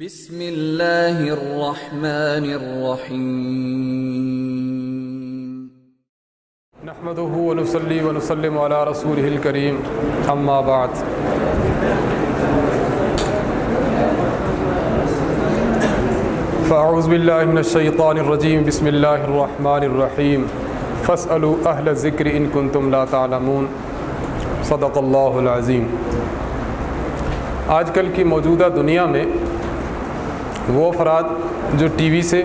بسم اللہ الرحمن الرحیم۔ نحمده ونصلي ونسلم على رسوله الكريم اما بعد۔ فاعوذ بالله من الشيطان الرجيم بسم الله الرحمن الرحيم فاسألوا اهل الذكر ان كنتم لا تعلمون۔ صدق اللہ العظیم۔ آج کل کی موجودہ دنیا میں وہ افراد جو ٹی وی سے،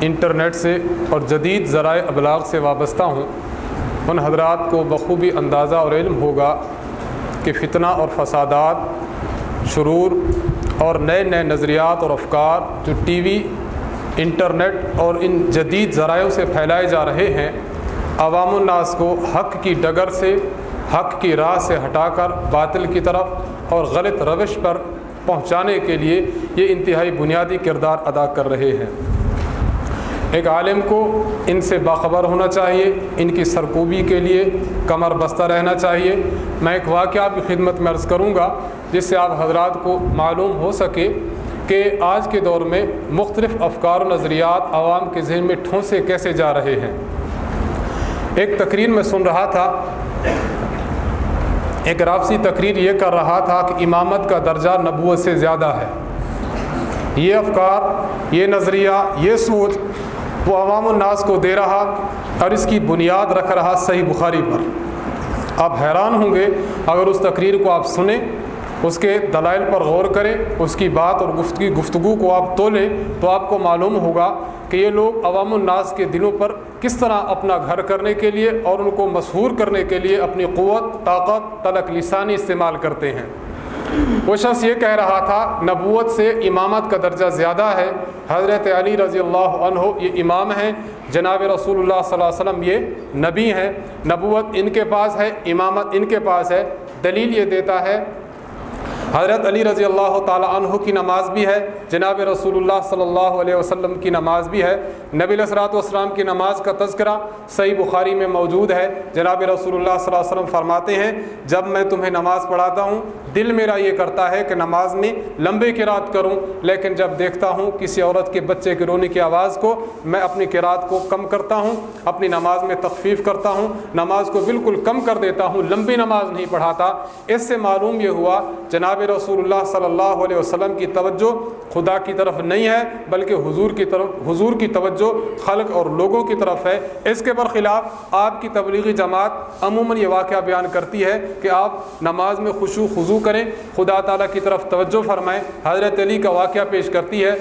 انٹرنیٹ سے اور جدید ذرائع ابلاغ سے وابستہ ہوں، ان حضرات کو بخوبی اندازہ اور علم ہوگا کہ فتنہ اور فسادات، شرور اور نئے نئے نظریات اور افکار جو ٹی وی، انٹرنیٹ اور ان جدید ذرائع سے پھیلائے جا رہے ہیں، عوام الناس کو حق کی ڈگر سے، حق کی راہ سے ہٹا کر باطل کی طرف اور غلط روش پر پہنچانے کے لیے یہ انتہائی بنیادی کردار ادا کر رہے ہیں۔ ایک عالم کو ان سے باخبر ہونا چاہیے، ان کی سرکوبی کے لیے کمر بستہ رہنا چاہیے۔ میں ایک واقعہ آپ کی خدمت میں عرض کروں گا، جس سے آپ حضرات کو معلوم ہو سکے کہ آج کے دور میں مختلف افکار و نظریات عوام کے ذہن میں ٹھونسے کیسے جا رہے ہیں۔ ایک تقریر میں سن رہا تھا ایک رابسی تقریر یہ کر رہا تھا کہ امامت کا درجہ نبوت سے زیادہ ہے۔ یہ افکار، یہ نظریہ، یہ سوچ وہ عوام الناس کو دے رہا اور اس کی بنیاد رکھ رہا صحیح بخاری پر۔ آپ حیران ہوں گے اگر اس تقریر کو آپ سنیں۔ اس کے دلائل پر غور کریں، اس کی بات اور گفتگی گفتگو کو آپ تولیں تو آپ کو معلوم ہوگا کہ یہ لوگ عوام الناس کے دلوں پر کس طرح اپنا گھر کرنے کے لیے اور ان کو مشہور کرنے کے لیے اپنی قوت، طاقت، تلک لسانی استعمال کرتے ہیں۔ وہ شخص یہ کہہ رہا تھا، نبوت سے امامت کا درجہ زیادہ ہے۔ حضرت علی رضی اللہ عنہ یہ امام ہیں۔ جناب رسول اللہ صلی اللہ علیہ وسلم یہ نبی ہیں۔ نبوت ان کے پاس ہے، امامت ان کے پاس ہے۔ دلیل یہ دیتا ہے حضرت علی رضی اللہ تعالیٰ عنہ کی نماز بھی ہے، جناب رسول اللہ صلی اللہ علیہ وسلم کی نماز بھی ہے۔ نبی السلاۃ والسلام کی نماز کا تذکرہ صحیح بخاری میں موجود ہے۔ جناب رسول اللہ صلی اللہ علیہ وسلم فرماتے ہیں، جب میں تمہیں نماز پڑھاتا ہوں، دل میرا یہ کرتا ہے کہ نماز میں لمبے کراط کروں، لیکن جب دیکھتا ہوں کسی عورت کے بچے کے رونے کی آواز کو، میں اپنی کراط کو کم کرتا ہوں، اپنی نماز میں تخفیف کرتا ہوں، نماز کو بالکل کم کر دیتا ہوں، لمبی نماز نہیں پڑھاتا۔ اس سے معلوم یہ ہوا، جناب رسول اللہ صلی اللہ علیہ وسلم کی توجہ خدا کی طرف نہیں ہے، بلکہ حضور کی طرف، حضور کی توجہ خلق اور لوگوں کی طرف ہے۔ اس کے برخلاف آپ کی تبلیغی جماعت عموماً یہ واقعہ بیان کرتی ہے کہ آپ نماز میں خوشو خضو کریں۔ خدا تعالیٰ کی طرف توجہ فرمائیں۔ حضرت علی کا واقعہ پیش کرتی ہے۔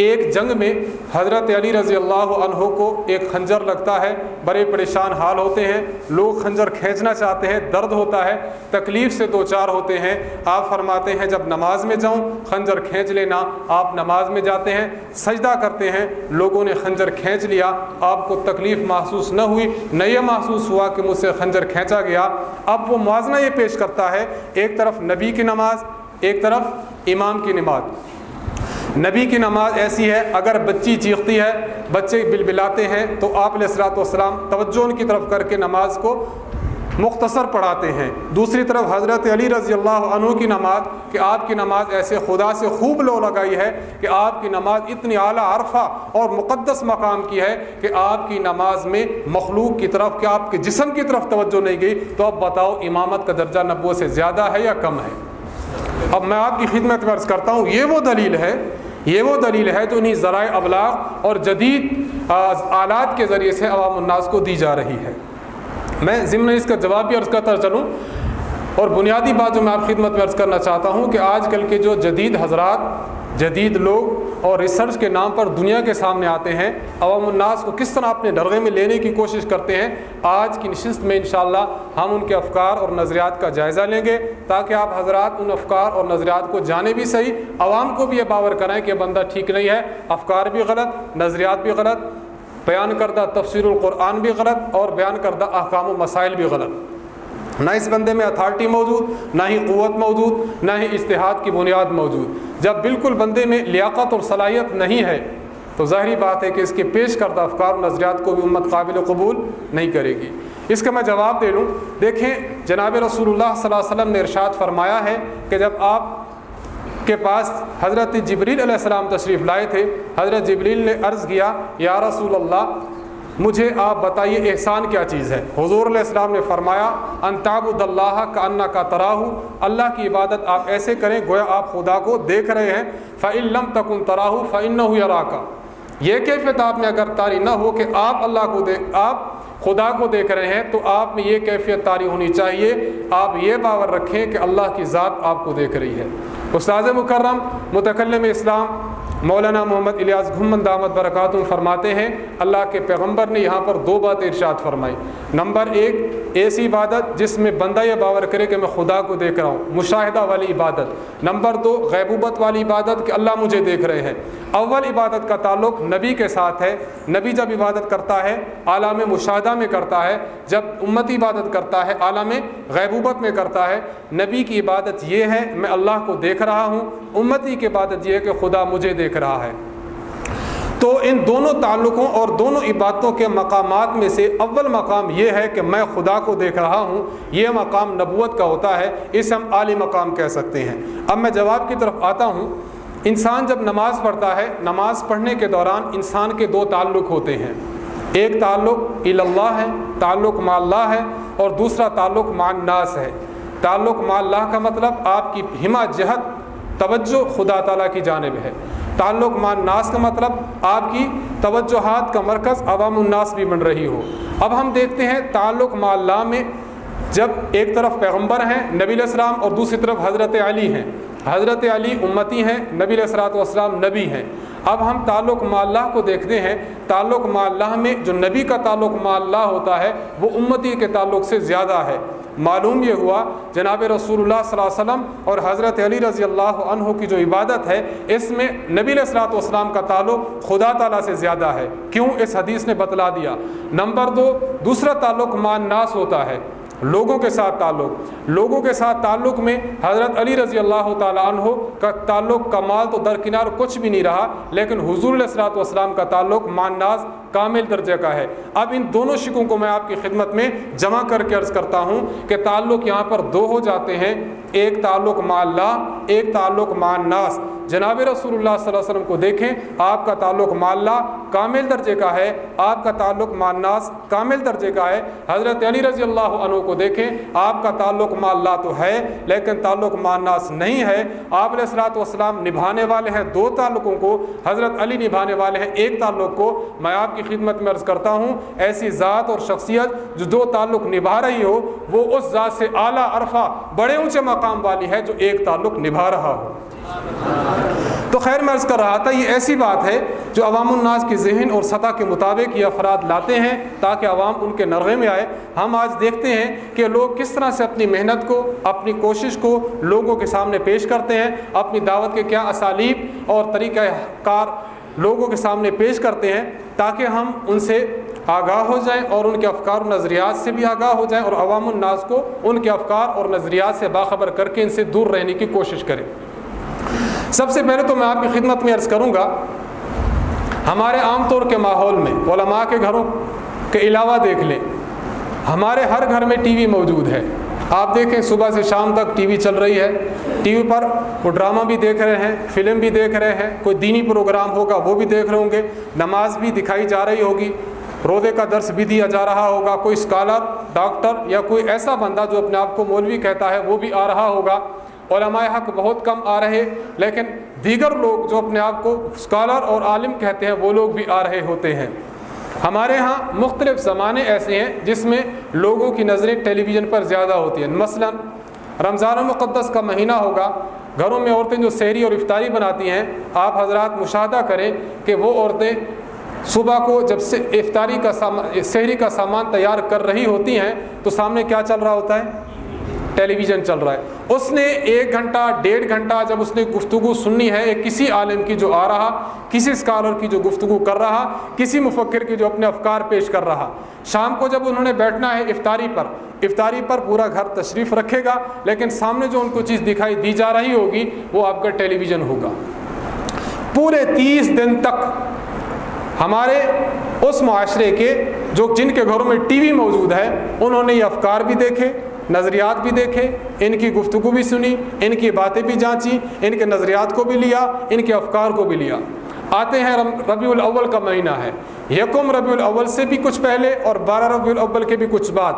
ایک جنگ میں حضرت علی رضی اللہ عنہ کو ایک خنجر لگتا ہے، بڑے پریشان حال ہوتے ہیں۔ لوگ خنجر کھینچنا چاہتے ہیں، درد ہوتا ہے، تکلیف سے دو چار ہوتے ہیں۔ آپ فرماتے ہیں، جب نماز میں جاؤں، خنجر کھینچ لینا، آپ نماز میں جاتے ہیں، سجدہ کرتے ہیں، لوگوں نے خنجر کھینچ لیا، آپ کو تکلیف محسوس نہ ہوئی، نہ یہ محسوس ہوا کہ مجھ سے خنجر کھینچا گیا۔ اب وہ موازنہ یہ پیش کرتا ہے، ایک طرف نبی کی نماز، ایک طرف امام کی نماز۔ نبی کی نماز ایسی ہے، اگر بچی چیختی ہے، بچے بلبلاتے ہیں، تو آپ علیہ السلاۃ والسلام توجہ ان کی طرف کر کے نماز کو مختصر پڑھاتے ہیں۔ دوسری طرف حضرت علی رضی اللہ عنہ کی نماز، کہ آپ کی نماز ایسے خدا سے خوب لو لگائی ہے کہ آپ کی نماز اتنی اعلیٰ عرفہ اور مقدس مقام کی ہے کہ آپ کی نماز میں مخلوق کی طرف، کہ آپ کے جسم کی طرف توجہ نہیں گئی۔ تو اب بتاؤ، امامت کا درجہ نبوت سے زیادہ ہے یا کم ہے؟ اب میں آپ کی خدمت میں عرض کرتا ہوں، یہ وہ دلیل ہے یہ وہ دلیل ہے جو انہیں ذرائع ابلاغ اور جدید آلات کے ذریعے سے عوام الناس کو دی جا رہی ہے۔ میں ضمن اس کا جواب بھی عرض کرتا چلوں اور بنیادی بات جو میں آپ خدمت میں عرض کرنا چاہتا ہوں کہ آج کل کے جو جدید حضرات جدید لوگ اور ریسرچ کے نام پر دنیا کے سامنے آتے ہیں۔ عوام الناس کو کس طرح اپنے ڈرغے میں لینے کی کوشش کرتے ہیں؟ آج کی نشست میں انشاءاللہ ہم ان کے افکار اور نظریات کا جائزہ لیں گے تاکہ آپ حضرات ان افکار اور نظریات کو جانے بھی صحیح، عوام کو بھی یہ باور کریں کہ بندہ ٹھیک نہیں ہے۔ افکار بھی غلط، نظریات بھی غلط بیان کردہ تفسیر القرآن بھی غلط اور بیان کردہ احکام و مسائل بھی غلط۔ نہ اس بندے میں اتھارٹی موجود، نہ ہی قوت موجود، نہ ہی اشتہاد کی بنیاد موجود۔ جب بالکل بندے میں لیاقت اور صلاحیت نہیں ہے، تو ظاہری بات ہے کہ اس کے پیش کردہ افکار و نظریات کو بھی امت قابل قبول نہیں کرے گی۔ اس کا میں جواب دے لوں۔ دیکھیں، جناب رسول اللہ صلی اللہ علیہ وسلم نے ارشاد فرمایا ہے کہ جب آپ کے پاس حضرت جبریل علیہ السلام تشریف لائے تھے، حضرت جبریل نے عرض کیا، یا رسول اللہ مجھے آپ بتائیے احسان کیا چیز ہے؟ حضور علیہ السلام نے فرمایا انتاب اللہ کا انا کا تراہو. اللہ کی عبادت آپ ایسے کریں گویا آپ خدا کو دیکھ رہے ہیں۔ فعلم تکن تراہو فعن یرا کا یہ کیفیت آپ میں اگر تاری نہ ہو کہ آپ اللہ کو دیکھ آپ خدا کو دیکھ رہے ہیں، تو آپ میں یہ کیفیت تاری ہونی چاہیے۔ آپ یہ باور رکھیں کہ اللہ کی ذات آپ کو دیکھ رہی ہے۔ استاذ مکرم، متکلم اسلام مولانا محمد الیاس گھمن دامت برکاتم فرماتے ہیں، اللہ کے پیغمبر نے یہاں پر دو بات ارشاد فرمائی۔ نمبر ایک، ایسی عبادت جس میں بندہ یہ باور کرے کہ میں خدا کو دیکھ رہا ہوں، مشاہدہ والی عبادت۔ نمبر دو، غیبوبت والی عبادت کہ اللہ مجھے دیکھ رہے ہیں۔ اول عبادت کا تعلق نبی کے ساتھ ہے۔ نبی جب عبادت کرتا ہے عالم مشاہدہ میں کرتا ہے، جب امتی عبادت کرتا ہے عالم غیبوبت میں کرتا ہے۔ نبی کی عبادت یہ ہے، میں اللہ کو دیکھ رہا ہوں۔ امتی کی عبادت یہ ہے کہ خدا مجھے دیکھ رہا ہے۔ تو ان دونوں تعلقوں اور دونوں عبادتوں کے مقامات میں سے اول مقام یہ ہے کہ میں خدا کو دیکھ رہا ہوں۔ یہ مقام نبوت کا ہوتا ہے۔ اسے ہم عالی مقام کہہ سکتے ہیں۔ اب میں جواب کی طرف آتا ہوں۔ انسان جب نماز پڑھتا ہے، نماز پڑھنے کے دوران انسان کے دو تعلق ہوتے ہیں۔ ایک تعلق اللہ ہے، تعلق مع اللہ ہے، اور دوسرا تعلق مع الناس ہے۔ تعلق مع اللہ کا مطلب آپ کی ہما جہت، توجہ خدا تعالیٰ کی جانب ہے۔ تعلق مع الناس کا مطلب آپ کی توجہات کا مرکز عوام الناس بھی بن رہی ہو۔ اب ہم دیکھتے ہیں تعلق مع اللہ میں جب ایک طرف پیغمبر ہیں، نبی علیہ السلام، اور دوسری طرف حضرت علی ہیں۔ حضرت علی امتی ہیں، نبی علیہ السلاۃ والسلام نبی ہیں۔ اب ہم تعلق مع اللہ کو دیکھتے ہیں۔ تعلق مع اللہ میں جو نبی کا تعلق مع اللہ ہوتا ہے، وہ امتی کے تعلق سے زیادہ ہے۔ معلوم یہ ہوا، جناب رسول اللہ صلی اللہ علیہ وسلم اور حضرت علی رضی اللہ عنہ کی جو عبادت ہے، اس میں نبی علیہ السلاۃ والسلام کا تعلق خدا تعالیٰ سے زیادہ ہے۔ کیوں؟ اس حدیث نے بتلا دیا۔ نمبر دو، دوسرا تعلق مع الناس ہوتا ہے۔ لوگوں کے ساتھ تعلق۔ لوگوں کے ساتھ تعلق میں حضرت علی رضی اللہ تعالیٰ عنہ کا تعلق کمال تو درکنار کچھ بھی نہیں رہا، لیکن حضور علیہ السلاۃ والسلام کا تعلق مانناز کامل درجے کا ہے۔ اب ان دونوں شکوں کو میں آپ کی خدمت میں جمع کر کے عرض کرتا ہوں کہ تعلق یہاں پر دو ہو جاتے ہیں۔ ایک تعلق مع اللہ، ایک تعلق مع الناس۔ جناب رسول اللہ صلی اللہ علیہ وسلم کو دیکھیں، آپ کا تعلق مع اللہ کامل درجے کا ہے، آپ کا تعلق مع الناس کامل درجے کا ہے۔ حضرت علی رضی اللہ عنہ کو دیکھیں، آپ کا تعلق مع اللہ تو ہے، لیکن تعلق مع الناس نہیں ہے۔ آپ علیہ السلاۃ والسلام نبھانے والے ہیں دو تعلقوں کو، حضرت علی نبھانے والے ہیں ایک تعلق کو۔ میں آپ کی خدمت میں عرض کرتا ہوں، ایسی ذات اور شخصیت جو دو تعلق نبھا رہی ہو، وہ اس ذات سے اعلیٰ عرفہ بڑے اونچے مقام والی ہے جو ایک تعلق نبھا رہا ہو۔ تو خیر، میں عرض کر رہا تھا، یہ ایسی بات ہے جو عوام الناس کے ذہن اور سطح کے مطابق یہ افراد لاتے ہیں تاکہ عوام ان کے نرغے میں آئے۔ ہم آج دیکھتے ہیں کہ لوگ کس طرح سے اپنی محنت کو، اپنی کوشش کو لوگوں کے سامنے پیش کرتے ہیں، اپنی دعوت کے کیا اسالیب اور طریقہ کار لوگوں کے سامنے پیش کرتے ہیں تاکہ ہم ان سے آگاہ ہو جائیں اور ان کے افکار و نظریات سے بھی آگاہ ہو جائیں اور عوام الناس کو ان کے افکار اور نظریات سے باخبر کر کے ان سے دور رہنے کی کوشش کریں۔ سب سے پہلے تو میں آپ کی خدمت میں عرض کروں گا، ہمارے عام طور کے ماحول میں، علماء کے گھروں کے علاوہ دیکھ لیں، ہمارے ہر گھر میں ٹی وی موجود ہے۔ آپ دیکھیں صبح سے شام تک ٹی وی چل رہی ہے۔ ٹی وی پر وہ ڈرامہ بھی دیکھ رہے ہیں، فلم بھی دیکھ رہے ہیں، کوئی دینی پروگرام ہوگا وہ بھی دیکھ رہے ہوں گے۔ نماز بھی دکھائی جا رہی ہوگی، روزے کا درس بھی دیا جا رہا ہوگا۔ کوئی اسکالر ڈاکٹر یا کوئی ایسا بندہ جو اپنے آپ کو مولوی کہتا ہے، وہ بھی آ رہا ہوگا۔ علماء حق بہت کم آ رہے، لیکن دیگر لوگ جو اپنے آپ کو اسکالر اور عالم کہتے ہیں، وہ لوگ بھی آ رہے ہوتے ہیں۔ ہمارے ہاں مختلف زمانے ایسے ہیں جس میں لوگوں کی نظریں ٹیلی ویژن پر زیادہ ہوتی ہیں۔ مثلا، رمضان المقدس کا مہینہ ہوگا۔ گھروں میں عورتیں جو سحری اور افطاری بناتی ہیں، آپ حضرات مشاہدہ کریں کہ وہ عورتیں صبح کو جب سے افطاری کا سامان، سحری کا سامان تیار کر رہی ہوتی ہیں تو سامنے کیا چل رہا ہوتا ہے؟ ٹیلی ویژن چل رہا ہے۔ اس نے ایک گھنٹہ، ڈیڑھ گھنٹہ جب اس نے گفتگو سننی ہے، ایک کسی عالم کی جو آ رہا، کسی اسکالر کی جو گفتگو کر رہا، کسی مفکر کی جو اپنے افکار پیش کر رہا۔ شام کو جب انہوں نے بیٹھنا ہے افطاری پر افطاری پر پورا گھر تشریف رکھے گا، لیکن سامنے جو ان کو چیز دکھائی دی جا رہی ہوگی، وہ آپ کا ٹیلی ویژن ہوگا۔ پورے تیس دن تک ہمارے اس معاشرے کے، جو جن کے گھروں میں ٹی وی موجود ہے، انہوں نے یہ افکار بھی دیکھے۔ نظریات بھی دیکھے، ان کی گفتگو بھی سنی، ان کی باتیں بھی جانچی، ان کے نظریات کو بھی لیا، ان کے افکار کو بھی لیا۔ آتے ہیں ربیع الاول کا مہینہ ہے۔ یکم ربیع الاول سے بھی کچھ پہلے اور بارہ ربیع الاول کے بھی کچھ بعد۔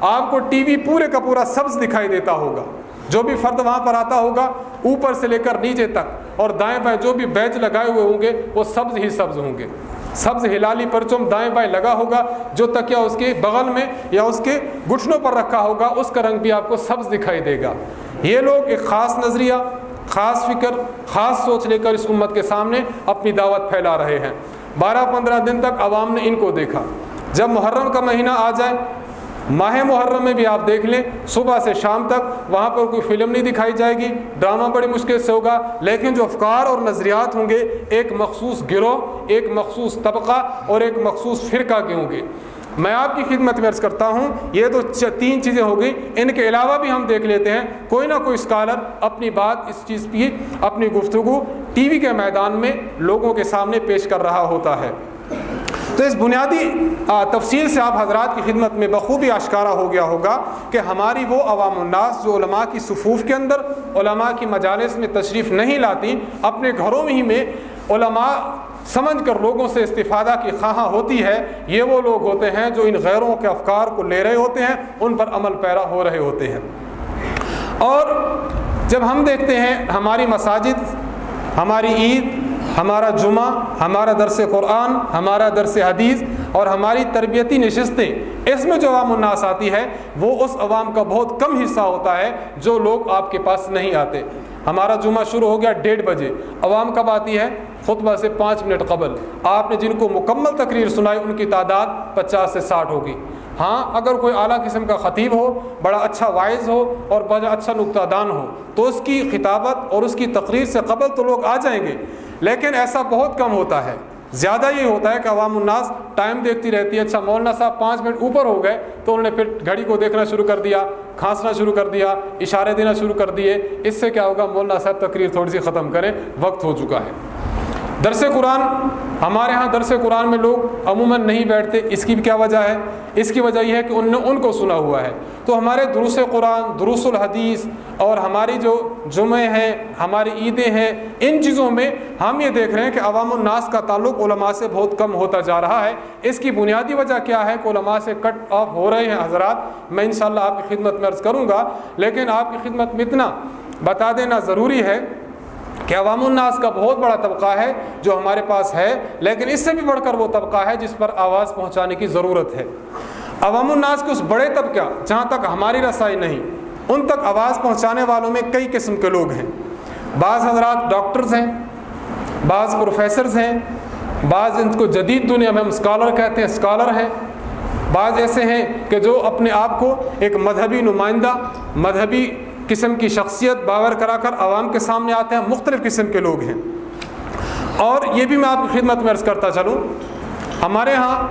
آپ کو ٹی وی پورے کا پورا سبز دکھائی دیتا ہوگا۔ جو بھی فرد وہاں پر آتا ہوگا، اوپر سے لے کر نیچے تک اور دائیں بائیں جو بھی بیچ لگائے ہوئے ہوں گے، وہ سبز ہی سبز ہوں گے۔ سبز ہلالی پرچم دائیں بائیں لگا ہوگا، جو تکیہ اس کے بغل میں یا اس کے گھٹنوں پر رکھا ہوگا، اس کا رنگ بھی آپ کو سبز دکھائی دے گا۔ یہ لوگ ایک خاص نظریہ، خاص فکر، خاص سوچ لے کر اس امت کے سامنے اپنی دعوت پھیلا رہے ہیں۔ بارہ پندرہ دن تک عوام نے ان کو دیکھا۔ جب محرم کا مہینہ آ جائے ماہ محرم میں بھی آپ دیکھ لیں، صبح سے شام تک وہاں پر کوئی فلم نہیں دکھائی جائے گی۔ ڈرامہ بڑی مشکل سے ہوگا، لیکن جو افکار اور نظریات ہوں گے، ایک مخصوص گروہ، ایک مخصوص طبقہ اور ایک مخصوص فرقہ کے ہوں گے۔ میں آپ کی خدمت میں عرض کرتا ہوں، یہ تو تین چیزیں ہو گئی ان کے علاوہ بھی ہم دیکھ لیتے ہیں، کوئی نہ کوئی اسکالر اپنی بات اس چیز کی، اپنی گفتگو ٹی وی کے میدان میں لوگوں کے سامنے پیش کر رہا ہوتا ہے۔ تو اس بنیادی تفصیل سے آپ حضرات کی خدمت میں بخوبی اشکارہ ہو گیا ہوگا کہ ہماری وہ عوام الناس جو علماء کی صفوف کے اندر، علماء کی مجالس میں تشریف نہیں لاتی، اپنے گھروں ہی میں علماء سمجھ کر لوگوں سے استفادہ کی خواہاں ہوتی ہے، یہ وہ لوگ ہوتے ہیں جو ان غیروں کے افکار کو لے رہے ہوتے ہیں، ان پر عمل پیرا ہو رہے ہوتے ہیں۔ اور جب ہم دیکھتے ہیں ہماری مساجد، ہماری عید ہمارا جمعہ، ہمارا درس قرآن، ہمارا درس حدیث اور ہماری تربیتی نشستیں، اس میں جو عوام الناس آتی ہے، وہ اس عوام کا بہت کم حصہ ہوتا ہے جو لوگ آپ کے پاس نہیں آتے۔ ہمارا جمعہ شروع ہو گیا ڈیڑھ بجے۔ عوام کب آتی ہے؟ خطبہ سے پانچ منٹ قبل۔ آپ نے جن کو مکمل تقریر سنائی، ان کی تعداد پچاس سے ساٹھ ہوگی۔ ہاں اگر کوئی اعلیٰ قسم کا خطیب ہو، بڑا اچھا وائز ہو اور بڑا اچھا نقطہ دان ہو، تو اس کی خطابت اور اس کی تقریر سے قبل تو لوگ آ جائیں گے۔ لیکن ایسا بہت کم ہوتا ہے۔ زیادہ یہ ہوتا ہے کہ عوام الناس ٹائم دیکھتی رہتی ہے اچھا مولانا صاحب پانچ منٹ اوپر ہو گئے تو انہوں نے پھر گھڑی کو دیکھنا شروع کر دیا، کھانسنا شروع کر دیا، اشارے دینا شروع کر دیے۔ اس سے کیا ہوگا؟ مولانا صاحب تقریر تھوڑی سی ختم کریں، وقت ہو چکا ہے۔ درس قرآن، ہمارے ہاں درس قرآن میں لوگ عموماً نہیں بیٹھتے، اس کی بھی کیا وجہ ہے؟ اس کی وجہ یہ ہے کہ ان نے ان کو سنا ہوا ہے۔ تو ہمارے دروس قرآن، دروس الحدیث اور ہماری جو جمعے ہیں، ہماری عیدیں ہیں، ان چیزوں میں ہم یہ دیکھ رہے ہیں کہ عوام الناس کا تعلق علماء سے بہت کم ہوتا جا رہا ہے۔ اس کی بنیادی وجہ کیا ہے کہ علماء سے کٹ آف ہو رہے ہیں حضرات؟ میں انشاءاللہ آپ کی خدمت میں عرض کروں گا، لیکن آپ کی خدمت میں اتنا بتا دینا ضروری ہے کہ عوام الناس کا بہت بڑا طبقہ ہے جو ہمارے پاس ہے، لیکن اس سے بھی بڑھ کر وہ طبقہ ہے جس پر آواز پہنچانے کی ضرورت ہے۔ عوام الناس کے اس بڑے طبقہ، جہاں تک ہماری رسائی نہیں، ان تک آواز پہنچانے والوں میں کئی قسم کے لوگ ہیں۔ بعض حضرات ڈاکٹرز ہیں، بعض پروفیسرز ہیں، بعض ان کو جدید دنیا میں ہم اسکالر کہتے ہیں اسکالر ہیں۔ بعض ایسے ہیں کہ جو اپنے آپ کو ایک مذہبی نمائندہ، مذہبی قسم کی شخصیت باور کرا کر عوام کے سامنے آتے ہیں، مختلف قسم کے لوگ ہیں۔ اور یہ بھی میں آپ کی خدمت میں عرض کرتا چلوں۔ ہمارے ہاں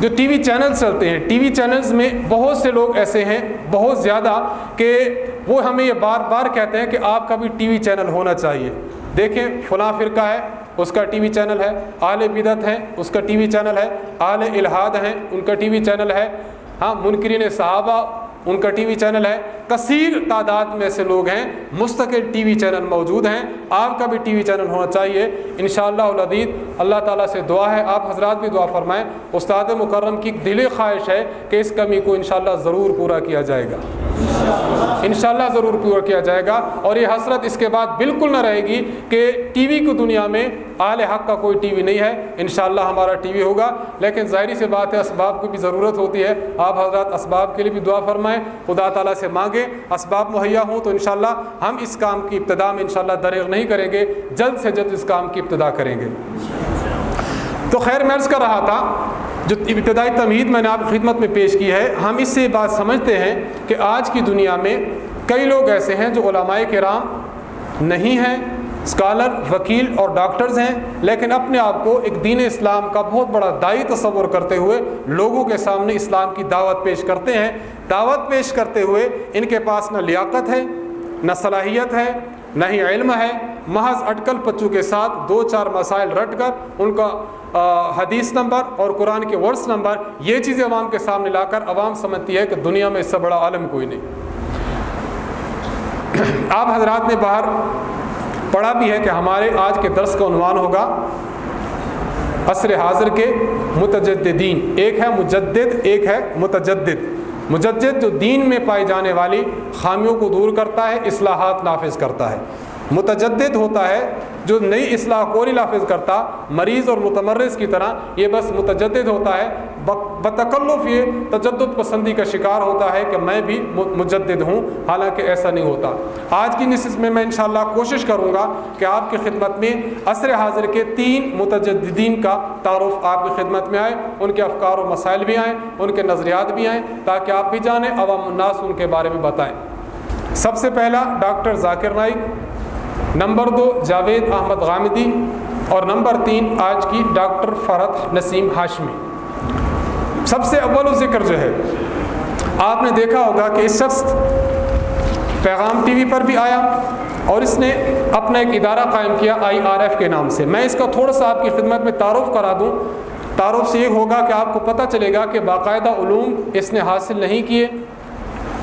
جو ٹی وی چینلز چلتے ہیں، ٹی وی چینلز میں بہت سے لوگ ایسے ہیں، بہت زیادہ کہ وہ ہمیں یہ بار بار کہتے ہیں کہ آپ کا بھی ٹی وی چینل ہونا چاہیے۔ دیکھیں، فلاں فرقہ ہے، اس کا ٹی وی چینل ہے۔ اعلی بدت ہے اس کا ٹی وی چینل ہے۔ اعلی الحاد ہیں، ان کا ٹی وی چینل ہے۔ ہاں منکرین صحابہ ان کا ٹی وی چینل ہے۔ کثیر تعداد میں ایسے لوگ ہیں۔ مستقل ٹی وی چینل موجود ہیں۔ آپ کا بھی ٹی وی چینل ہونا چاہیے۔ انشاءاللہ شاء اللہ اللہ تعالیٰ سے دعا ہے۔ آپ حضرات بھی دعا فرمائیں۔ استاد مکرم کی دلی خواہش ہے کہ اس کمی کو انشاءاللہ ضرور پورا کیا جائے گا۔ انشاءاللہ ضرور پورا کیا جائے گا۔ اور یہ حسرت اس کے بعد بالکل نہ رہے گی کہ ٹی وی کی دنیا میں آل حق کا کوئی ٹی وی نہیں ہے، انشاءاللہ ہمارا ٹی وی ہوگا۔ لیکن ظاہری سے بات ہے، اسباب کی بھی ضرورت ہوتی ہے۔ آپ حضرات اسباب کے لیے بھی دعا فرمائیں، خدا تعالیٰ سے مانگیں۔ اسباب مہیا ہوں تو انشاءاللہ ہم اس کام کی ابتدا میں انشاءاللہ دریغ نہیں کریں گے، جلد سے جلد اس کام کی ابتدا کریں گے۔ تو خیر، میں عرض کر رہا تھا، جو ابتدائی تمہید میں نے آپ خدمت میں پیش کی ہے، ہم اس سے بات سمجھتے ہیں کہ آج کی دنیا میں کئی لوگ ایسے ہیں جو علماء کرام نہیں ہیں اسکالر وکیل اور ڈاکٹرز ہیں، لیکن اپنے آپ کو ایک دین اسلام کا بہت بڑا دائی تصور کرتے ہوئے لوگوں کے سامنے اسلام کی دعوت پیش کرتے ہیں۔ دعوت پیش کرتے ہوئے ان کے پاس نہ لیاقت ہے، نہ صلاحیت ہے، نہ ہی علم ہے۔ محض اٹکل پچو کے ساتھ دو چار مسائل رٹ کر ان کا حدیث نمبر اور قرآن کے ورس نمبر، یہ چیزیں عوام کے سامنے لا کر عوام سمجھتی ہے کہ دنیا میں اس سے بڑا عالم کوئی نہیں۔ آپ حضرات نے باہر پڑھا بھی ہے کہ ہمارے آج کے درس کا عنوان ہوگا عصر حاضر کے متجدین ایک ہے مجدد، ایک ہے متجدد۔ مجدد جو دین میں پائی جانے والی خامیوں کو دور کرتا ہے، اصلاحات نافذ کرتا ہے۔ متجدد ہوتا ہے، جو نئی اصلاح کو نہیں لافظ کرتا، مریض اور متمرز کی طرح یہ بس متجدد ہوتا ہے۔ بتکلف یہ تجدد پسندی کا شکار ہوتا ہے کہ میں بھی مجدد ہوں، حالانکہ ایسا نہیں ہوتا۔ آج کی نصف میں میں انشاءاللہ کوشش کروں گا کہ آپ کی خدمت میں عصر حاضر کے تین متجدین کا تعارف آپ کی خدمت میں آئے، ان کے افکار و مسائل بھی آئیں، ان کے نظریات بھی آئیں، تاکہ آپ بھی جانیں، عوام الناس ان کے بارے میں بتائیں۔ سب سے پہلا ڈاکٹر ذاکر نائک۔ نمبر دو، جاوید احمد غامدی اور نمبر تین، آج کی ڈاکٹر فرحت نسیم ہاشمی۔ سب سے اول و ذکر جو ہے، آپ نے دیکھا ہوگا کہ اس شخص پیغام ٹی وی پر بھی آیا اور اس نے اپنا ایک ادارہ قائم کیا، آئی آر ایف کے نام سے۔ میں اس کا تھوڑا سا آپ کی خدمت میں تعارف کرا دوں۔ تعارف سے یہ ہوگا کہ آپ کو پتہ چلے گا کہ باقاعدہ علوم اس نے حاصل نہیں کیے۔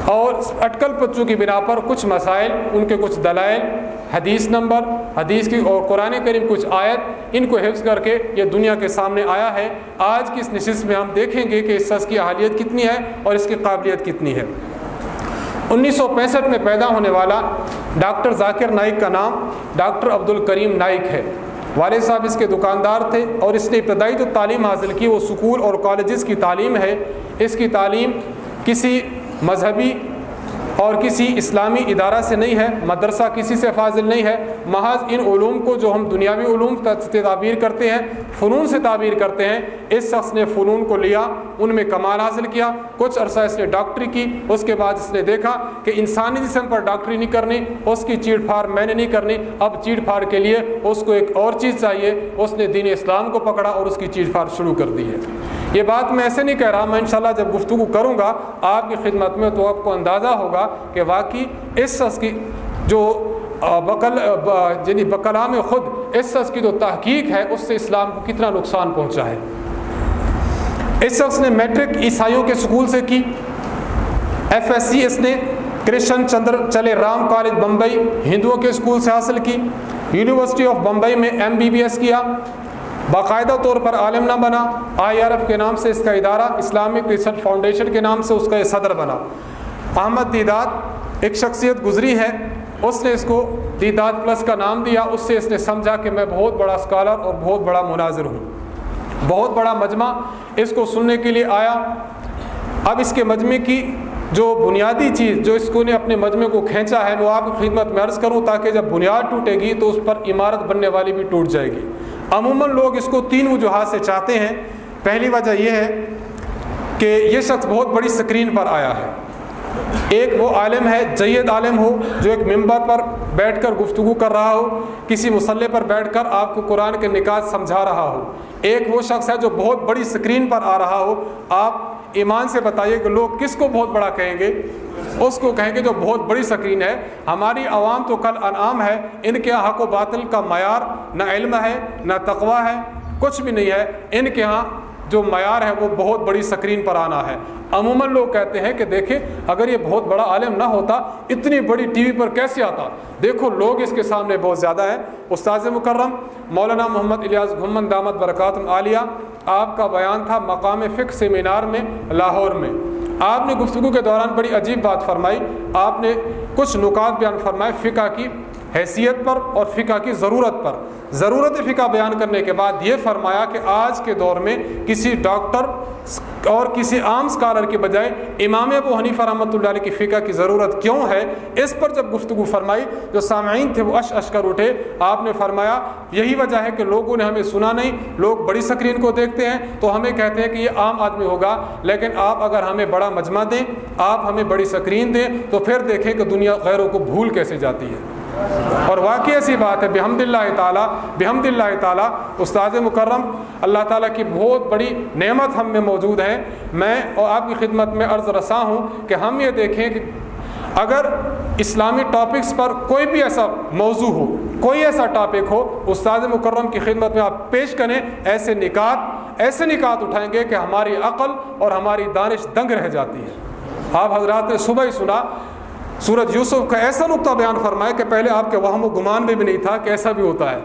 اور اٹکل پچو کی بنا پر کچھ مسائل، ان کے کچھ دلائل، حدیث نمبر، حدیث کی اور قرآن کریم کچھ آیت، ان کو حفظ کر کے یہ دنیا کے سامنے آیا ہے۔ آج کی اس نشست میں ہم دیکھیں گے کہ اس سس کی اہلیت کتنی ہے اور اس کی قابلیت کتنی ہے۔ انیس سو پینسٹھ میں پیدا ہونے والا ڈاکٹر ذاکر نائک کا نام ڈاکٹر عبد الکریم نائک ہے۔ والد صاحب اس کے دکاندار تھے اور اس نے ابتدائی جو تعلیم حاصل کی، وہ سکول اور کالجز کی تعلیم ہے۔ اس کی تعلیم کسی مذہبی اور کسی اسلامی ادارہ سے نہیں ہے، مدرسہ کسی سے فاضل نہیں ہے۔ محض ان علوم کو جو ہم دنیاوی علوم سے تعبیر کرتے ہیں، فنون سے تعبیر کرتے ہیں، اس شخص نے فنون کو لیا، ان میں کمال حاصل کیا۔ کچھ عرصہ اس نے ڈاکٹری کی، اس کے بعد اس نے دیکھا کہ انسانی جسم پر ڈاکٹری نہیں کرنی، اس کی چیڑ پھاڑ میں نے نہیں کرنی۔ اب چیڑ پھاڑ کے لیے اس کو ایک اور چیز چاہیے، اس نے دین اسلام کو پکڑا اور اس کی چیڑ پھاڑ شروع کر دی ہے۔ یہ بات میں ایسے نہیں کہہ رہا، میں انشاءاللہ جب گفتگو کروں گا، آپ کی خدمت میں تو آپ کو اندازہ ہوگا کہ واقعی اس شخص کی جو بکل یعنی بکلام خود اس شخص کی جو تحقیق ہے، اس سے اسلام کو کتنا نقصان پہنچا ہے۔ اس شخص نے میٹرک عیسائیوں کے سکول سے کی ایف ایس سی اس نے کرشن چندر، چلے رام کالج بمبئی ہندوؤں کے اسکول سے حاصل کی یونیورسٹی آف بمبئی میں ایم بی بی ایس کیا۔ باقاعدہ طور پر عالم نہ بنا، آئی آر ایف کے نام سے اس کا ادارہ اسلامک ریسرچ فاؤنڈیشن کے نام سے اس کا یہ صدر بنا۔ احمد دیداد ایک شخصیت گزری ہے، اس نے اس کو دیداد پلس کا نام دیا، اس سے اس نے سمجھا کہ میں بہت بڑا اسکالر اور بہت بڑا مناظر ہوں۔ بہت بڑا مجمع اس کو سننے کے لیے آیا۔ اب اس کے مجمع کی جو بنیادی چیز، جو اس کو نے اپنے مجمع کو کھینچا ہے، وہ آپ کی خدمت میں عرض کروں، تاکہ جب بنیاد ٹوٹے گی تو اس پر عمارت بننے والی بھی ٹوٹ جائے گی۔ عموماً لوگ اس کو تین وجوہات سے چاہتے ہیں۔ پہلی وجہ یہ ہے کہ یہ شخص بہت بڑی سکرین پر آیا ہے۔ ایک وہ عالم ہے، جید عالم ہو، جو ایک ممبر پر بیٹھ کر گفتگو کر رہا ہو، کسی مسلح پر بیٹھ کر آپ کو قرآن کے نکات سمجھا رہا ہو۔ ایک وہ شخص ہے جو بہت بڑی سکرین پر آ رہا ہو۔ آپ ایمان سے بتائیے کہ لوگ کس کو بہت بڑا کہیں گے؟ اس کو کہیں گے جو بہت بڑی سکرین ہے، ہماری عوام تو کل انعام ہے، ان کے حق و باطل کا معیار نہ علم ہے، نہ تقوی ہے، کچھ بھی نہیں ہے۔ ان کے ہاں جو معیار ہے وہ بہت بڑی سکرین پر آنا ہے۔ عموماً لوگ کہتے ہیں کہ دیکھیں، اگر یہ بہت بڑا عالم نہ ہوتا، اتنی بڑی ٹی وی پر کیسے آتا؟ دیکھو، لوگ اس کے سامنے بہت زیادہ ہیں۔ استاذ مکرم، مولانا محمد الیاس گھمن، دامت برکات، عالیہ، آپ کا بیان تھا مقام فکر سیمینار میں، لاہور میں۔ آپ نے گفتگو کے دوران بڑی عجیب بات فرمائی۔ آپ نے کچھ نکات بیان فرمائے فقہ کی۔ حیثیت پر اور فقہ کی ضرورت پر۔ ضرورت فقہ بیان کرنے کے بعد یہ فرمایا کہ آج کے دور میں کسی ڈاکٹر اور کسی عام اسکالر کے بجائے امام ابو حنیفہ رحمۃ اللہ علیہ کی فقہ کی ضرورت کیوں ہے؟ اس پر جب گفتگو فرمائی، جو سامعین تھے وہ اش اش کر اٹھے۔ آپ نے فرمایا، یہی وجہ ہے کہ لوگوں نے ہمیں سنا نہیں، لوگ بڑی سکرین کو دیکھتے ہیں، تو ہمیں کہتے ہیں کہ یہ عام آدمی ہوگا۔ لیکن آپ اگر ہمیں بڑا مجمع دیں، آپ ہمیں بڑی سکرین دیں، تو پھر دیکھیں کہ دنیا غیروں کو بھول کیسے جاتی ہے۔ اور واقعی ایسی بات ہے، بحمد اللہ تعالیٰ، بحمد اللہ تعالیٰ استاد مکرم، اللہ تعالیٰ کی بہت بڑی نعمت ہم میں موجود ہے۔ میں اور آپ کی خدمت میں عرض رساں ہوں کہ ہم یہ دیکھیں کہ اگر اسلامی ٹاپکس پر کوئی بھی ایسا موضوع ہو، کوئی ایسا ٹاپک ہو استاد مکرم کی خدمت میں آپ پیش کریں، ایسے نکات ایسے نکات اٹھائیں گے کہ ہماری عقل اور ہماری دانش دنگ رہ جاتی ہے۔ آپ حضرات نے صبح ہی سنا سورج یوسف کا ایسا نقطہ بیان فرمایا کہ پہلے آپ کے وہم و گمان میں بھی نہیں تھا کہ ایسا بھی ہوتا ہے۔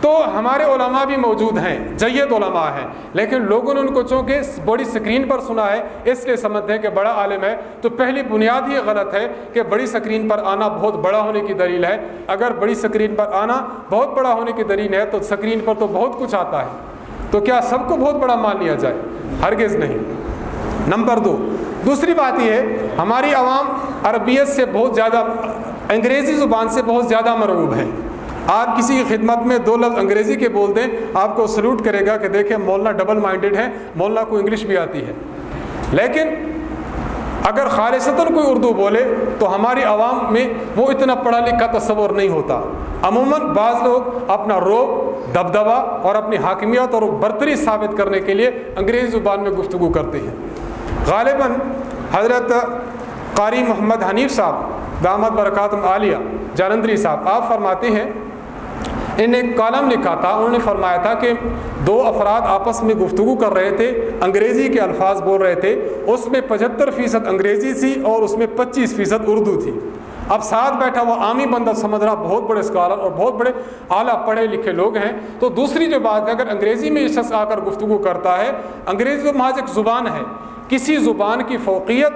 تو ہمارے علماء بھی موجود ہیں، جید علماء ہیں، لیکن لوگوں نے ان کو چونکہ بڑی سکرین پر سنا ہے، اس لیے سمجھتے ہیں کہ بڑا عالم ہے۔ تو پہلی بنیاد یہ غلط ہے کہ بڑی سکرین پر آنا بہت بڑا ہونے کی دلیل ہے۔ اگر بڑی سکرین پر آنا بہت بڑا ہونے کی دلیل ہے، تو سکرین پر تو بہت کچھ آتا ہے۔ تو کیا سب کو بہت بڑا مان لیا جائے؟ ہرگز نہیں۔ نمبر دو دوسری بات یہ ہے، ہماری عوام عربیت سے بہت زیادہ، انگریزی زبان سے بہت زیادہ مرعوب ہے۔ آپ کسی کی خدمت میں دو لفظ انگریزی کے بول دیں، آپ کو سلوٹ کرے گا کہ دیکھیں مولانا ڈبل مائنڈیڈ ہے مولانا کو انگلش بھی آتی ہے۔ لیکن اگر خالصتاً کوئی اردو بولے، تو ہماری عوام میں وہ اتنا پڑھا لکھا تصور نہیں ہوتا۔ عموماً بعض لوگ اپنا روب دبدبا اور اپنی حاکمیت اور برتری ثابت کرنے کے لیے انگریزی زبان میں گفتگو کرتے ہیں۔ غالباً حضرت قاری محمد حنیف صاحب دامت برکاتم عالیہ جالندری صاحب، آپ فرماتے ہیں ان نے ایک کالم لکھا تھا، انہوں نے فرمایا تھا کہ دو افراد آپس میں گفتگو کر رہے تھے، انگریزی کے الفاظ بول رہے تھے، اس میں پچہتر فیصد انگریزی تھی اور اس میں پچیس فیصد اردو تھی۔ اب ساتھ بیٹھا وہ عامی بندہ سمجھ رہا بہت بڑے اسکالر اور بہت بڑے اعلیٰ پڑھے لکھے لوگ ہیں۔ تو دوسری جو بات ہے، اگر انگریزی میں یہ شخص آ کر گفتگو کرتا ہے، انگریزی تو محض ایک زبان ہے کسی زبان کی فوقیت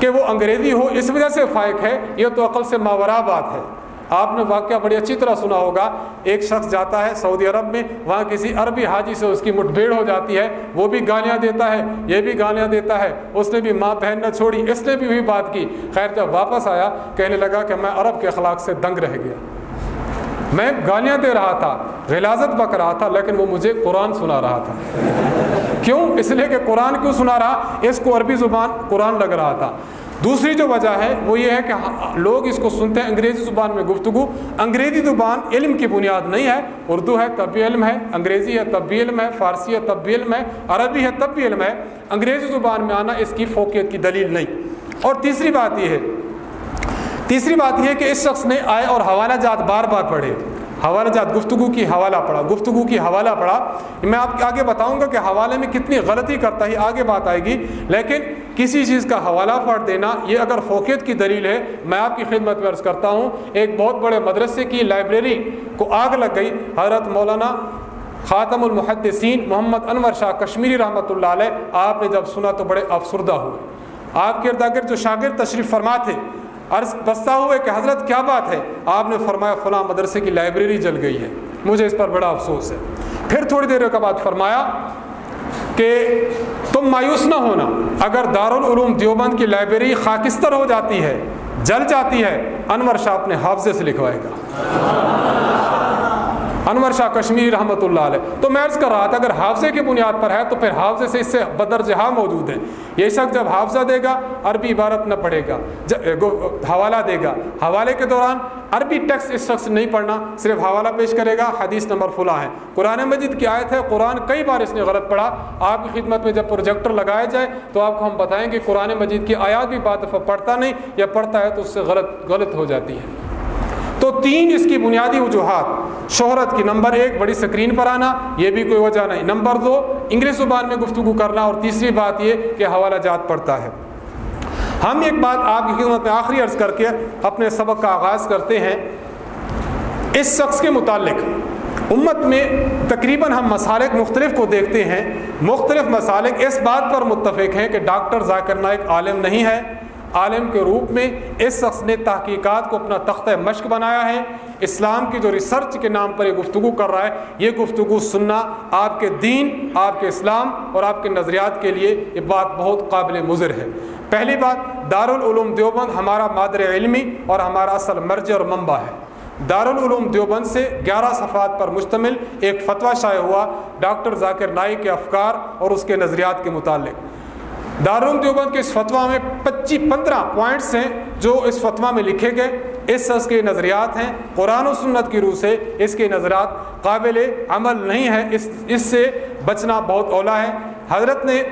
کہ وہ انگریزی ہو، اس وجہ سے فائق ہے، یہ تو عقل سے ماورا بات ہے۔ آپ نے واقعہ بڑی اچھی طرح سنا ہوگا۔ ایک شخص جاتا ہے سعودی عرب میں، وہاں کسی عربی حاجی سے اس کی مٹ بھیڑ ہو جاتی ہے، وہ بھی گالیاں دیتا ہے، یہ بھی گالیاں دیتا ہے۔ اس نے بھی ماں بہن نہ چھوڑی، اس نے بھی وہی بات کی۔ خیر، جب واپس آیا، کہنے لگا کہ میں عرب کے اخلاق سے دنگ رہ گیا۔ میں گالیاں دے رہا تھا، غلازت بک رہا تھا، لیکن وہ مجھے قرآن سنا رہا تھا۔ کیوں؟ اس لیے کہ قرآن کیوں سنا رہا؟ اس کو عربی زبان قرآن لگ رہا تھا۔ دوسری جو وجہ ہے وہ یہ ہے کہ لوگ اس کو سنتے ہیں انگریزی زبان میں گفتگو۔ انگریزی زبان علم کی بنیاد نہیں ہے۔ اردو ہے تب بھی علم ہے، انگریزی ہے تب بھی علم ہے، فارسی ہے تب بھی علم ہے، عربی ہے تب بھی علم ہے۔ انگریزی زبان میں آنا اس کی فوقیت کی دلیل نہیں۔ اور تیسری بات یہ ہے، تیسری بات یہ ہے کہ اس شخص نے آئے اور حوالہ جات بار بار پڑھے۔ حوالہ جات، گفتگو کی حوالہ پڑھا گفتگو کی حوالہ پڑھا میں آپ کے آگے بتاؤں گا کہ حوالے میں کتنی غلطی کرتا ہے آگے بات آئے گی، لیکن کسی چیز کا حوالہ پڑھ دینا، یہ اگر فوقیت کی دلیل ہے، میں آپ کی خدمت میں عرض کرتا ہوں، ایک بہت بڑے مدرسے کی لائبریری کو آگ لگ گئی۔ حضرت مولانا خاتم المحدثین محمد انور شاہ کشمیری رحمۃ اللہ علیہ، آپ نے جب سنا تو بڑے افسردہ ہوئے۔ آپ کے ارد گرد جو شاگرد تشریف فرما تھے عرض بستہ ہوئے کہ حضرت کیا بات ہے؟ آپ نے فرمایا فلاں مدرسے کی لائبریری جل گئی ہے۔ مجھے اس پر بڑا افسوس ہے۔ پھر تھوڑی دیر کے بعد فرمایا کہ تم مایوس نہ ہونا۔ اگر دارالعلوم دیوبند کی لائبریری خاکستر ہو جاتی ہے، جل جاتی ہے، انور شاہ اپنے حافظے سے لکھوائے گا۔ انور شاہ کشمیری رحمۃ اللہ علیہ۔ تو میں عرض کر رہا تھا، اگر حافظے کی بنیاد پر ہے تو پھر حافظے سے اس سے بدر جہاں موجود ہیں۔ یہ شخص جب حافظہ دے گا، عربی عبارت نہ پڑھے گا۔ حوالہ دے گا۔ حوالے کے دوران عربی ٹیکس اس شخص نہیں پڑھنا، صرف حوالہ پیش کرے گا، حدیث نمبر فلاں ہے۔ قرآن مجید کی آیت ہے، قرآن کئی بار اس نے غلط پڑھا۔ آپ کی خدمت میں جب پروجیکٹر لگایا جائے تو آپ کو ہم بتائیں گے قرآن مجید کی آیات بھی بات پڑھتا نہیں، یا پڑھتا ہے تو اس سے غلط غلط ہو جاتی ہے۔ تو تین اس کی بنیادی وجوہات۔ شہرت کی نمبر ایک، بڑی سکرین پر آنا، یہ بھی کوئی وجہ نہیں۔ نمبر دو، انگلش زبان میں گفتگو کرنا۔ اور تیسری بات یہ کہ حوالہ جات پڑتا ہے۔ ہم ایک بات آپ کی خدمت میں آخری عرض کر کے اپنے سبق کا آغاز کرتے ہیں۔ اس شخص کے متعلق امت میں تقریباً ہم مسالک مختلف کو دیکھتے ہیں۔ مختلف مسالک اس بات پر متفق ہیں کہ ڈاکٹر ذاکر نائک عالم نہیں ہے۔ عالم کے روپ میں اس شخص نے تحقیقات کو اپنا تختہ مشق بنایا ہے۔ اسلام کی جو ریسرچ کے نام پر یہ گفتگو کر رہا ہے، یہ گفتگو سننا آپ کے دین، آپ کے اسلام اور آپ کے نظریات کے لیے یہ بات بہت قابل مضر ہے۔ پہلی بات، دارالعلوم دیوبند ہمارا مادر علمی اور ہمارا اصل مرج اور منبع ہے۔ دارالعلوم دیوبند سے گیارہ صفحات پر مشتمل ایک فتویٰ شائع ہوا ڈاکٹر ذاکر نائی کے افکار اور اس کے نظریات کے متعلق۔ دارالعلوم دیوبند کے اس فتویٰ میں پچی پندرہ پوائنٹس ہیں جو اس فتویٰ میں لکھے گئے۔ اس شخص کے نظریات ہیں۔ قرآن و سنت کی روح سے اس کے نظرات قابل عمل نہیں ہے اس اس سے بچنا بہت اولا ہے۔ حضرت نے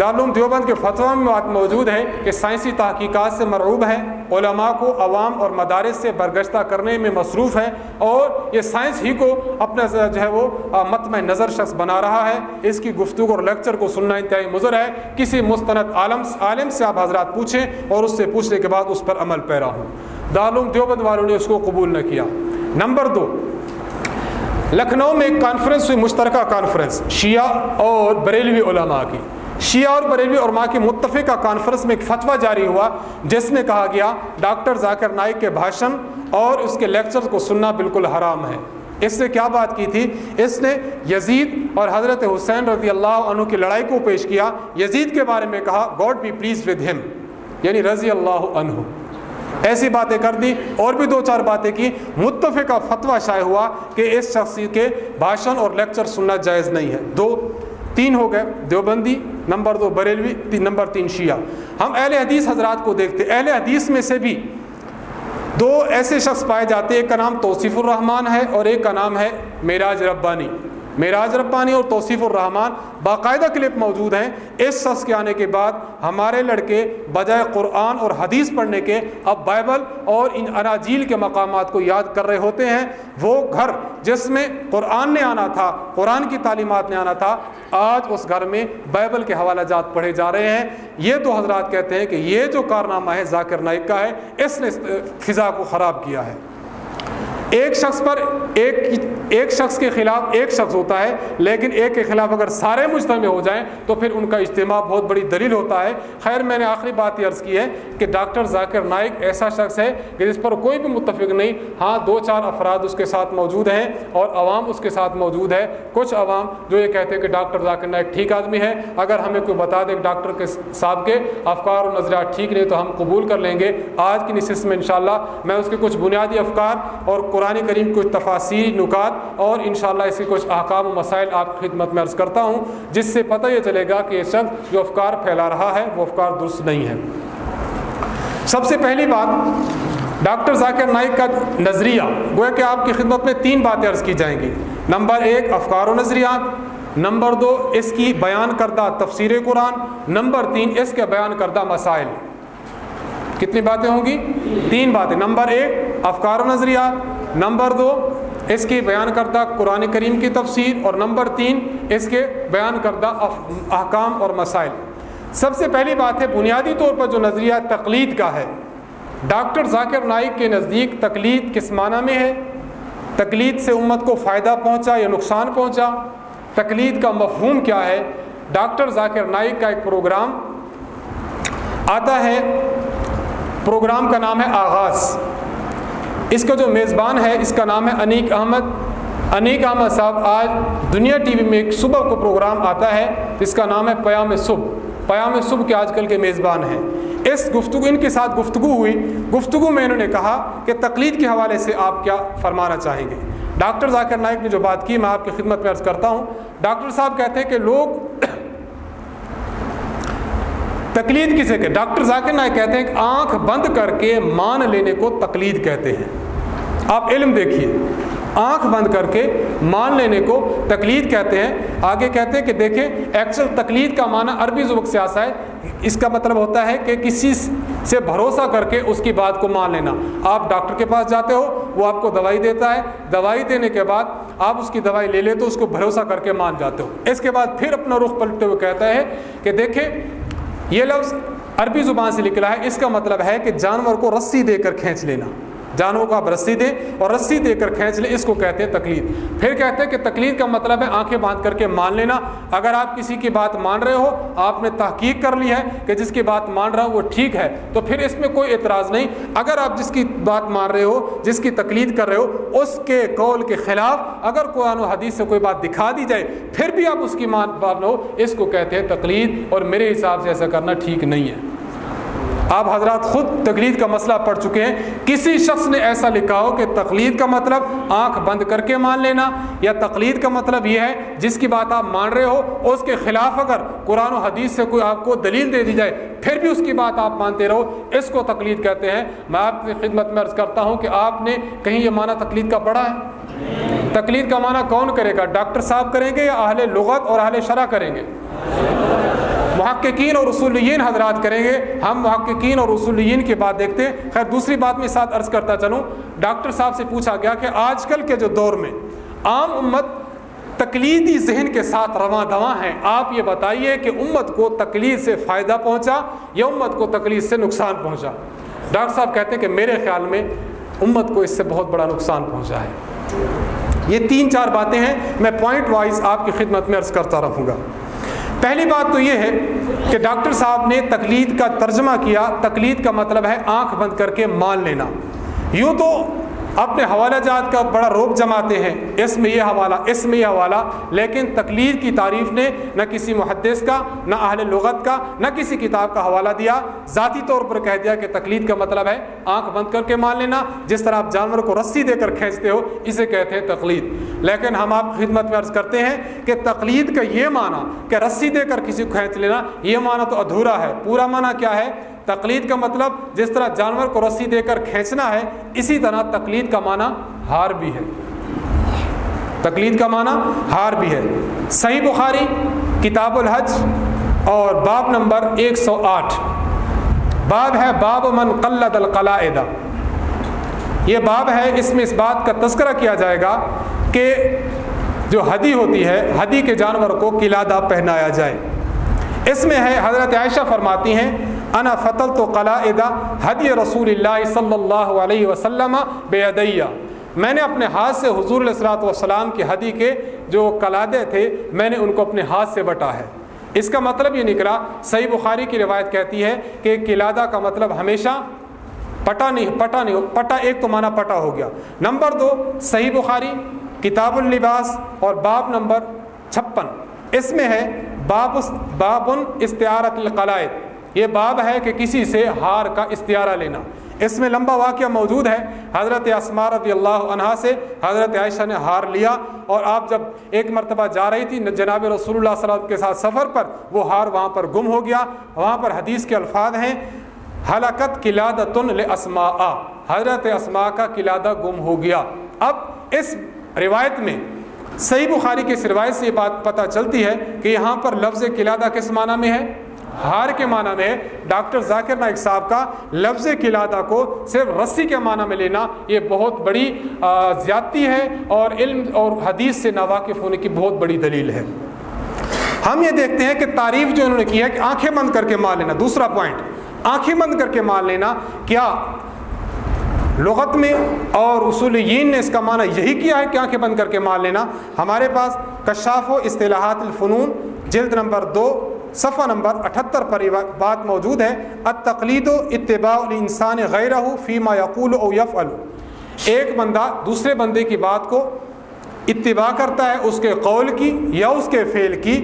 دارالعلوم دیوبند کے فتویٰ میں بات موجود ہے کہ سائنسی تحقیقات سے مرعوب ہے، علماء کو عوام اور مدارس سے برگشتہ کرنے میں مصروف ہے اور یہ سائنس ہی کو اپنا جو ہے وہ متمع نظر شخص بنا رہا ہے۔ اس کی گفتگو اور لیکچر کو سننا انتہائی مضر ہے۔ کسی مستند عالم عالم سے آپ حضرات پوچھیں اور اس سے پوچھنے کے بعد اس پر عمل پیرا ہوں۔ دارالعلوم دیوبند والوں نے اس کو قبول نہ کیا۔ نمبر دو، لکھنؤ میں ایک کانفرنس ہوئی، مشترکہ کانفرنس شیعہ اور بریلوی علماء کی۔ شیعہ اور بریلوی اور ماں کی متفقہ کانفرنس میں ایک فتویٰ جاری ہوا، جس میں کہا گیا، ڈاکٹر ذاکر نائک کے بھاشن اور اس کے لیکچر کو سننا بالکل حرام ہے۔ اس نے کیا بات کی تھی؟ اس نے یزید اور حضرت حسین رضی اللہ عنہ کی لڑائی کو پیش کیا۔ یزید کے بارے میں کہا گاڈ بی پلیز ود ہم یعنی رضی اللہ عنہ۔ ایسی باتیں کر دی۔ اور بھی دو چار باتیں کی۔ متفقہ فتویٰ شائع ہوا کہ اس شخص کے بھاشن اور لیکچر سننا جائز نہیں ہے۔ دو تین ہو گئے، دیوبندی، نمبر دو بریلوی نمبر تین شیعہ۔ ہم اہل حدیث حضرات کو دیکھتے، اہل حدیث میں سے بھی دو ایسے شخص پائے جاتے، ایک کا نام توصیف الرحمان ہے اور ایک کا نام ہے معراج ربانی۔ معراج ربانی اور توصیف الرحمان باقاعدہ کلپ موجود ہیں۔ اس شخص کے آنے کے بعد ہمارے لڑکے بجائے قرآن اور حدیث پڑھنے کے اب بائبل اور ان اناجیل کے مقامات کو یاد کر رہے ہوتے ہیں۔ وہ گھر جس میں قرآن نے آنا تھا، قرآن کی تعلیمات نے آنا تھا، آج اس گھر میں بائبل کے حوالہ جات پڑھے جا رہے ہیں۔ یہ تو حضرات کہتے ہیں کہ یہ جو کارنامہ ہے، ذاکر نائک کا ہے، اس نے فضا کو خراب کیا ہے۔ ایک شخص پر ایک ایک شخص کے خلاف ایک شخص ہوتا ہے، لیکن ایک کے خلاف اگر سارے مجتمع ہو جائیں تو پھر ان کا اجتماع بہت بڑی دلیل ہوتا ہے۔ خیر، میں نے آخری بات یہ عرض کی ہے کہ ڈاکٹر ذاکر نائک ایسا شخص ہے کہ جس پر کوئی بھی متفق نہیں۔ ہاں دو چار افراد اس کے ساتھ موجود ہیں اور عوام اس کے ساتھ موجود ہے۔ کچھ عوام جو یہ کہتے ہیں کہ ڈاکٹر ذاکر نائک ٹھیک آدمی ہے، اگر ہمیں کوئی بتا دے ڈاکٹر کے صاحب کے افکار و نظریات ٹھیک نہیں تو ہم قبول کر لیں گے۔ آج کی نشست میں انشاءاللہ میں اس کے کچھ بنیادی افکار اور قرآن کریم کچھ تفاصیر نکات اور انشاءاللہ اس کے کچھ احکام و مسائل آپ کی خدمت میں عرض کرتا ہوں، جس سے پتہ یہ چلے گا کہ یہ شخص جو افکار پھیلا رہا ہے، وہ افکار درست نہیں ہے۔ سب سے پہلی بات، ڈاکٹر ذاکر نائک کا نظریہ۔ گویا کہ آپ کی خدمت میں تین باتیں عرض کی جائیں گی۔ نمبر ایک، افکار و نظریات۔ نمبر دو، اس کی بیان کردہ تفسیر قرآن۔ نمبر تین، اس کے بیان کردہ مسائل۔ کتنی باتیں ہوں گی؟ تین باتیں۔ نمبر ایک، افکار و نظریات۔ نمبر دو، اس کی بیان کردہ قرآن کریم کی تفسیر، اور نمبر تین، اس کے بیان کردہ احکام اور مسائل۔ سب سے پہلی بات ہے، بنیادی طور پر جو نظریہ تقلید کا ہے، ڈاکٹر ذاکر نائک کے نزدیک تقلید کس معنی میں ہے؟ تقلید سے امت کو فائدہ پہنچا یا نقصان پہنچا؟ تقلید کا مفہوم کیا ہے؟ ڈاکٹر ذاکر نائک کا ایک پروگرام آتا ہے۔ پروگرام کا نام ہے آغاز۔ اس کا جو میزبان ہے، اس کا نام ہے انیک احمد۔ انیک احمد صاحب آج دنیا ٹی وی میں ایک صبح کو پروگرام آتا ہے، جس کا نام ہے پیام صبح۔ پیام صبح کے آج کل کے میزبان ہیں۔ اس گفتگو، ان کے ساتھ گفتگو ہوئی۔ گفتگو میں انہوں نے کہا کہ تقلید کے حوالے سے آپ کیا فرمانا چاہیں گے۔ ڈاکٹر ذاکر نائک نے جو بات کی، میں آپ کی خدمت میں عرض کرتا ہوں۔ ڈاکٹر صاحب کہتے ہیں کہ لوگ تقلید کسے کہ ڈاکٹر ذاکر نائک کہتے ہیں کہ آنکھ بند کر کے مان لینے کو تقلید کہتے ہیں۔ آپ علم دیکھیے۔ آنکھ بند کر کے مان لینے کو تقلید کہتے ہیں۔ آگے کہتے ہیں کہ دیکھیں ایکچوئل تقلید کا معنی عربی ذبق سے آسا ہے۔ اس کا مطلب ہوتا ہے کہ کسی سے بھروسہ کر کے اس کی بات کو مان لینا۔ آپ ڈاکٹر کے پاس جاتے ہو، وہ آپ کو دوائی دیتا ہے۔ دوائی دینے کے بعد آپ اس کی دوائی لے لیتے ہو، اس کو بھروسہ کر کے مان جاتے ہو۔ اس کے بعد پھر اپنا رخ پلٹتے ہوئے کہتا ہے کہ دیکھیں یہ لفظ عربی زبان سے نکلا ہے۔ اس کا مطلب ہے کہ جانور کو رسی دے کر کھینچ لینا۔ جانوروں کو آپ رسی دیں اور رسی دے کر کھینچ لیں اس کو کہتے ہیں تکلید پھر کہتے ہیں کہ تکلید کا مطلب ہے آنکھیں باندھ کر کے مان لینا۔ اگر آپ کسی کی بات مان رہے ہو، آپ نے تحقیق کر لی ہے کہ جس کی بات مان رہا ہوں وہ ٹھیک ہے، تو پھر اس میں کوئی اعتراض نہیں۔ اگر آپ جس کی بات مان رہے ہو، جس کی تکلید کر رہے ہو، اس کے قول کے خلاف اگر قرآن و حدیث سے کوئی بات دکھا دی جائے، پھر بھی آپ اس کی مان مان ہو، اس کو کہتے ہیں تکلید اور میرے حساب سے ایسا کرنا ٹھیک نہیں ہے۔ آپ حضرات خود تقلید کا مسئلہ پڑھ چکے ہیں۔ کسی شخص نے ایسا لکھا ہو کہ تقلید کا مطلب آنکھ بند کر کے مان لینا، یا تقلید کا مطلب یہ ہے، جس کی بات آپ مان رہے ہو، اس کے خلاف اگر قرآن و حدیث سے کوئی آپ کو دلیل دے دی جائے، پھر بھی اس کی بات آپ مانتے رہو۔ اس کو تقلید کہتے ہیں۔ میں آپ کی خدمت میں عرض کرتا ہوں کہ آپ نے کہیں یہ معنی تقلید کا پڑھا ہے؟ تقلید کا معنی کون کرے گا؟ ڈاکٹر صاحب کریں گے یا اہل لغت اور اہل شرح کریں گے؟ محققین اور اصولین حضرات کریں گے، ہم محققین اور اصولین کی بات دیکھتے ہیں۔ خیر، دوسری بات میں ساتھ عرض کرتا چلوں۔ ڈاکٹر صاحب سے پوچھا گیا کہ آج کل کے جو دور میں عام امت تقلیدی ذہن کے ساتھ رواں دواں ہیں۔ آپ یہ بتائیے کہ امت کو تقلید سے فائدہ پہنچا یا امت کو تقلید سے نقصان پہنچا؟ ڈاکٹر صاحب کہتے ہیں کہ میرے خیال میں امت کو اس سے بہت بڑا نقصان پہنچا ہے۔ یہ تین چار باتیں ہیں۔ میں پوائنٹ وائز آپ کی خدمت میں عرض کرتا رہوں گا۔ پہلی بات تو یہ ہے کہ ڈاکٹر صاحب نے تقلید کا ترجمہ کیا، تقلید کا مطلب ہے آنکھ بند کر کے مان لینا۔ یوں تو اپنے حوالہ جات کا بڑا روپ جماتے ہیں۔ اس میں یہ حوالہ، اس میں یہ حوالہ۔ لیکن تقلید کی تعریف نے نہ کسی محدث کا، نہ اہل لغت کا، نہ کسی کتاب کا حوالہ دیا۔ ذاتی طور پر کہہ دیا کہ تقلید کا مطلب ہے آنکھ بند کر کے مان لینا۔ جس طرح آپ جانور کو رسی دے کر کھینچتے ہو، اسے کہتے ہیں تقلید۔ لیکن ہم آپ خدمت میں عرض کرتے ہیں کہ تقلید کا یہ معنی کہ رسی دے کر کسی کو کھینچ لینا، یہ معنی تو ادھورا ہے۔ پورا معنی کیا ہے؟ تقلید کا مطلب جس طرح جانور کو رسی دے کر کھینچنا ہے، اسی طرح تقلید کا معنی ہار بھی ہے۔ تقلید کا معنی ہار بھی ہے۔ صحیح بخاری، کتاب الحج اور باب نمبر ایک سو آٹھ۔ باب ہے باب من قلد القلائدہ یہ باب ہے، اس میں اس بات کا تذکرہ کیا جائے گا کہ جو حدی ہوتی ہے حدی کے جانور کو قلادہ پہنایا جائے۔ اس میں ہے، حضرت عائشہ فرماتی ہیں انا فتل تو قلعہ حدی رسول اللہ صلی اللہ علیہ وسلم بے ادیہ میں نے اپنے ہاتھ سے حضور السلاۃ والسلام کی حدی کے جو قلادے تھے، میں نے ان کو اپنے ہاتھ سے بٹا ہے۔ اس کا مطلب یہ نکلا، صحیح بخاری کی روایت کہتی ہے کہ قلادہ کا مطلب ہمیشہ پٹا نہیں پٹا نہیں، پٹا ایک تو معنی پٹا ہو گیا۔ نمبر دو، صحیح بخاری، کتاب اللباس اور باب نمبر چھپن۔ اس میں ہے باب بابن استعارت القلائد۔ یہ باب ہے کہ کسی سے ہار کا استعارہ لینا۔ اس میں لمبا واقعہ موجود ہے۔ حضرت اسما رضی اللہ عنہ سے حضرت عائشہ نے ہار لیا اور آپ جب ایک مرتبہ جا رہی تھی جناب رسول اللہ صلی اللہ علیہ وسلم کے ساتھ سفر پر، وہ ہار وہاں پر گم ہو گیا۔ وہاں پر حدیث کے الفاظ ہیں، ہلاکت قلادتن لاسماء۔ حضرت اسما کا قلادہ گم ہو گیا۔ اب اس روایت میں صحیح بخاری کے روایت سے یہ بات پتہ چلتی ہے کہ یہاں پر لفظ قلادہ کس معنی میں ہے؟ ہار کے معنی میں ڈاکٹر ذاکر نائک صاحب کا لفظ قلادہ کو صرف رسی کے معنی میں لینا یہ بہت بڑی زیادتی ہے اور علم اور حدیث سے ناواقف ہونے کی بہت بڑی دلیل ہے۔ ہم یہ دیکھتے ہیں کہ تعریف جو انہوں نے کی ہے کہ آنکھیں بند کر کے مان لینا، دوسرا پوائنٹ آنکھیں بند کر کے مان لینا، کیا لغت میں اور اصولین نے اس کا معنی یہی کیا ہے کہ آنکھیں بند کر کے مان لینا؟ ہمارے پاس کشاف و اصطلاحات الفنون، جلد نمبر دو صفحہ نمبر اٹھتر پر بات موجود ہے، التقلید و اتباع الانسان غیرہ فیما یقول او یف ایک بندہ دوسرے بندے کی بات کو اتباع کرتا ہے، اس کے قول کی یا اس کے فعل کی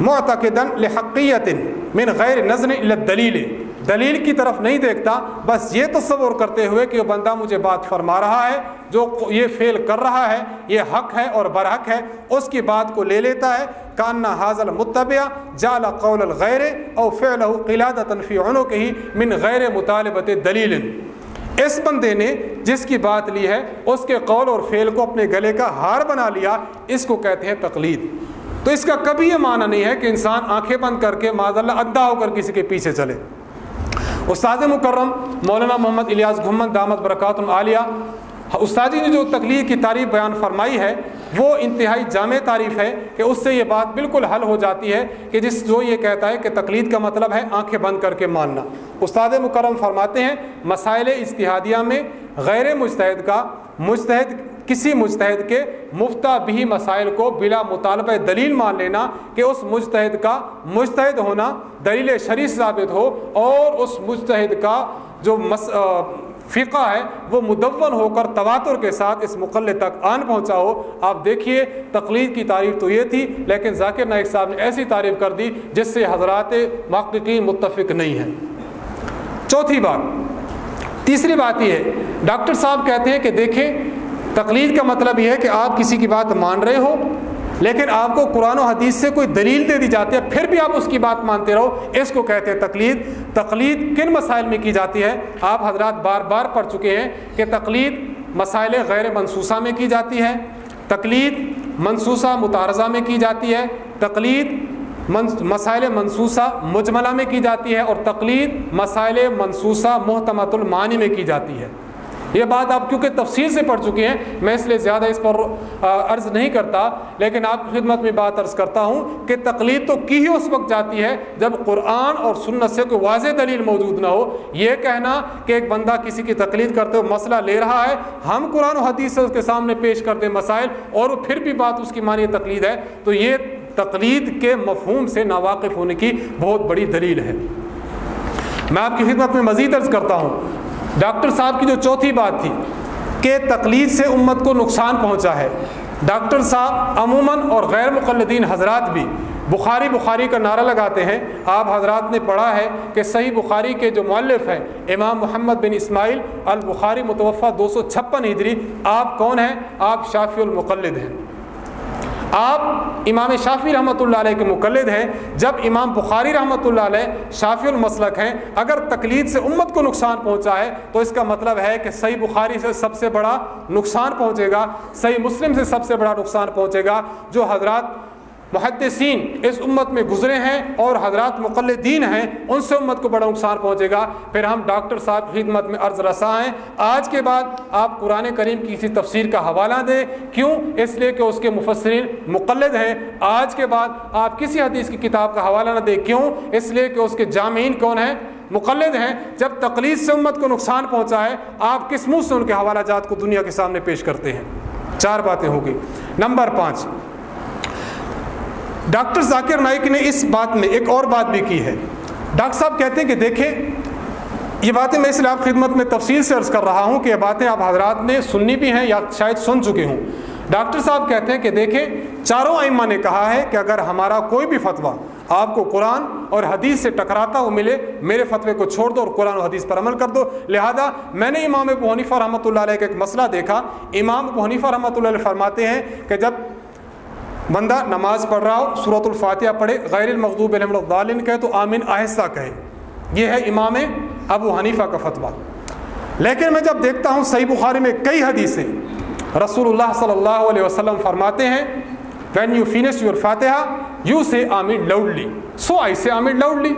معتقدن لحقیت من غیر نظر دلیل دلیل کی طرف نہیں دیکھتا، بس یہ تصور کرتے ہوئے کہ وہ بندہ مجھے بات فرما رہا ہے، جو یہ فعل کر رہا ہے، یہ حق ہے اور برحق ہے، اس کی بات کو لے لیتا ہے۔ کاننا حاضل متبع جال قول الغیر او فعل قلاد تنفی عنو کے ہی من غیر مطالبت دلیل اس بندے نے جس کی بات لی ہے، اس کے قول اور فعل کو اپنے گلے کا ہار بنا لیا، اس کو کہتے ہیں تقلید۔ تو اس کا کبھی یہ معنی نہیں ہے کہ انسان آنکھیں بند کر کے معذ اللہ ادا ہو کر کسی کے پیچھے چلے۔ استاد مکرم، مولانا محمد الیاس گھمن، دامت برکات العالیہ۔ استادی نے جو تکلیف کی تعریف بیان فرمائی ہے، وہ انتہائی جامع تعریف ہے کہ اس سے یہ بات بالکل حل ہو جاتی ہے کہ جس جو یہ کہتا ہے کہ تقلید کا مطلب ہے آنکھیں بند کر کے ماننا۔ استاد مکرم فرماتے ہیں، مسائل اجتہادیہ میں غیر مستحد کا مستحد کسی مجتہد کے مفتہ بھی مسائل کو بلا مطالبہ دلیل مان لینا کہ اس مجتہد کا مستحد ہونا دلیل شریف ثابت ہو اور اس مجتہد کا جو مس فقہ ہے، وہ مدون ہو کر تواتر کے ساتھ اس مقلع تک آن پہنچا ہو۔ آپ دیکھیے، تقلید کی تعریف تو یہ تھی، لیکن ذاکر نائک صاحب نے ایسی تعریف کر دی جس سے حضرات محققین متفق نہیں ہیں۔ چوتھی بات، تیسری بات یہ ہے، ڈاکٹر صاحب کہتے ہیں کہ دیکھیں، تقلید کا مطلب یہ ہے کہ آپ کسی کی بات مان رہے ہو لیکن آپ کو قرآن و حدیث سے کوئی دلیل دے دی جاتی ہے، پھر بھی آپ اس کی بات مانتے رہو۔ اس کو کہتے ہیں تقلید۔ تقلید کن مسائل میں کی جاتی ہے؟ آپ حضرات بار بار پڑھ چکے ہیں کہ تقلید مسائل غیر منصوصہ میں کی جاتی ہے، تقلید منصوصہ متارضہ میں کی جاتی ہے، تقلید مسائل منصوصہ مجملہ میں کی جاتی ہے اور تقلید مسائل منصوصہ محتمت المعانی میں کی جاتی ہے۔ یہ بات آپ کیونکہ تفصیل سے پڑھ چکے ہیں، میں اس لیے زیادہ اس پر عرض نہیں کرتا، لیکن آپ کی خدمت میں بات عرض کرتا ہوں کہ تقلید تو کی ہی اس وقت جاتی ہے جب قرآن اور سنت سے کوئی واضح دلیل موجود نہ ہو۔ یہ کہنا کہ ایک بندہ کسی کی تقلید کرتے ہوئے مسئلہ لے رہا ہے، ہم قرآن و حدیث سے اس کے سامنے پیش کرتے مسائل اور پھر بھی بات اس کی مانی تقلید ہے، تو یہ تقلید کے مفہوم سے ناواقف ہونے کی بہت بڑی دلیل ہے۔ میں آپ کی خدمت میں مزید عرض کرتا ہوں۔ ڈاکٹر صاحب کی جو چوتھی بات تھی کہ تقلید سے امت کو نقصان پہنچا ہے۔ ڈاکٹر صاحب عموماً اور غیر مقلدین حضرات بھی بخاری بخاری کا نعرہ لگاتے ہیں۔ آپ حضرات نے پڑھا ہے کہ صحیح بخاری کے جو مؤلف ہیں، امام محمد بن اسماعیل البخاری متوفہ دو سو چھپن ہجری، آپ کون ہیں؟ آپ شافی المقلد ہیں۔ آپ امام شافی رحمۃ اللہ علیہ کے مقلد ہیں، جب امام بخاری رحمۃ اللہ علیہ شافی المسلک ہیں، اگر تقلید سے امت کو نقصان پہنچا ہے، تو اس کا مطلب ہے کہ صحیح بخاری سے سب سے بڑا نقصان پہنچے گا، صحیح مسلم سے سب سے بڑا نقصان پہنچے گا، جو حضرات محدثین اس امت میں گزرے ہیں اور حضرات مقلدین ہیں، ان سے امت کو بڑا نقصان پہنچے گا۔ پھر ہم ڈاکٹر صاحب خدمت میں عرض رساں ہیں۔ آج کے بعد آپ قرآن کریم کی کسی تفسیر کا حوالہ دیں۔ کیوں؟ اس لیے کہ اس کے مفسرین مقلد ہیں۔ آج کے بعد آپ کسی حدیث کی کتاب کا حوالہ نہ دیں۔ کیوں؟ اس لیے کہ اس کے جامعین کون ہیں؟ مقلد ہیں۔ جب تقلید سے امت کو نقصان پہنچا ہے، آپ کس منہ سے ان کے حوالہ جات کو دنیا کے سامنے پیش کرتے ہیں؟ چار باتیں ہوں گی نمبر پانچ ڈاکٹر ذاکر نائک نے اس بات میں ایک اور بات بھی کی ہے۔ ڈاکٹر صاحب کہتے ہیں کہ دیکھیں، یہ باتیں میں اس لیے آپ خدمت میں تفصیل سے عرض کر رہا ہوں کہ یہ باتیں آپ حضرات نے سننی بھی ہیں یا شاید سن چکے ہوں۔ ڈاکٹر صاحب کہتے ہیں کہ دیکھیں، چاروں ائمہ نے کہا ہے کہ اگر ہمارا کوئی بھی فتویٰ آپ کو قرآن اور حدیث سے ٹکراتا ہو ملے، میرے فتوے کو چھوڑ دو اور قرآن و حدیث پر عمل کر دو۔ لہذا میں نے امام ابو حنیفہ رحمۃ اللہ علیہ کا ایک مسئلہ دیکھا۔ امام ابو حنیفہ رحمۃ اللہ علیہ فرماتے ہیں کہ جب بندہ نماز پڑھ رہا ہو صورت الفاتحہ پڑھے، غیر المغضوب علیہ الدالن کہے تو آمین، آہستہ کہے۔ یہ ہے امام ابو حنیفہ کا فتویٰ۔ لیکن میں جب دیکھتا ہوں صحیح بخاری میں کئی حدیثیں، رسول اللہ صلی اللہ علیہ وسلم فرماتے ہیں وین یو فینش یور فاتحہ یو سے آمین لاؤڈلی سو آئی سے آمین لاؤڈلی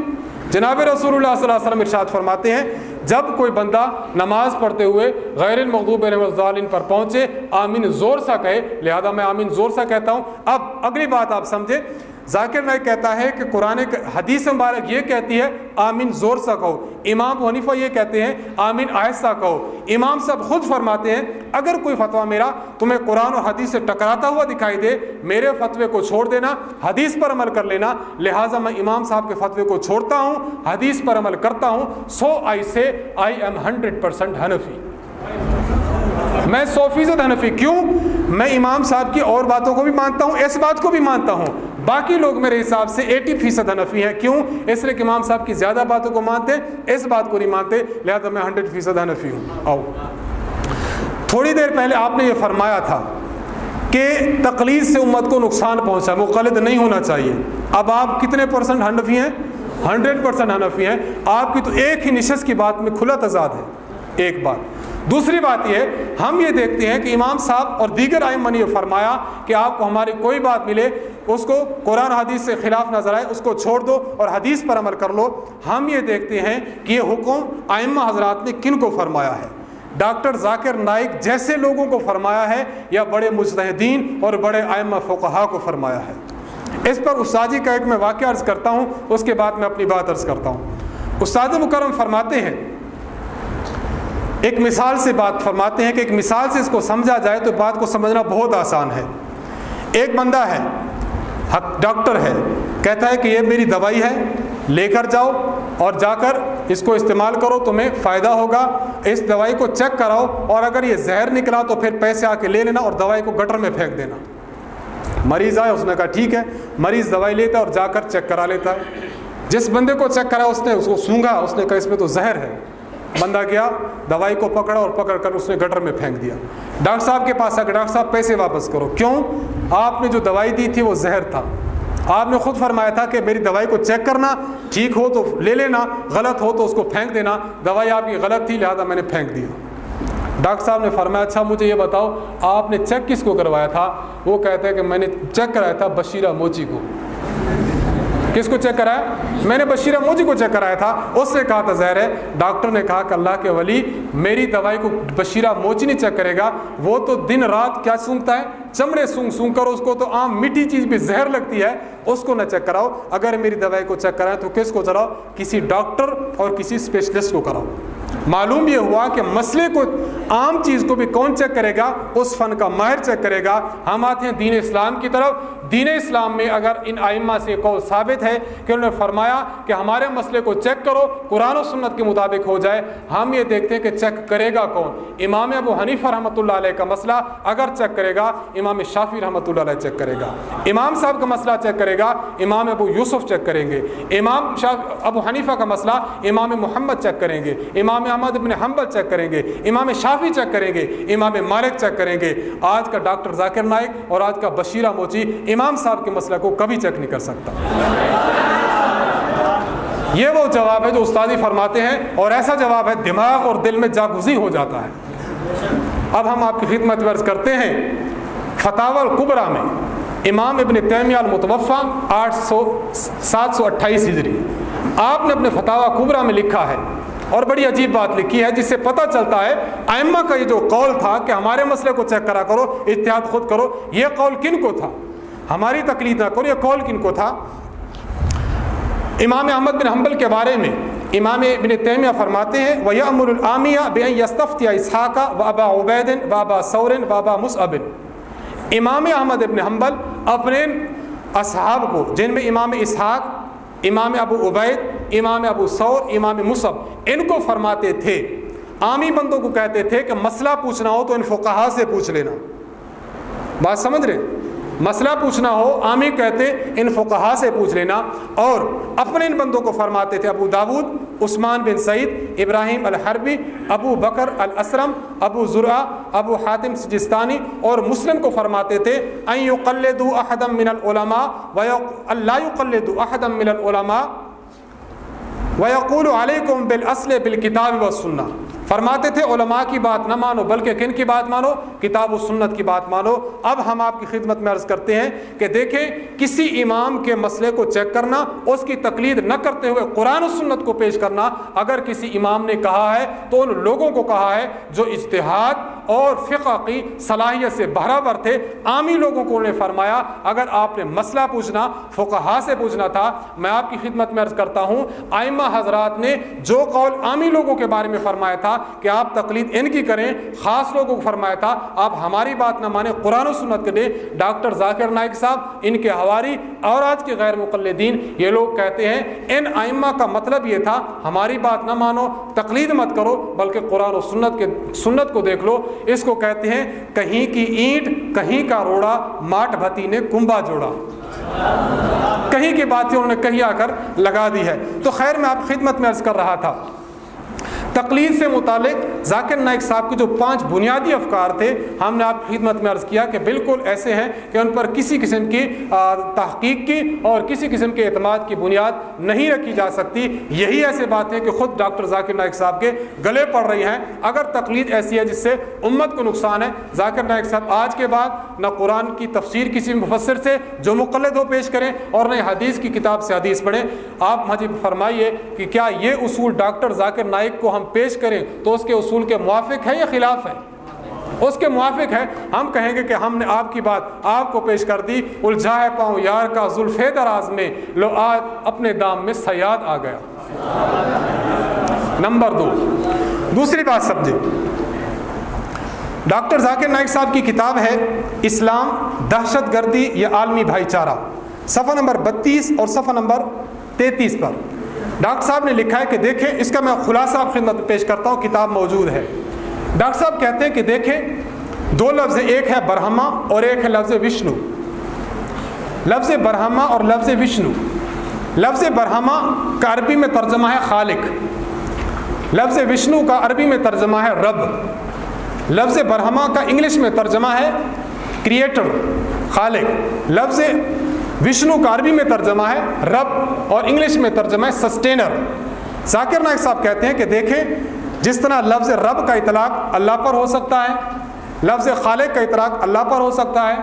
جناب رسول اللہ صلی اللہ علیہ وسلم ارشاد فرماتے ہیں جب کوئی بندہ نماز پڑھتے ہوئے غیر المغضوب الظالین پر پہنچے، آمین زور سا کہے، لہذا میں آمین زور سا کہتا ہوں۔ اب اگلی بات آپ سمجھے ذاکر نائک کہتا ہے کہ قرآن حدیث مبارک یہ کہتی ہے، آمین زور سا کہو۔ امام حنیفہ یہ کہتے ہیں، آمین آہستہ کہو۔ امام صاحب خود فرماتے ہیں، اگر کوئی فتویٰ میرا تمہیں قرآن و حدیث سے ٹکراتا ہوا دکھائی دے، میرے فتوے کو چھوڑ دینا، حدیث پر عمل کر لینا، لہٰذا میں امام صاحب کے فتوے کو چھوڑتا ہوں، حدیث پر عمل کرتا ہوں۔ So I say I am hundred percent حنفی۔ میں سو فیصد حنفی کیوں؟ میں امام صاحب کی اور باتوں کو بھی مانتا ہوں، اس بات کو بھی مانتا ہوں۔ باقی لوگ میرے حساب سے ایٹی فیصد حنفی ہیں۔ کیوں؟ اس لیے کہ امام صاحب کی زیادہ باتوں کو مانتے، اس بات کو نہیں مانتے۔ لہٰذا میں ہنڈریڈ فیصد حنفی ہوں۔ آؤ۔ تھوڑی دیر پہلے آپ نے یہ فرمایا تھا کہ تقلید سے امت کو نقصان پہنچا، مقلد نہیں ہونا چاہیے۔ اب آپ کتنے پرسنٹ حنفی ہیں؟ ہنڈریڈ پرسنٹ حنفی ہیں۔ آپ کی تو ایک ہی نشست کی بات میں کھلا تضاد ہے۔ ایک بات۔ دوسری بات یہ ہم یہ دیکھتے ہیں کہ امام صاحب اور دیگر آئمہ نے یہ فرمایا کہ آپ کو ہماری کوئی بات ملے، اس کو قرآن حدیث سے خلاف نظر آئے، اس کو چھوڑ دو اور حدیث پر عمل کر لو۔ ہم یہ دیکھتے ہیں کہ یہ حکم آئمہ حضرات نے کن کو فرمایا ہے؟ ڈاکٹر ذاکر نائک جیسے لوگوں کو فرمایا ہے یا بڑے مجتہدین اور بڑے آئمہ فقہا کو فرمایا ہے؟ اس پر استاذی کا ایک میں واقعہ عرض کرتا ہوں، اس کے بعد میں اپنی بات عرض کرتا ہوں۔ استاد مکرم فرماتے ہیں ایک مثال سے بات فرماتے ہیں کہ ایک مثال سے اس کو سمجھا جائے تو بات کو سمجھنا بہت آسان ہے۔ ایک بندہ ہے ڈاکٹر ہے، کہتا ہے کہ یہ میری دوائی ہے، لے کر جاؤ اور جا کر اس کو استعمال کرو، تمہیں فائدہ ہوگا۔ اس دوائی کو چیک کراؤ اور اگر یہ زہر نکلا تو پھر پیسے آ کے لے لینا اور دوائی کو گٹر میں پھینک دینا۔ مریض آئے، اس نے کہا ٹھیک ہے، مریض دوائی لیتا ہے اور جا کر چیک کرا لیتا ہے۔ جس بندے کو چیک کرا، اس نے اس کو سونگا، اس نے کہا اس میں تو زہر ہے۔ بندہ گیا، دوائی کو پکڑا اور پکڑ کر اس نے گٹر میں پھینک دیا۔ ڈاکٹر صاحب کے پاس آ کے ڈاکٹر صاحب پیسے واپس کرو۔ کیوں؟ آپ نے جو دوائی دی تھی وہ زہر تھا۔ آپ نے خود فرمایا تھا کہ میری دوائی کو چیک کرنا، ٹھیک ہو تو لے لینا، غلط ہو تو اس کو پھینک دینا۔ دوائی آپ کی غلط تھی، لہٰذا میں نے پھینک دیا۔ ڈاکٹر صاحب نے فرمایا اچھا مجھے یہ بتاؤ، آپ نے چیک کس کو کروایا تھا؟ وہ کہتے ہیں کہ میں نے چیک کرایا تھا بشیرہ موچی کو۔ کس کو چیک کرایا میں نے بشیرہ موجی کو چیک کرایا تھا، اس نے کہا تھا، زہر ہے، ڈاکٹر نے کہا کہ اللہ کے ولی، میری دوائی کو بشیرہ موچی نہیں چیک کرے گا، وہ تو دن رات کیا سونگتا ہے؟ چمڑے سونگ سونگ کر، اس کو تو عام میٹھی چیز بھی زہر لگتی ہے، اس کو نہ چیک کراؤ۔ اگر میری دوائی کو چیک کرائیں تو کس کو چلاؤ؟ کسی ڈاکٹر اور کسی اسپیشلسٹ کو کراؤ۔ معلوم یہ ہوا کہ مسئلے کو عام چیز کو بھی کون چیک کرے گا؟ اس فن کا ماہر چیک کرے گا۔ ہم آتے ہیں دین اسلام کی طرف۔ دین اسلام میں اگر ان آئمہ سے قول ثابت ہے کہ انہوں نے فرمایا کہ ہمارے مسئلے کو چیک کرو، قرآن و سنت کے مطابق ہو جائے، ہم یہ دیکھتے ہیں کہ چیک کرے گا کون؟ امام ابو حنیفہ رحمۃ اللہ علیہ کا مسئلہ اگر چیک کرے گا، امام شافی رحمۃ اللہ علیہ چیک کرے گا۔ امام صاحب کا مسئلہ چیک کرے گا، امام ابو یوسف چیک کریں گے۔ امام شاہ ابو حنیفہ کا مسئلہ امام محمد چیک کریں گے۔ امام احمد ابن حنبل چیک کریں گے۔ امام شافی چیک کریں گے۔ امام مالک چیک کریں گے۔ آج کا ڈاکٹر ذاکر نائک اور آج کا بشیرہ موچی امام صاحب کے مسئلہ کو کبھی چیک نہیں کر سکتا۔ یہ وہ جواب ہے جو استادی فرماتے ہیں اور ایسا جواب ہے، دماغ اور دل میں جاگزی ہو جاتا ہے۔ اب ہم آپ کی خدمت ورز کرتے ہیں فتح القبرا میں امام ابن تیمیہ المتوفہ آٹھ سو سات سو اٹھائیس ہجری۔ آپ نے اپنے فتح قبرا میں لکھا ہے اور بڑی عجیب بات لکھی ہے، جس سے پتہ چلتا ہے، ائمہ کا یہ جو قول تھا کہ ہمارے مسئلے کو چیک کرا کرو اتحاد خود کرو، یہ قول کن کو تھا؟ ہماری تقلید نہ کرو، یہ قول کن کو تھا؟ امام احمد بن حنبل کے بارے میں امام ابن تیمیہ فرماتے ہیں وہ امر العامیہ بے اسحاقہ و ابا عبیدن و ابا سورن و ابا مصعبن امام احمد ابن حنبل اپنے اصحاب کو، جن میں امام اسحاق، امام ابو عبید، امام ابو سور، امام مصب، ان کو فرماتے تھے۔ عامی بندوں کو کہتے تھے کہ مسئلہ پوچھنا ہو تو ان فقہا سے پوچھ لینا۔ بات سمجھ رہے مسئلہ پوچھنا ہو، عامی کہتے ان فقہا سے پوچھ لینا۔ اور اپنے ان بندوں کو فرماتے تھے، ابو داود، عثمان بن سعید، ابراہیم الحربی، ابو بکر الاسرم، ابو ذرا ابو حاتم سجستانی اور مسلم کو فرماتے تھے این یقلدو احدم من العلماء اللہ یقلدو احدم من العلماء ویقول علیکم بالاصل بالکتاب والسنہ فرماتے تھے، علماء کی بات نہ مانو، بلکہ کن کی بات مانو؟ کتاب و سنت کی بات مانو۔ اب ہم آپ کی خدمت میں عرض کرتے ہیں کہ دیکھیں، کسی امام کے مسئلے کو چیک کرنا، اس کی تقلید نہ کرتے ہوئے قرآن و سنت کو پیش کرنا، اگر کسی امام نے کہا ہے تو ان لوگوں کو کہا ہے جو اجتہاد اور فقہ کی صلاحیت سے برابر تھے۔ عامی لوگوں کو انہوں نے فرمایا، اگر آپ نے مسئلہ پوچھنا، فقہا سے پوچھنا تھا، میں آپ کی خدمت میں عرض کرتا ہوں آئمہ حضرات نے جو قول عامی لوگوں کے بارے میں فرمایا تھا کہ آپ تقلید ان کی کریں، خاص لوگوں کو فرمایا تھا، آپ ہماری بات نہ مانیں، قرآن و سنت کے دیں ڈاکٹر ذاکر نائک صاحب، ان کے ہواری اور آج کے غیر مقلدین، یہ لوگ کہتے ہیں، ان آئمہ کا مطلب یہ تھا، ہماری بات نہ مانو، تقلید مت کرو، بلکہ قرآن و سنت کے، سنت کو دیکھ لو۔ اس کو کہتے ہیں، کہیں کی اینٹ، کہیں کا روڑا، ماٹ بھتی نے کنبا جوڑا۔ کہیں کی باتیں انہوں نے کہیں آ کر، لگا دی ہے۔ تو خیر، میں آپ خدمت میں عرض کر رہا تھا۔ تقلید سے متعلق ذاکر نائک صاحب کے جو پانچ بنیادی افکار تھے، ہم نے آپ کی خدمت میں عرض کیا کہ بالکل ایسے ہیں کہ ان پر کسی قسم کی تحقیق کی اور کسی قسم کے اعتماد کی بنیاد نہیں رکھی جا سکتی۔ یہی ایسے بات ہے کہ خود ڈاکٹر ذاکر نائک صاحب کے گلے پڑ رہی ہیں۔ اگر تقلید ایسی ہے جس سے امت کو نقصان ہے، ذاکر نائک صاحب آج کے بعد نہ قرآن کی تفسیر کسی مفسر سے جو مقلد ہو پیش کریں اور نہ حدیث کی کتاب سے حدیث پڑھیں۔ آپ مجھے فرمائیے کہ کیا یہ اصول ڈاکٹر ذاکر نائک کو ہم پیش کریں تو اس کے اصول کے موافق ہے یا خلاف ہے اس کے موافق ہے ہم کہیں گے کہ ہم نے آپ کی بات آپ کو پیش کر دی۔ الجھا ہے پاؤں یار کا زلف دراز میں لو آج اپنے دام میں سیاد آ گیا۔ نمبر دو۔ دوسری بات سمجھے ڈاکٹر ذاکر نائک صاحب کی کتاب ہے اسلام، دہشت گردی یا عالمی بھائی چارہ۔ صفحہ نمبر بتیس اور صفحہ نمبر تینتیس پر۔ ڈاکٹر صاحب نے لکھا ہے کہ دیکھیں، اس کا میں خلاصہ آپ خدمت پیش کرتا ہوں، کتاب موجود ہے۔ ڈاکٹر صاحب کہتے ہیں کہ دیکھیں، دو لفظ ایک ہے برہما اور ایک ہے لفظ وشنو۔ لفظ برہما اور لفظ وشنو۔ لفظ برہما کا عربی میں ترجمہ ہے خالق۔ لفظ وشنو کا عربی میں ترجمہ ہے رب۔ لفظ برہما کا انگلش میں ترجمہ ہے کریٹر، خالق۔ لفظ وشنو کا عربی میں ترجمہ ہے؟ رب اور انگلش میں ترجمہ ہے سسٹینر۔ ذاکر نائک صاحب کہتے ہیں کہ دیکھیں، جس طرح لفظ رب کا اطلاق اللہ پر ہو سکتا ہے، لفظ خالق کا اطلاق اللہ پر ہو سکتا ہے،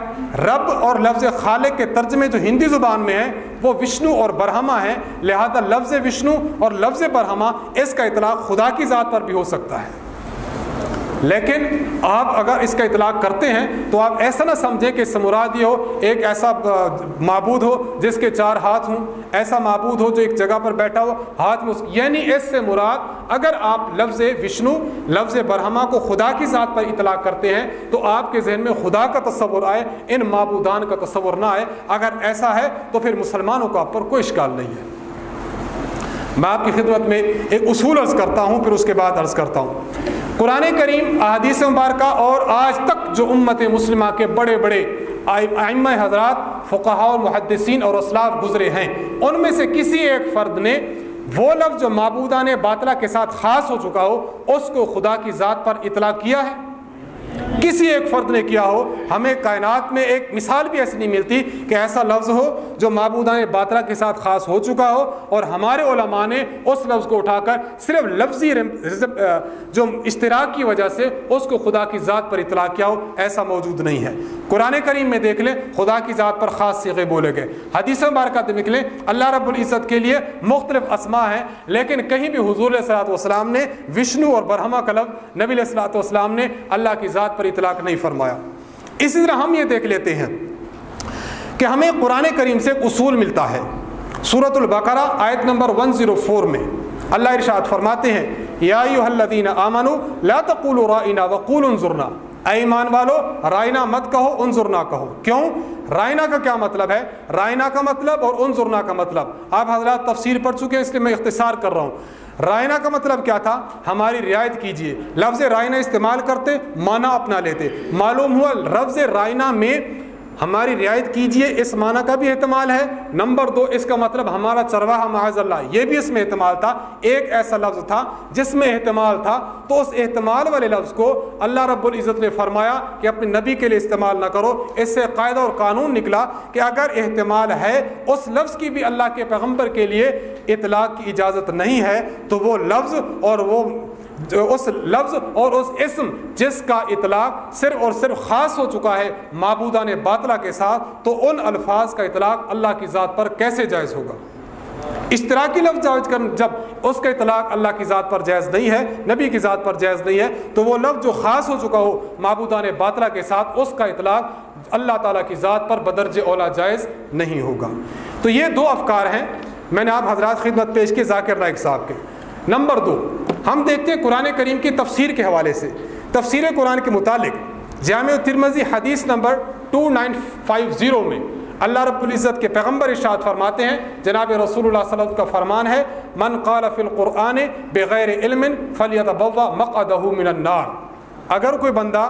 رب اور لفظ خالق کے ترجمے جو ہندی زبان میں ہے وہ وشنو اور برہما ہے لہذا لفظ وشنو اور لفظ برہما، اس کا اطلاق خدا کی ذات پر بھی ہو سکتا ہے۔ لیکن آپ اگر اس کا اطلاق کرتے ہیں تو آپ ایسا نہ سمجھیں کہ سمراد یہ ہو، ایک ایسا معبود ہو جس کے چار ہاتھ ہوں، ایسا معبود ہو جو ایک جگہ پر بیٹھا ہو، ہاتھ میں یعنی اس سے مراد اگر آپ لفظ وشنو، لفظ برہما کو خدا کی ذات پر اطلاق کرتے ہیں تو آپ کے ذہن میں خدا کا تصور آئے، ان معبودان کا تصور نہ آئے۔ اگر ایسا ہے تو پھر مسلمانوں کا آپ پر کوئی اشکال نہیں ہے۔ میں آپ کی خدمت میں ایک اصول عرض کرتا ہوں، پھر اس کے بعد عرض کرتا ہوں۔ قرآن کریم، احادیث مبارکہ اور آج تک جو امت مسلمہ کے بڑے بڑے آئمہ حضرات فقہ اور محدثین اور اسلاف گزرے ہیں، ان میں سے کسی ایک فرد نے وہ لفظ جو معبودان باطلہ کے ساتھ خاص ہو چکا ہو، اس کو خدا کی ذات پر اطلاع کیا ہے؟ کسی ایک فرد نے کیا ہو، ہمیں کائنات میں ایک مثال بھی ایسی نہیں ملتی کہ ایسا لفظ ہو جو معبودان باطرہ کے ساتھ خاص ہو چکا ہو اور ہمارے علماء نے اس لفظ کو اٹھا کر صرف لفظی جو اشتراک کی وجہ سے اس کو خدا کی ذات پر اطلاع کیا ہو، ایسا موجود نہیں ہے۔ قرآن کریم میں دیکھ لیں، خدا کی ذات پر خاص سیغے بولے گئے۔ حدیث مبارکہ دیکھ لیں، اللہ رب العزت کے لیے مختلف اسما ہیں، لیکن کہیں بھی حضور صلاحت والسلام نے وشنو اور برہما کا لفظ نبی الصلاۃ والسلام نے اللہ کی ذات پر اطلاق نہیں فرمایا۔ اسی طرح ہم یہ دیکھ لیتے ہیں کہ ہمیں قرآن کریم سے ایک اصول ملتا ہے۔ سورت البقرہ آیت نمبر 104 میں اللہ ارشاد فرماتے ہیں، یا الذین آمنوا لا تقولوا رائنا وقولوا انظرنا۔ اے ایمان والو، رائنا مت کہو، انظرنا کہو۔ کیوں؟ رائنا کا کیا مطلب ہے؟ رائنا کا مطلب اور انظرنا کا مطلب۔ آپ حضرات تفسیر پڑھ چکے ہیں، اس لیے میں اختصار کر رہا ہوں۔ رائنا کا مطلب کیا تھا؟ ہماری رعایت کیجیے۔ لفظ رائنا استعمال کرتے، معنی اپنا لیتے۔ معلوم ہوا لفظ رائنا میں ہماری رعایت کیجیے، اس معنی کا بھی احتمال ہے۔ نمبر دو، اس کا مطلب ہمارا چرواہ معاذ اللہ، یہ بھی اس میں احتمال تھا۔ ایک ایسا لفظ تھا جس میں احتمال تھا۔ تو اس احتمال والے لفظ کو اللہ رب العزت نے فرمایا کہ اپنے نبی کے لیے استعمال نہ کرو۔ اس سے قاعدہ اور قانون نکلا کہ اگر احتمال ہے اس لفظ کی بھی اللہ کے پیغمبر کے لیے اطلاق کی اجازت نہیں ہے، تو وہ لفظ اور وہ اس لفظ اور اس اسم جس کا اطلاق صرف اور صرف خاص ہو چکا ہے معبودہ نے باطلہ کے ساتھ، تو ان الفاظ کا اطلاق اللہ کی ذات پر کیسے جائز ہوگا؟ اشتراکی لفظ جائز کر جب اس کا اطلاق اللہ کی ذات پر جائز نہیں ہے، نبی کی ذات پر جائز نہیں ہے، تو وہ لفظ جو خاص ہو چکا ہو معبودہ نے باطلہ کے ساتھ، اس کا اطلاق اللہ تعالیٰ کی ذات پر بدرج اولا جائز نہیں ہوگا۔ تو یہ دو افکار ہیں۔ میں نے آپ حضرات خدمت پیش کی ذاکر نائک صاحب کے۔ نمبر دو، ہم دیکھتے ہیں قرآن کریم کی تفسیر کے حوالے سے۔ تفسیر قرآن کے متعلق جامع ترمزی حدیث نمبر 2950 میں اللہ رب العزت کے پیغمبر ارشاد فرماتے ہیں، جناب رسول اللہ صلی اللہ علیہ وسلم کا فرمان ہے، من قال فی القرآن بغیر علم فلیتبوا مقعدہ من النار۔ اگر کوئی بندہ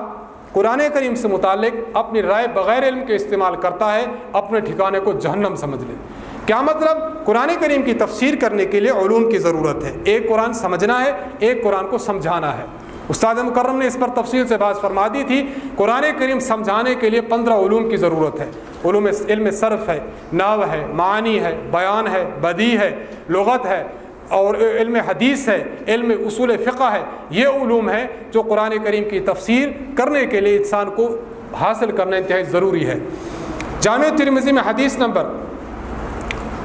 قرآن کریم سے متعلق اپنی رائے بغیر علم کے استعمال کرتا ہے، اپنے ٹھکانے کو جہنم سمجھ لے۔ کیا مطلب؟ قرآن کریم کی تفسیر کرنے کے لیے علوم کی ضرورت ہے۔ ایک قرآن سمجھنا ہے، ایک قرآن کو سمجھانا ہے۔ استاد مکرم نے اس پر تفصیل سے بات فرما دی تھی، قرآن کریم سمجھانے کے لیے پندرہ علوم کی ضرورت ہے۔ علوم علم صرف ہے ناو ہے معنی ہے، بیان ہے، بدی ہے، لغت ہے، اور علم حدیث ہے، علم اصول فقہ ہے۔ یہ علوم ہے جو قرآن کریم کی تفسیر کرنے کے لیے انسان کو حاصل کرنا انتہائی ضروری ہے۔ جامع ترمزی میں حدیث نمبر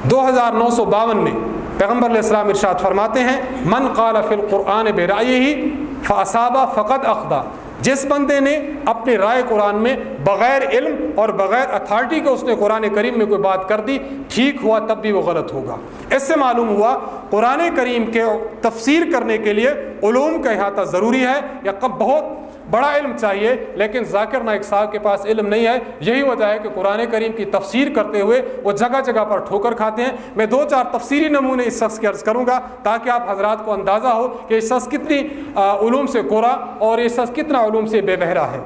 دو ہزار نو سو باون میں پیغمبر علیہ السلام ارشاد فرماتے ہیں، من قال فی القرآن بے رائے ہی فاصابہ فقط اقدا جس بندے نے اپنی رائے قرآن میں بغیر علم اور بغیر اتھارٹی کے اس نے قرآن کریم میں کوئی بات کر دی، ٹھیک ہوا تب بھی وہ غلط ہوگا۔ اس سے معلوم ہوا، قرآن کریم کے تفسیر کرنے کے لیے علوم کا احاطہ ضروری ہے، یا کب بہت بڑا علم چاہیے، لیکن ذاکر نائک صاحب کے پاس علم نہیں ہے۔ یہی وجہ ہے کہ قرآن کریم کی تفسیر کرتے ہوئے وہ جگہ جگہ پر ٹھوکر کھاتے ہیں۔ میں دو چار تفسیری نمونے اس شخص کے عرض کروں گا تاکہ آپ حضرات کو اندازہ ہو کہ یہ شخص کتنی علوم سے کورا اور یہ شخص کتنا علوم سے بے بہرا ہے۔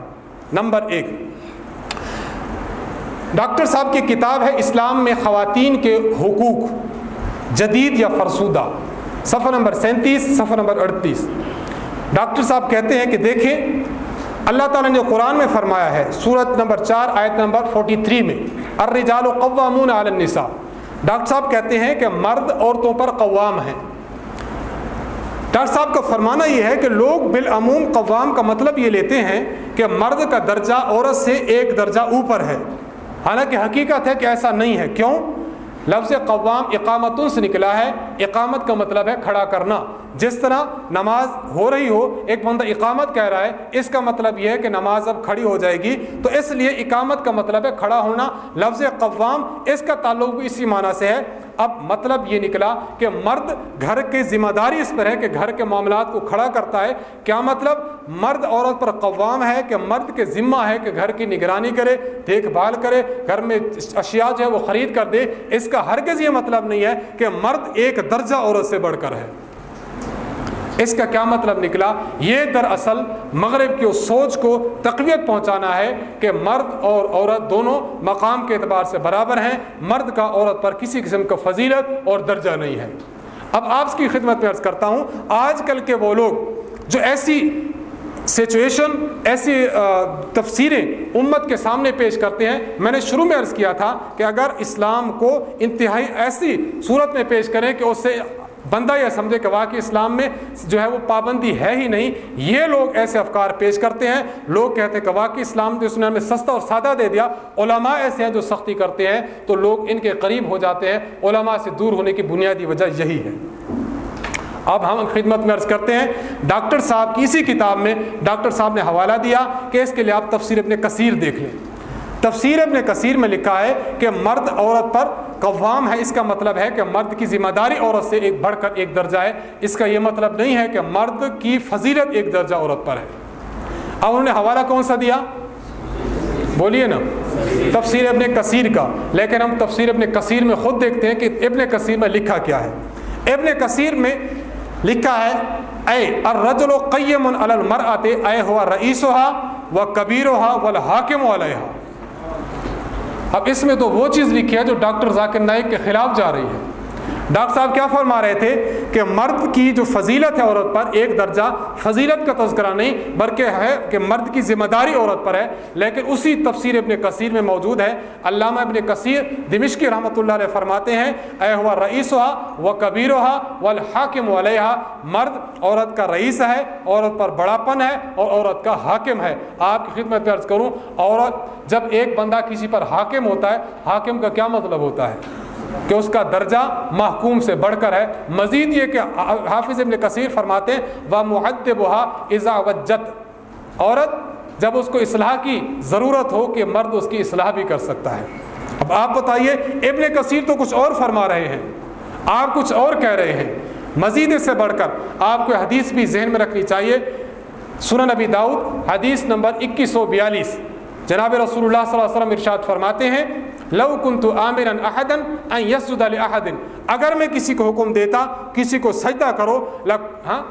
نمبر ایک، ڈاکٹر صاحب کی کتاب ہے اسلام میں خواتین کے حقوق، جدید یا فرسودہ۔ صفحہ نمبر سینتیس، صفحہ نمبر اڑتیس۔ ڈاکٹر صاحب کہتے ہیں کہ دیکھیں، اللہ تعالیٰ نے جو قرآن میں فرمایا ہے، سورت نمبر چار، آیت نمبر فورٹی تھری میں، الرجال قوامون علی النساء۔ ڈاکٹر صاحب کہتے ہیں کہ مرد عورتوں پر قوام ہیں۔ ڈاکٹر صاحب کا فرمانا یہ ہے کہ لوگ بالعموم قوام کا مطلب یہ لیتے ہیں کہ مرد کا درجہ عورت سے ایک درجہ اوپر ہے۔ حالانکہ حقیقت ہے کہ ایسا نہیں ہے۔ کیوں؟ لفظ قوام اقامتوں سے نکلا ہے۔ اقامت کا مطلب ہے کھڑا کرنا۔ جس طرح نماز ہو رہی ہو، ایک بندہ اقامت کہہ رہا ہے، اس کا مطلب یہ ہے کہ نماز اب کھڑی ہو جائے گی۔ تو اس لیے اقامت کا مطلب ہے کھڑا ہونا۔ لفظ قوام اس کا تعلق بھی اسی معنی سے ہے۔ اب مطلب یہ نکلا کہ مرد گھر کی ذمہ داری اس پر ہے کہ گھر کے معاملات کو کھڑا کرتا ہے۔ کیا مطلب؟ مرد عورت پر قوام ہے کہ مرد کے ذمہ ہے کہ گھر کی نگرانی کرے، دیکھ بھال کرے، گھر میں اشیاء جو ہے وہ خرید کر دے۔ اس کا ہرگز یہ مطلب نہیں ہے کہ مرد ایک درجہ عورت سے بڑھ کر ہے۔ اس کا کیا مطلب نکلا؟ یہ دراصل مغرب کی اس سوچ کو تقویت پہنچانا ہے کہ مرد اور عورت دونوں مقام کے اعتبار سے برابر ہیں۔ مرد کا عورت پر کسی قسم کا فضیلت اور درجہ نہیں ہے۔ اب آپ کی خدمت میں عرض کرتا ہوں، آج کل کے وہ لوگ جو ایسی سچویشن ایسی تفسیریں امت کے سامنے پیش کرتے ہیں۔ میں نے شروع میں عرض کیا تھا کہ اگر اسلام کو انتہائی ایسی صورت میں پیش کریں کہ اس سے بندہ یہ سمجھے کہ واقعی اسلام میں جو ہے وہ پابندی ہے ہی نہیں۔ یہ لوگ ایسے افکار پیش کرتے ہیں۔ لوگ کہتے ہیں کہ واقعی اسلام جو اس نے ہمیں سستا اور سادہ دے دیا۔ علماء ایسے ہیں جو سختی کرتے ہیں تو لوگ ان کے قریب ہو جاتے ہیں۔ علماء سے دور ہونے کی بنیادی وجہ یہی ہے۔ اب ہم خدمت میں عرض کرتے ہیں۔ ڈاکٹر صاحب کی اسی کتاب میں ڈاکٹر صاحب نے حوالہ دیا کہ اس کے لیے آپ تفسیر اپنے کثیر دیکھ لیں۔ تفسیر ابن کثیر میں لکھا ہے کہ مرد عورت پر قوام ہے، اس کا مطلب ہے کہ مرد کی ذمہ داری عورت سے ایک بڑھ کر ایک درجہ ہے۔ اس کا یہ مطلب نہیں ہے کہ مرد کی فضیلت ایک درجہ عورت پر ہے۔ اب انہوں نے حوالہ کون سا دیا؟ بولیے نا۔ تفسیر ابن کثیر کا۔ لیکن ہم تفسیر ابن کثیر میں خود دیکھتے ہیں کہ ابن کثیر میں لکھا کیا ہے۔ ابن کثیر میں لکھا ہے، اے، الرجل قیم علی المرأة، اے، ہوا رئیسها و کبیرها والحاکم علیہا۔ اب اس میں تو وہ چیز لکھی ہے جو ڈاکٹر ذاکر نائک کے خلاف جا رہی ہے۔ ڈاکٹر صاحب کیا فرما رہے تھے کہ مرد کی جو فضیلت ہے عورت پر، ایک درجہ فضیلت کا تذکرہ نہیں، بلکہ ہے کہ مرد کی ذمہ داری عورت پر ہے، لیکن اسی تفسیر ابن کثیر میں موجود ہے۔ علامہ ابن کثیر دمشقی رحمۃ اللہ علیہ فرماتے ہیں، اے ہوا رئیس ہوا و کبیر ہوا و الحاکم علیہ مرد عورت کا رئیس ہے، عورت پر بڑا پن ہے اور عورت کا حاکم ہے۔ آپ کی خدمت عرض کروں، عورت جب ایک بندہ کسی پر حاکم ہوتا ہے، حاکم کا کیا مطلب ہوتا ہے؟ کہ اس کا درجہ محکوم سے بڑھ کر ہے۔ مزید یہ کہ حافظ ابن کثیر فرماتے ہیں وہ محد بہا وجت عورت جب اس کو اصلاح کی ضرورت ہو کہ مرد اس کی اصلاح بھی کر سکتا ہے۔ اب آپ بتائیے، ابن کثیر تو کچھ اور فرما رہے ہیں، آپ کچھ اور کہہ رہے ہیں۔ مزید اس سے بڑھ کر آپ کو حدیث بھی ذہن میں رکھنی چاہیے۔ سنن نبی داؤد، حدیث نمبر اکیس سو بیالیس۔ جناب رسول اللہ صلی اللہ علیہ وسلم ارشاد فرماتے ہیں لو کن تو عامر احدن یسجد احدن اگر میں کسی کو حکم دیتا، کسی کو سجدہ کرو ہاں؟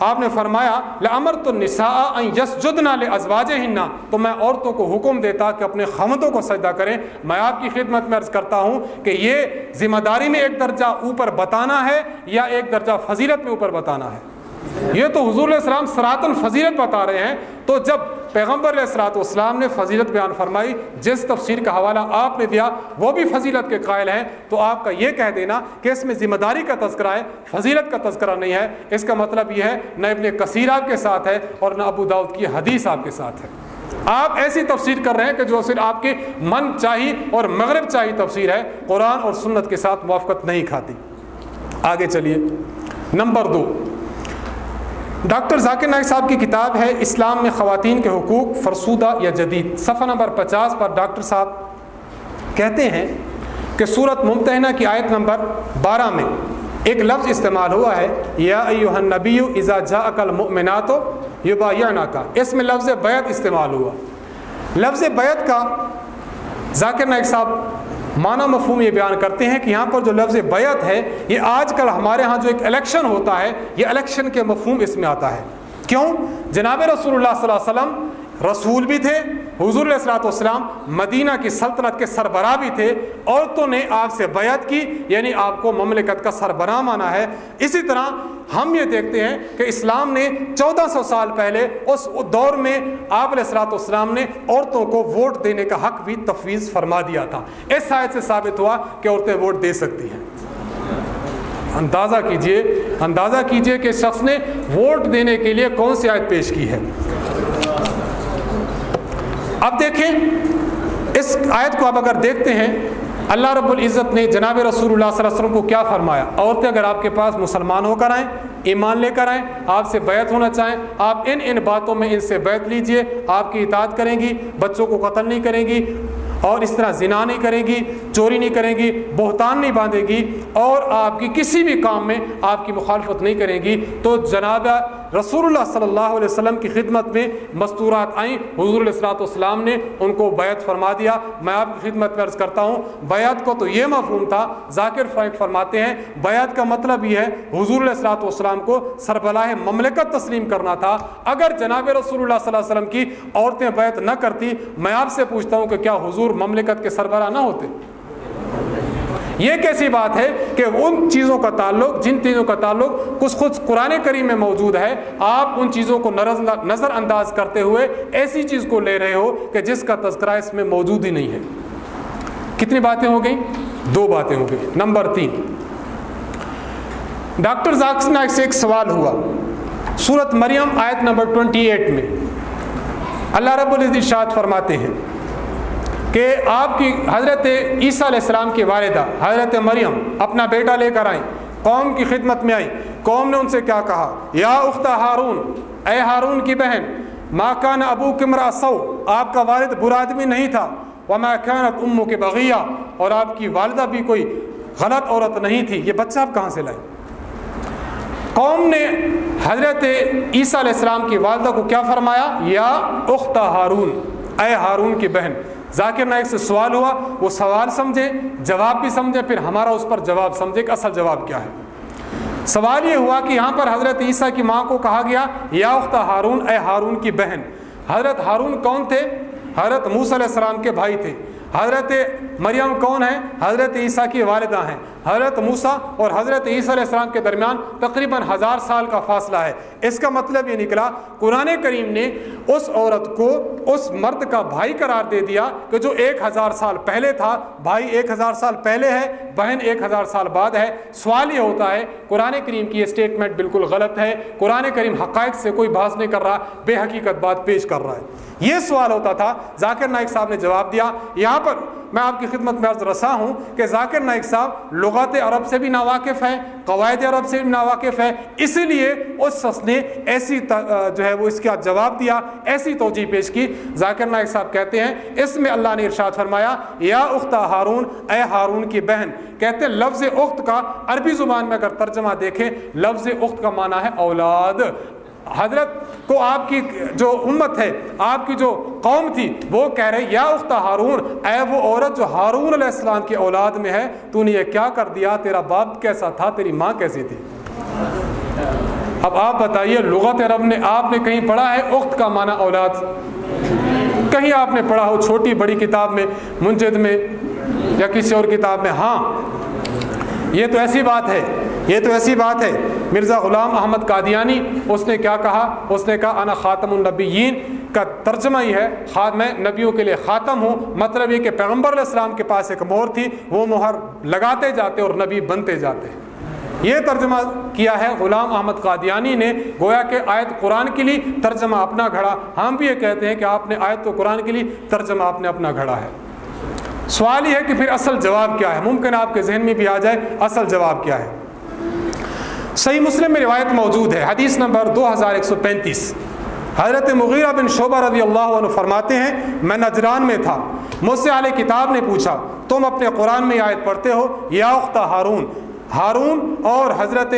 آپ نے فرمایا لمر تو نسا یس جدنا ازواج ہننا تو میں عورتوں کو حکم دیتا کہ اپنے خمدوں کو سجدہ کریں۔ میں آپ کی خدمت میں عرض کرتا ہوں کہ یہ ذمہ داری میں ایک درجہ اوپر بتانا ہے یا ایک درجہ فضیلت میں اوپر بتانا ہے۔ یہ تو حضور علیہ السلام سراتن فضیلت بتا رہے ہیں۔ تو جب پیغمبر علیہ السلاۃ والسلام نے فضیلت بیان فرمائی، جس تفسیر کا حوالہ آپ نے دیا، وہ بھی فضیلت کے قائل ہیں۔ تو آپ کا یہ کہہ دینا کہ اس میں ذمہ داری کا تذکرہ ہے، فضیلت کا تذکرہ نہیں ہے۔ اس کا مطلب یہ ہے، نہ ابن کثیر آپ کے ساتھ ہے اور نہ ابو داؤد کی حدیث آپ کے ساتھ ہے۔ آپ ایسی تفسیر کر رہے ہیں کہ جو صرف آپ کے من چاہی اور مغرب چاہی تفسیر ہے، قرآن اور سنت کے ساتھ موافقت نہیں کھاتی۔ آگے چلیے۔ نمبر دو۔ ڈاکٹر ذاکر نائک صاحب کی کتاب ہے اسلام میں خواتین کے حقوق فرسودہ یا جدید۔ صفحہ نمبر پچاس پر ڈاکٹر صاحب کہتے ہیں کہ صورت ممتحنہ کی آیت نمبر بارہ میں ایک لفظ استعمال ہوا ہے، یا ایوہ النبی اذا جاءک المؤمنات یبایعنا کا اس میں لفظ بیعت استعمال ہوا۔ لفظ بیعت کا ذاکر نائک صاحب معنی مفہوم یہ بیان کرتے ہیں کہ یہاں پر جو لفظ بیعت ہے، یہ آج کل ہمارے ہاں جو ایک الیکشن ہوتا ہے، یہ الیکشن کے مفہوم اس میں آتا ہے۔ کیوں؟ جناب رسول اللہ صلی اللہ علیہ وسلم رسول بھی تھے حضور علیہ السلاۃ والسلام مدینہ کی سلطنت کے سربراہ بھی تھے، عورتوں نے آپ سے بیعت کی یعنی آپ کو مملکت کا سربراہ مانا ہے۔ اسی طرح ہم یہ دیکھتے ہیں کہ اسلام نے چودہ سو سال پہلے اس دور میں آپ علیہ السلاۃ والسلام نے عورتوں کو ووٹ دینے کا حق بھی تفویض فرما دیا تھا۔ اس آیت سے ثابت ہوا کہ عورتیں ووٹ دے سکتی ہیں۔ اندازہ کیجیے اندازہ کیجیے کہ شخص نے ووٹ دینے کے لیے کون سی آیت پیش کی ہے۔ اب دیکھیں، اس آیت کو آپ اگر دیکھتے ہیں، اللہ رب العزت نے جناب رسول اللہ صلی اللہ علیہ وسلم کو کیا فرمایا؟ عورتیں اگر آپ کے پاس مسلمان ہو کر آئیں، ایمان لے کر آئیں، آپ سے بیعت ہونا چاہیں، آپ ان ان باتوں میں ان سے بیعت لیجیے، آپ کی اطاعت کریں گی، بچوں کو قتل نہیں کریں گی، اور اس طرح زنا نہیں کریں گی، چوری نہیں کریں گی، بہتان نہیں باندھے گی، اور آپ کی کسی بھی کام میں آپ کی مخالفت نہیں کریں گی، تو جناب رسول اللہ صلی اللہ علیہ وسلم کی خدمت میں مستورات آئیں۔ حضور علیہ السلاۃ والسلام نے ان کو بیعت فرما دیا۔ میں آپ کی خدمت میں عرض کرتا ہوں، بیعت کو تو یہ مفہوم تھا، ذاکر فائق فرماتے ہیں، بیعت کا مطلب یہ ہے، حضور علیہ السلاۃ والسلام کو سربلاہ مملکت تسلیم کرنا تھا۔ اگر جناب رسول اللہ صلی اللہ علیہ وسلم کی عورتیں بیعت نہ کرتی، میں آپ سے پوچھتا ہوں کہ کیا حضور مملکت کے سربراہ نہ ہوتے؟ یہ کیسی بات ہے کہ ان چیزوں کا تعلق، جن چیزوں کا تعلق کچھ خود قرآن کریم میں موجود ہے، آپ ان چیزوں کو نظر انداز کرتے ہوئے ایسی چیز کو لے رہے ہو کہ جس کا تذکرہ اس میں موجود ہی نہیں ہے۔ کتنی باتیں ہو گئیں؟ دو باتیں ہو گئی نمبر تین، ڈاکٹر ذاکر سے ایک سوال ہوا۔ سورت مریم آیت نمبر ٹوینٹی ایٹ میں اللہ رب العزت شاد فرماتے ہیں کہ آپ کی حضرت عیسیٰ علیہ السلام کی والدہ، حضرت مریم، اپنا بیٹا لے کر آئیں، قوم کی خدمت میں آئیں۔ قوم نے ان سے کیا کہا؟ یا اختہ ہارون، اے ہارون کی بہن ماں کان ابو کمرا سو آپ کا والد برا آدمی نہیں تھا۔ وہ میں امو کے بغیہ، اور آپ کی والدہ بھی کوئی غلط عورت نہیں تھی۔ یہ بچہ آپ کہاں سے لائیں قوم نے حضرت عیسیٰ علیہ السلام کی والدہ کو کیا فرمایا؟ یا اختہ ہارون، اے ہارون کی بہن ذاکر نائک سے سوال ہوا، وہ سوال سمجھے، جواب بھی سمجھے، پھر ہمارا اس پر جواب سمجھے کہ اصل جواب کیا ہے۔ سوال یہ ہوا کہ یہاں پر حضرت عیسیٰ کی ماں کو کہا گیا، یا اختہ ہارون، اے ہارون کی بہن حضرت ہارون کون تھے؟ حضرت موس علیہ السلام کے بھائی تھے۔ حضرت مریم کون ہے حضرت عیسیٰ کی والدہ ہیں۔ حضرت موسیٰ اور حضرت عیسیٰ علیہ السلام کے درمیان تقریباً ہزار سال کا فاصلہ ہے۔ اس کا مطلب یہ نکلا، قرآن کریم نے اس عورت کو اس مرد کا بھائی قرار دے دیا کہ جو ایک ہزار سال پہلے تھا، بھائی ایک ہزار سال پہلے ہے، بہن ایک ہزار سال بعد ہے۔ سوال یہ ہوتا ہے، قرآن کریم کی یہ اسٹیٹمنٹ بالکل غلط ہے۔ قرآن کریم حقائق سے کوئی بحث نہیں کر رہا، بے حقیقت بات پیش کر رہا ہے۔ یہ سوال ہوتا تھا، ذاکر نائک صاحب نے جواب دیا۔ یہاں پر میں آپ کی خدمت میں عرض رسا ہوں کہ ذاکر نائک صاحب لغات عرب سے بھی ناواقف ہیں، قواعد عرب سے بھی ناواقف ہیں اسی لیے اس شخص نے ایسی جو ہے وہ اس کا جواب دیا، ایسی توجہ پیش کی۔ ذاکر نائک صاحب کہتے ہیں، اس میں اللہ نے ارشاد فرمایا، یا اختہ ہارون، اے ہارون کی بہن۔ کہتے ہیں، لفظ اخت کا عربی زبان میں اگر ترجمہ دیکھیں، لفظ اخت کا معنی ہے اولاد۔ حضرت کو آپ کی جو امت ہے، آپ کی جو قوم تھی، وہ کہہ رہے، یا اختہ ہارون، اے وہ عورت جو ہارون علیہ السلام کی اولاد میں ہے، تو نے یہ کیا کر دیا؟ تیرا باپ کیسا تھا؟ تیری ماں کیسی تھی؟ اب آپ بتائیے، لغت عرب نے آپ نے کہیں پڑھا ہے اخت کا معنی اولاد؟ کہیں آپ نے پڑھا ہو چھوٹی بڑی کتاب میں، منجد میں، یا کسی اور کتاب میں؟ ہاں۔ یہ تو ایسی بات ہے، یہ تو ایسی بات ہے۔ مرزا غلام احمد قادیانی، اس نے کیا کہا؟ اس نے کہا، انا خاتم النبیین کا ترجمہ ہی ہے۔ میں نبیوں کے لیے خاتم ہوں مطلب یہ کہ پیغمبر علیہ السلام کے پاس ایک مہر تھی، وہ مہر لگاتے جاتے اور نبی بنتے جاتے۔ یہ ترجمہ کیا ہے؟ غلام احمد قادیانی نے گویا کہ آیت قرآن کے لیے ترجمہ اپنا گھڑا۔ ہم بھی یہ کہتے ہیں کہ آپ نے آیت تو قرآن کے لیے ترجمہ آپ نے اپنا گھڑا ہے۔ سوال یہ ہے کہ پھر اصل جواب کیا ہے؟ ممکن آپ کے ذہن میں بھی آ جائے، اصل جواب کیا ہے؟ صحیح مسلم میں روایت موجود ہے، حدیث نمبر دو ہزار ایک سو پینتیس۔ حضرت مغیرہ بن شعبہ رضی اللہ عنہ فرماتے ہیں، میں نجران میں تھا، مجھ سے علیہ کتاب نے پوچھا، تم اپنے قرآن میں آیت پڑھتے ہو؟ یا اختہ ہارون ہارون اور حضرت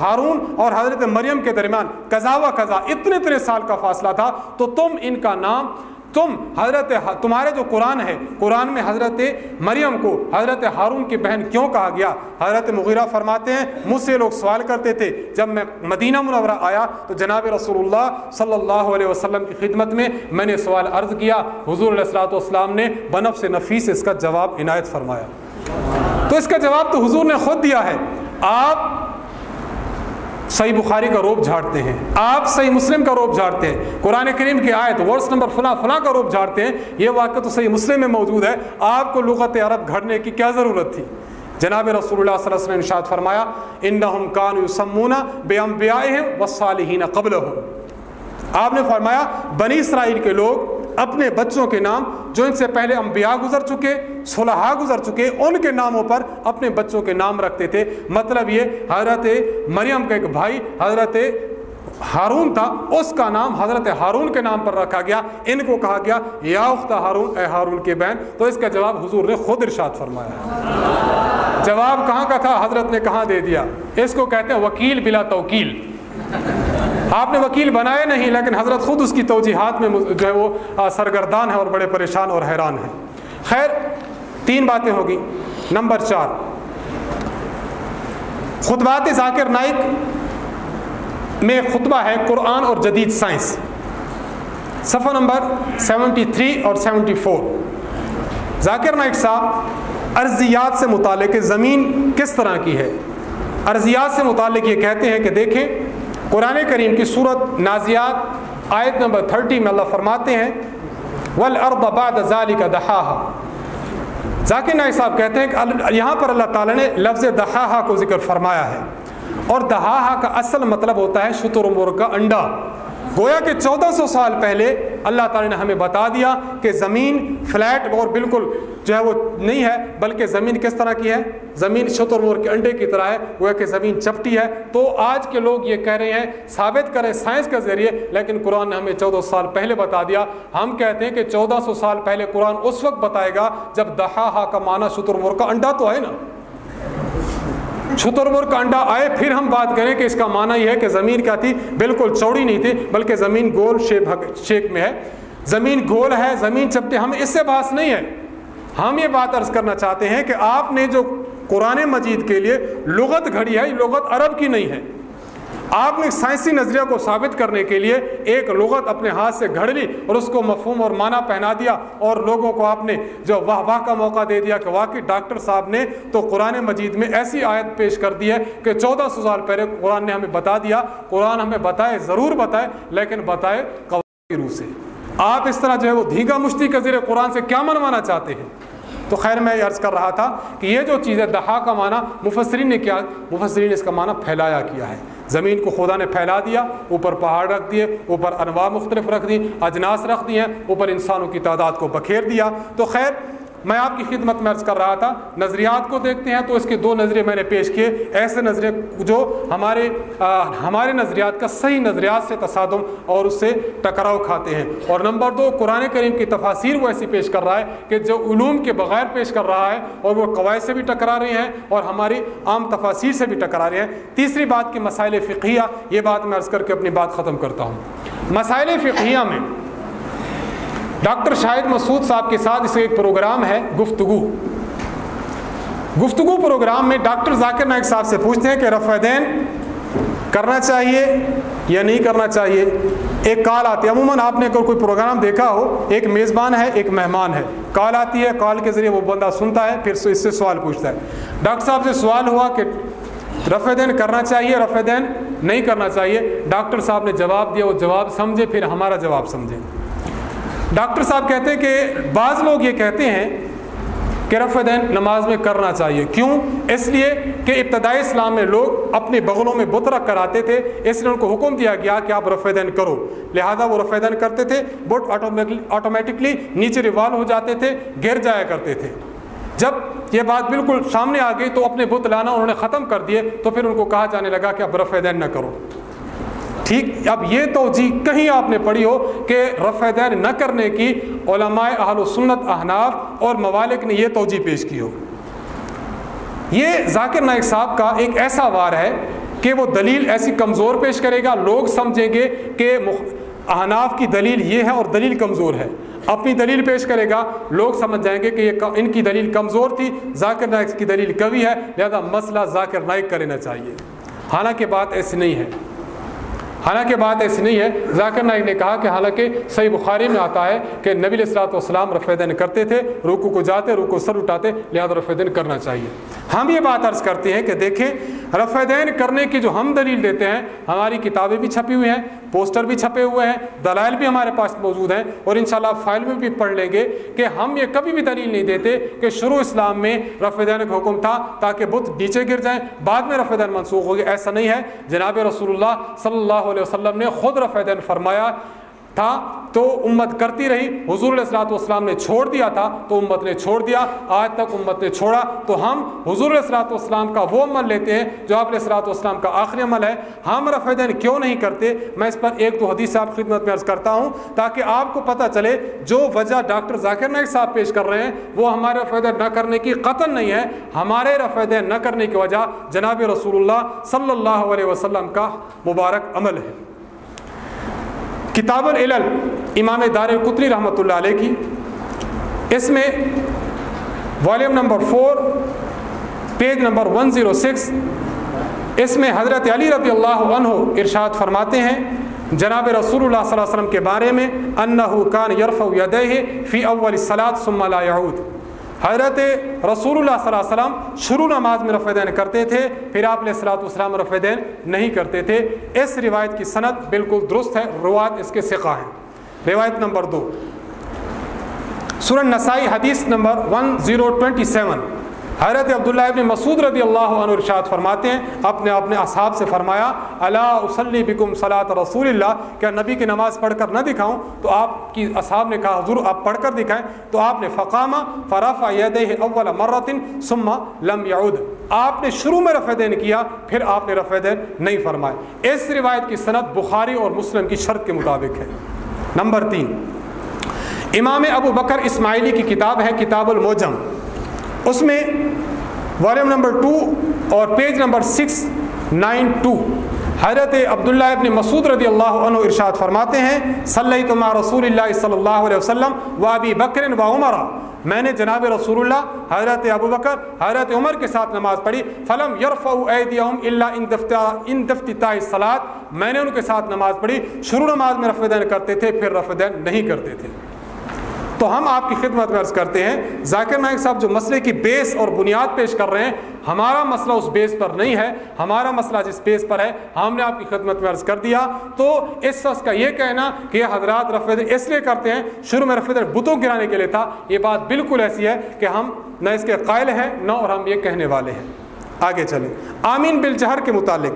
ہارون اور حضرت مریم کے درمیان قضا و قضا اتنے اتنے سال کا فاصلہ تھا، تو تم ان کا نام تم حضرت تمہارے جو قرآن ہے، قرآن میں حضرت مریم کو حضرت ہارون کی بہن کیوں کہا گیا؟ حضرت مغیرہ فرماتے ہیں، مجھ سے لوگ سوال کرتے تھے، جب میں مدینہ منورہ آیا تو جناب رسول اللہ صلی اللہ علیہ وسلم کی خدمت میں میں نے سوال عرض کیا۔ حضور علیہ السلاۃ والسلام نے بنف سے نفیس اس کا جواب عنایت فرمایا۔ تو اس کا جواب تو حضور نے خود دیا ہے۔ آپ صحیح بخاری کا روپ جھاڑتے ہیں۔ آپ صحیح مسلم کا روپ جھاڑتے ہیں۔ قرآن کریم کی آیت ورس نمبر فلاں فلاں کا روپ جھاڑتے ہیں۔ یہ واقعہ تو صحیح مسلم میں موجود ہے۔ آپ کو لغت عرب گھڑنے کی کیا ضرورت تھی؟ جناب رسول اللہ صلی اللہ علیہ وسلم نے ارشاد فرمایا، انہم کان یسمون بے انبیائہم والصالحین قبلہم۔ آپ نے فرمایا، بنی اسرائیل کے لوگ اپنے بچوں کے نام جو ان سے پہلے انبیاء گزر چکے، صلحاء گزر چکے، ان کے ناموں پر اپنے بچوں کے نام رکھتے تھے۔ مطلب یہ حضرت مریم کا ایک بھائی، حضرت ہارون تھا، اس کا نام حضرت ہارون کے نام پر رکھا گیا۔ ان کو کہا گیا، یا اخت ہارون، اے ہارون کے بہن. تو اس کا جواب حضور نے خود ارشاد فرمایا۔ جواب کہاں کا تھا؟ حضرت نے کہاں دے دیا؟ اس کو کہتے ہیں وکیل بلا توکیل۔ آپ نے وکیل بنائے نہیں، لیکن حضرت خود اس کی توجیحات میں جو ہے وہ سرگردان ہے اور بڑے پریشان اور حیران ہیں۔ خیر، تین باتیں ہوگی نمبر چار، خطبات ذاکر نائک میں خطبہ ہے قرآن اور جدید سائنس۔ صفحہ نمبر سیونٹی تھری اور سیونٹی فور۔ ذاکر نائک صاحب، ارضیات سے متعلق زمین کس طرح کی ہے؟ ارضیات سے متعلق یہ کہتے ہیں کہ دیکھیں قرآن کریم کی صورت نازیات، آیت نمبر تھرٹی میں اللہ فرماتے ہیں ولعرب بعد ذالک دہاہا ذاکر نائک صاحب کہتے ہیں کہ یہاں پر اللہ تعالیٰ نے لفظ دہاہا کو ذکر فرمایا ہے۔ اور دہاہا کا اصل مطلب ہوتا ہے شتر مور کا انڈا۔ گویا کہ چودہ سو سال پہلے اللہ تعالیٰ نے ہمیں بتا دیا کہ زمین فلیٹ اور بالکل جو ہے وہ نہیں ہے، بلکہ زمین کس طرح کی ہے؟ زمین شتر مور کے انڈے کی طرح ہے، گویا کہ زمین چپٹی ہے۔ تو آج کے لوگ یہ کہہ رہے ہیں، ثابت کریں سائنس کے ذریعے، لیکن قرآن نے ہمیں چودہ سال پہلے بتا دیا۔ ہم کہتے ہیں کہ چودہ سو سال پہلے قرآن اس وقت بتائے گا جب دہا کا معنی شتر مور کا انڈا تو ہے نا۔ چھترمر کانڈا آئے، پھر ہم بات کریں کہ اس کا معنی یہ ہے کہ زمین کیا تھی؟ بالکل چوڑی نہیں تھی، بلکہ زمین گول شیپ شیپ میں ہے۔ زمین گول ہے، زمین چپٹے، ہم اس سے بحث نہیں ہے ہم یہ بات عرض کرنا چاہتے ہیں کہ آپ نے جو قرآن مجید کے لیے لغت گھڑی ہے، یہ لغت عرب کی نہیں ہے۔ آپ نے سائنسی نظریہ کو ثابت کرنے کے لیے ایک لغت اپنے ہاتھ سے گھڑ لی اور اس کو مفہوم اور معنی پہنا دیا اور لوگوں کو آپ نے جو واہ واہ کا موقع دے دیا کہ واقعی ڈاکٹر صاحب نے تو قرآن مجید میں ایسی آیت پیش کر دی ہے کہ چودہ سو سال پہلے قرآن نے ہمیں بتا دیا، قرآن ہمیں بتائے، ضرور بتائے، لیکن بتائے قواعد روح سے۔ آپ اس طرح جو ہے وہ دھیگا مشتی کے ذریعے قرآن سے کیا منوانا چاہتے ہیں؟ تو خیر میں عرض کر رہا تھا کہ یہ جو چیز ہے، دہا کا معنی، مفسرین نے کیا، مفسرین نے اس کا معنی پھیلایا کیا ہے۔ زمین کو خدا نے پھیلا دیا، اوپر پہاڑ رکھ دیے، اوپر انواع مختلف رکھ دی اجناس رکھ دی ہیں اوپر انسانوں کی تعداد کو بکھیر دیا۔ تو خیر میں آپ کی خدمت میں عرض کر رہا تھا، نظریات کو دیکھتے ہیں تو اس کے دو نظریے میں نے پیش کیے۔ ایسے نظریے جو ہمارے ہمارے نظریات کا صحیح نظریات سے تصادم اور اس سے ٹکراؤ کھاتے ہیں۔ اور نمبر دو، قرآن کریم کی تفاصیر وہ ایسی پیش کر رہا ہے کہ جو علوم کے بغیر پیش کر رہا ہے اور وہ قواعد سے بھی ٹکرا رہے ہیں اور ہماری عام تفاصیر سے بھی ٹکرا رہے ہیں۔ تیسری بات کہ مسائل فقیہ یہ بات میں عرض کر کے اپنی بات ختم کرتا ہوں۔ مسائل فقیہ میں ڈاکٹر شاہد مسعود صاحب کے ساتھ اس ایک پروگرام ہے گفتگو۔ گفتگو پروگرام میں ڈاکٹر ذاکر نائک صاحب سے پوچھتے ہیں کہ رفع دین کرنا چاہیے یا نہیں کرنا چاہیے؟ ایک کال آتی ہے۔ عموماً آپ نے اگر کوئی پروگرام دیکھا ہو، ایک میزبان ہے، ایک مہمان ہے۔ کال آتی ہے، کال کے ذریعے وہ بندہ سنتا ہے، پھر اس سے سوال پوچھتا ہے۔ ڈاکٹر صاحب سے سوال ہوا کہ رفع دین کرنا چاہیے، رفع دین نہیں کرنا چاہیے؟ ڈاکٹر صاحب نے جواب دیا، وہ جواب سمجھے، پھر ہمارا جواب سمجھے۔ ڈاکٹر صاحب کہتے ہیں کہ بعض لوگ یہ کہتے ہیں کہ رفع دین نماز میں کرنا چاہیے۔ کیوں؟ اس لیے کہ ابتدائی اسلام میں لوگ اپنے بغلوں میں بت رکھ کر آتے تھے۔ اس لیے ان کو حکم دیا گیا کہ آپ رفع دین کرو۔ لہذا وہ رفع دین کرتے تھے بت آٹومیٹکلی نیچے ریوالو ہو جاتے تھے، گر جایا کرتے تھے۔ جب یہ بات بالکل سامنے آ گئی تو اپنے بت لانا انہوں نے ختم کر دیے تو پھر ان کو کہا جانے لگا کہ اب رفع دین نہ کرو۔ ٹھیک، اب یہ توجہ کہیں آپ نے پڑھی ہو کہ رفع دین نہ کرنے کی علماء اہل و سنت احناف اور موالک نے یہ توجہ پیش کی ہو۔ یہ ذاکر نائک صاحب کا ایک ایسا وار ہے کہ وہ دلیل ایسی کمزور پیش کرے گا، لوگ سمجھیں گے کہ احناف کی دلیل یہ ہے اور دلیل کمزور ہے۔ اپنی دلیل پیش کرے گا، لوگ سمجھ جائیں گے کہ یہ ان کی دلیل کمزور تھی، ذاکر نائک کی دلیل کبھی ہے، لہذا مسئلہ ذاکر نائک کا لینا چاہیے۔ حالانکہ بات ایسی نہیں ہے۔ حالانکہ بات ایسی نہیں ہے۔ ذاکر نائک نے کہا کہ حالانکہ صحیح بخاری میں آتا ہے کہ نبی السلاۃ والسلام رفع دین کرتے تھے روکو کو جاتے روکو سر اٹھاتے، لہٰذا رفع دین کرنا چاہیے۔ ہم یہ بات عرض کرتے ہیں کہ دیکھیں، رفع دین کرنے کی جو ہم دلیل دیتے ہیں، ہماری کتابیں بھی چھپی ہوئی ہیں۔ پوسٹر بھی چھپے ہوئے ہیں، دلائل بھی ہمارے پاس موجود ہیں اور انشاءاللہ فائل میں بھی پڑھ لیں گے کہ ہم یہ کبھی بھی دلیل نہیں دیتے کہ شروع اسلام میں رفع دین کا حکم تھا تاکہ بت نیچے گر جائیں، بعد میں رفع دین منسوخ ہوگی ایسا نہیں ہے۔ جناب رسول اللہ صلی اللہ علیہ وسلم نے خود رفع دین فرمایا تھا، تو امت کرتی رہی۔ حضور علیہ السلاۃ والسلام نے چھوڑ دیا تھا، تو امت نے چھوڑ دیا۔ آج تک امت نے چھوڑا۔ تو ہم حضور علیہ السلاۃ والسلام کا وہ عمل لیتے ہیں جو آپ علیہ السلاۃ والسلام کا آخری عمل ہے۔ ہم رفع دین کیوں نہیں کرتے؟ میں اس پر ایک دو حدیث آپ خدمت میں عرض کرتا ہوں، تاکہ آپ کو پتہ چلے، جو وجہ ڈاکٹر ذاکر نائک صاحب پیش کر رہے ہیں، وہ ہمارے رفع دین نہ کرنے کی قتل نہیں ہے۔ ہمارے رفع دین نہ کرنے کی وجہ جناب رسول اللہ صلی اللہ علیہ وسلم کا مبارک عمل ہے۔ کتاب العلل امام دار قطری رحمۃ اللہ علیہ کی۔ اس میں volume number four page number one zero six اس میں حضرت علی رضی اللہ عنہ ارشاد فرماتے ہیں، جناب رسول اللہ صلی اللہ علیہ وسلم کے بارے میں، انہو کان یرفع یدہ فی اول ثم لا یعود۔ حضرت رسول اللہ صلی اللہ علیہ وسلم شروع نماز میں رفع دین کرتے تھے، پھر آپ علیہ السلاۃ والسلام رفع دین نہیں کرتے تھے۔ اس روایت کی صنعت بالکل درست ہے، روایت اس کے سقہ ہیں۔ روایت نمبر دو۔ سورہ نسائی حدیث number one zero twenty seven حضرت عبداللہ ابن مسعود رضی اللہ عنہ ارشاد فرماتے ہیں، اپنے اپنے اصحاب سے فرمایا اللہ وسلی بکم صلاۃ رسول اللہ، کیا نبی کی نماز پڑھ کر نہ دکھاؤں؟ تو آپ کی اصحاب نے کہا، حضور، آپ پڑھ کر دکھائیں تو آپ نے فقامہ فرافہ ید اول مرتن ثم لم یعود۔ آپ نے شروع میں رفع دین کیا، پھر آپ نے رفع دین نہیں فرمائے۔ اس روایت کی صنعت بخاری اور مسلم کی شرط کے مطابق ہے۔ نمبر تین، امام ابو بکر اسماعیلی کی کتاب ہے، کتاب الموجم۔ اس میں والیوم نمبر ٹو اور page number six nine two حضرت عبداللہ ابن مسعود رضی اللہ عنہ ارشاد فرماتے ہیں صلی تما رسول اللہ صلی اللہ علیہ وسلم و ابی بکر و عمرہ میں نے جناب رسول اللہ حضرت ابو بکر، حضرت عمر کے ساتھ نماز پڑھی۔ فلم یرفع ایدیہم الا ان دفتتاء میں نے ان کے ساتھ نماز پڑھی۔ شروع نماز میں رفع دین کرتے تھے، پھر رفع دین نہیں کرتے تھے۔ تو ہم آپ کی خدمت میں عرض کرتے ہیں، ذاکر نائک صاحب جو مسئلے کی بیس اور بنیاد پیش کر رہے ہیں، ہمارا مسئلہ اس بیس پر نہیں ہے، ہمارا مسئلہ جس بیس پر ہے، ہم نے آپ کی خدمت میں عرض کر دیا۔ تو اس شخص کا یہ کہنا کہ یہ حضرات رفع اس لیے کرتے ہیں، شروع میں رفع بتوں گرانے کے لیے تھا، یہ بات بالکل ایسی ہے کہ ہم نہ اس کے قائل ہیں، نہ اور ہم یہ کہنے والے ہیں۔ آگے چلیں۔ آمین بالجہر کے متعلق۔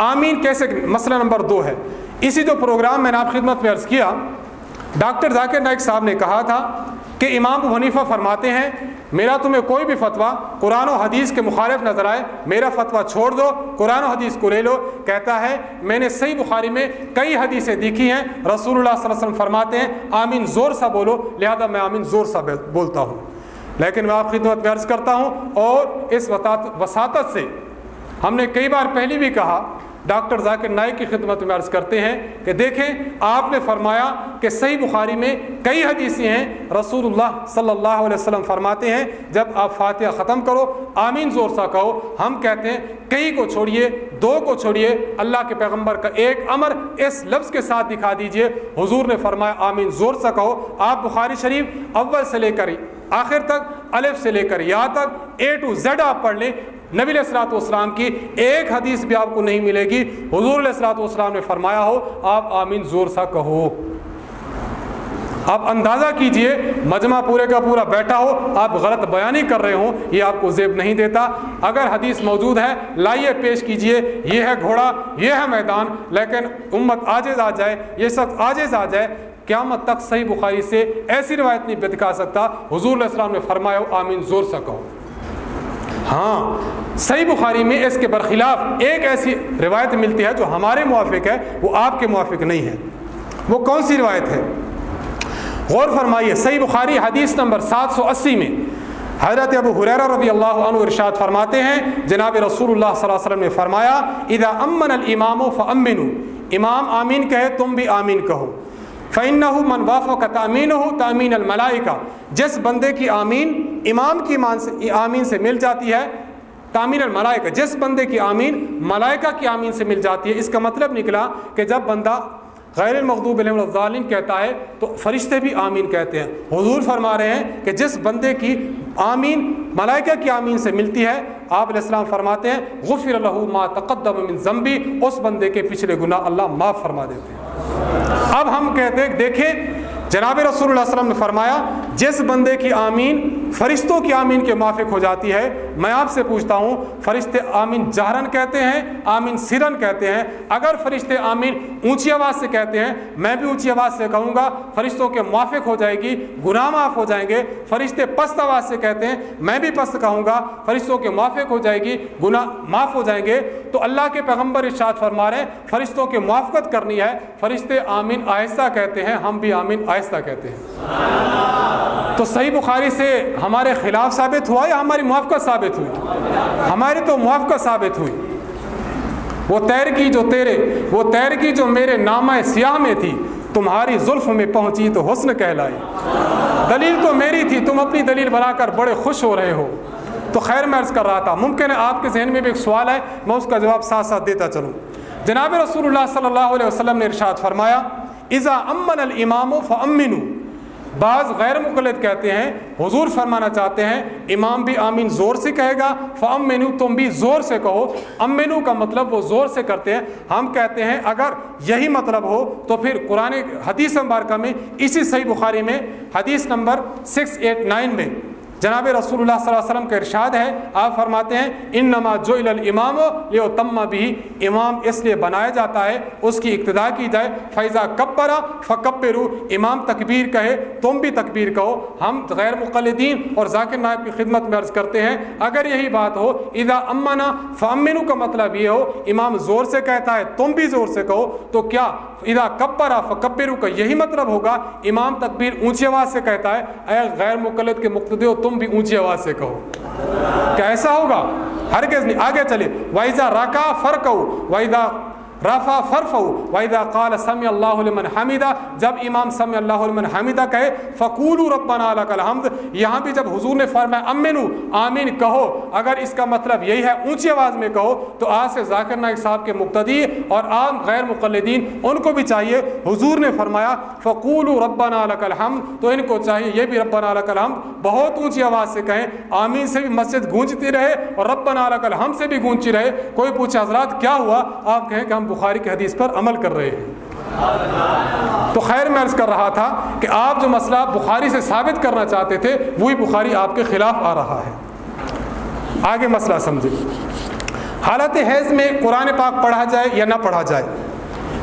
آمین کیسے؟ مسئلہ نمبر دو ہے۔ اسی جو پروگرام میں نے آپ خدمت میں عرض کیا ڈاکٹر ذاکر نائک صاحب نے کہا تھا کہ امام حنیفہ فرماتے ہیں، میرا تمہیں کوئی بھی فتویٰ قرآن و حدیث کے مخالف نظر آئے، میرا فتویٰ چھوڑ دو، قرآن و حدیث کو لے لو۔ کہتا ہے، میں نے صحیح بخاری میں کئی حدیثیں دیکھی ہیں رسول اللہ صلی اللہ علیہ وسلم فرماتے ہیں، آمین زور سا بولو، لہذا میں آمین زور سا بولتا ہوں۔ لیکن میں آپ خدمت میں عرض کرتا ہوں، اور اس وساطت سے ہم نے کئی بار پہلے بھی کہا ڈاکٹر ذاکر نائک کی خدمت میں عرض کرتے ہیں کہ دیکھیں، آپ نے فرمایا کہ صحیح بخاری میں کئی حدیثیں ہیں۔ رسول اللہ صلی اللہ علیہ وسلم فرماتے ہیں، جب آپ فاتحہ ختم کرو، آمین زور سا کہو، ہم کہتے ہیں، کئی کو چھوڑیے، دو کو چھوڑیے، اللہ کے پیغمبر کا ایک امر اس لفظ کے ساتھ دکھا دیجیے۔ حضور نے فرمایا، آمین زور سا کہو۔ آپ بخاری شریف اول سے لے کر آخر تک، الف سے لے کر یا تک اے ٹو زیڈ آپ پڑھ لیں۔ نبی علیہ السلاۃ والسلام کی ایک حدیث بھی آپ کو نہیں ملے گی۔ حضور علیہ السلاۃ والسلام نے فرمایا ہو، آپ آمین زور سا کہو۔ آپ اندازہ کیجیے، مجمع پورے کا پورا بیٹھا ہو، آپ غلط بیانی کر رہے ہوں، یہ آپ کو زیب نہیں دیتا۔ اگر حدیث موجود ہے، لائیے، پیش کیجیے۔ یہ ہے گھوڑا، یہ ہے میدان، لیکن امت آجز آ جائے، یہ سب آجز آ جائے۔ قیامت تک صحیح بخاری سے ایسی روایت نہیں دکھا سکتا۔ حضور علیہ السلام نے فرمایا ہو، آمین زور سا کہو۔ ہاں صحیح بخاری میں اس کے برخلاف ایک ایسی روایت ملتی ہے جو ہمارے موافق ہے، وہ آپ کے موافق نہیں ہے۔ وہ کون سی روایت ہے؟ غور فرمائیے، صحیح بخاری حدیث نمبر سات سو اسی میں حضرت ابو حریرہ رضی اللہ عنہ ارشاد فرماتے ہیں، جناب رسول اللہ صلی اللہ علیہ وسلم نے فرمایا، اذا امن الامام فامنوا امام آمین کہے، تم بھی آمین کہو۔ فعن من وافق کا تعمین ہو تعمین الملائکہ جس بندے کی آمین امام کی ایمان سے آمین سے مل جاتی ہے تعمیر الملائکہ۔ جس بندے کی آمین ملائکہ کی آمین سے مل جاتی ہے، اس کا مطلب نکلا کہ جب بندہ غیر المغضوب علیہ الظالم کہتا ہے، تو فرشتے بھی آمین کہتے ہیں۔ حضور فرما رہے ہیں کہ جس بندے کی آمین، ملائکہ کی آمین سے ملتی ہے، آپ علیہ السلام فرماتے ہیں، غفر له ما تقدم من ذنبی، اس بندے کے پچھلے گناہ اللہ معاف فرما دیتے ہیں۔ اب ہم کہتے ہیں، دیکھیں جناب رسول اللہ علیہ وسلم نے فرمایا، جس بندے کی آمین فرشتوں کی آمین کے موافق ہو جاتی ہے، میں آپ سے پوچھتا ہوں، فرشتے آمین جہرن کہتے ہیں، آمین سرن کہتے ہیں؟ اگر فرشتے آمین اونچی آواز سے کہتے ہیں، میں بھی اونچی آواز سے کہوں گا، فرشتوں کے موافق ہو جائے گی، گناہ معاف ہو جائیں گے، فرشتے پست آواز سے کہتے ہیں، میں بھی پست کہوں گا، فرشتوں کے موافق ہو جائے گی، گناہ معاف ہو جائیں گے۔ تو اللہ کے پیغمبر ارشاد فرما رہے ہیں، فرشتوں کی موافقت کرنی ہے، فرشتے آمین آہستہ کہتے ہیں، ہم بھی آمین آہستہ کہتے ہیں۔ تو صحیح بخاری سے ہمارے خلاف ثابت ہوا یا ہماری موافقت ثابت ہوئی؟ ہماری تو موافقت ثابت ہوئی۔ وہ تیر کی جو تیرے، وہ تیر کی جو میرے نامہ سیاہ میں تھی، تمہاری زلف میں پہنچی تو حسن کہلائی۔ دلیل تو میری تھی، تم اپنی دلیل بنا کر بڑے خوش ہو رہے ہو۔ تو خیر میں عرض کر رہا تھا، ممکن ہے آپ کے ذہن میں بھی ایک سوال ہے میں اس کا جواب ساتھ ساتھ دیتا چلوں۔ جناب رسول اللہ صلی اللہ علیہ وسلم نے ارشاد فرمایا اذا امن الامام فامنو بعض غیر مقلد کہتے ہیں، حضور فرمانا چاہتے ہیں، امام بھی آمین زور سے کہے گا فامنو تم بھی زور سے کہو۔ امنو کا مطلب وہ زور سے کرتے ہیں۔ ہم کہتے ہیں، اگر یہی مطلب ہو، تو پھر قرآن حدیث مبارکہ میں، اسی صحیح بخاری میں، حدیث نمبر سکس ایٹ نائن میں۔ جناب رسول اللہ صلی اللہ علیہ وسلم کا ارشاد ہے، آپ فرماتے ہیں ان نما جو الامام لیو تما بھی امام اس لیے بنایا جاتا ہے، اس کی ابتدا کی جائے فیضا کبرا فکبرو امام تکبیر کہے، تم بھی تکبیر کہو۔ ہم غیر مقلدین اور ذاکر نائب کی خدمت میں عرض کرتے ہیں، اگر یہی بات ہو، اذا امنا فامنو کا مطلب یہ ہو، امام زور سے کہتا ہے، تم بھی زور سے کہو، تو کیا اذا کبرا فکبرو کا یہی مطلب ہوگا؟ امام تکبیر اونچی آواز سے کہتا ہے، اے غیر مقلد کے مقتدی ہو، تم بھی اونچی آواز سے کہو۔ کیا ایسا ہوگا؟ ہرگز نہیں۔ آگے چلے وائزا راکا کہو وائزا رافا فرف وحدہ قال سمی اللہ لمن حمیدہ جب امام سمی اللہ لمن حمیدہ کہے فقول ربنا لک الحمد. یہاں بھی جب حضور نے فرمایا امنو آمین، کہو. اگر اس کا مطلب یہی ہے، اونچی آواز میں کہو، تو آج سے ذاکر نائک صاحب کے مقتدی اور عام غیر مقلدین ان کو بھی چاہیے۔ حضور نے فرمایا فقول ربنا لک الحمد. تو ان کو چاہیے یہ بھی ربنا لک الحمد۔ بہت اونچی آواز سے کہیں، آمین سے بھی مسجد گونجتی رہے اور ربنا لک الحمد سے بھی گونجتی رہے۔ کوئی پوچھے، حضرات، کیا ہوا؟ آپ کہیں کہ ہم بخاری کی حدیث پر عمل کر رہے ہیں۔ تو خیر میں عرض کر رہا تھا کہ آپ جو مسئلہ بخاری سے ثابت کرنا چاہتے تھے، وہی بخاری آپ کے خلاف آ رہا ہے۔ آگے مسئلہ سمجھے۔ حالت حیض میں قرآن پاک پڑھا جائے یا نہ پڑھا جائے،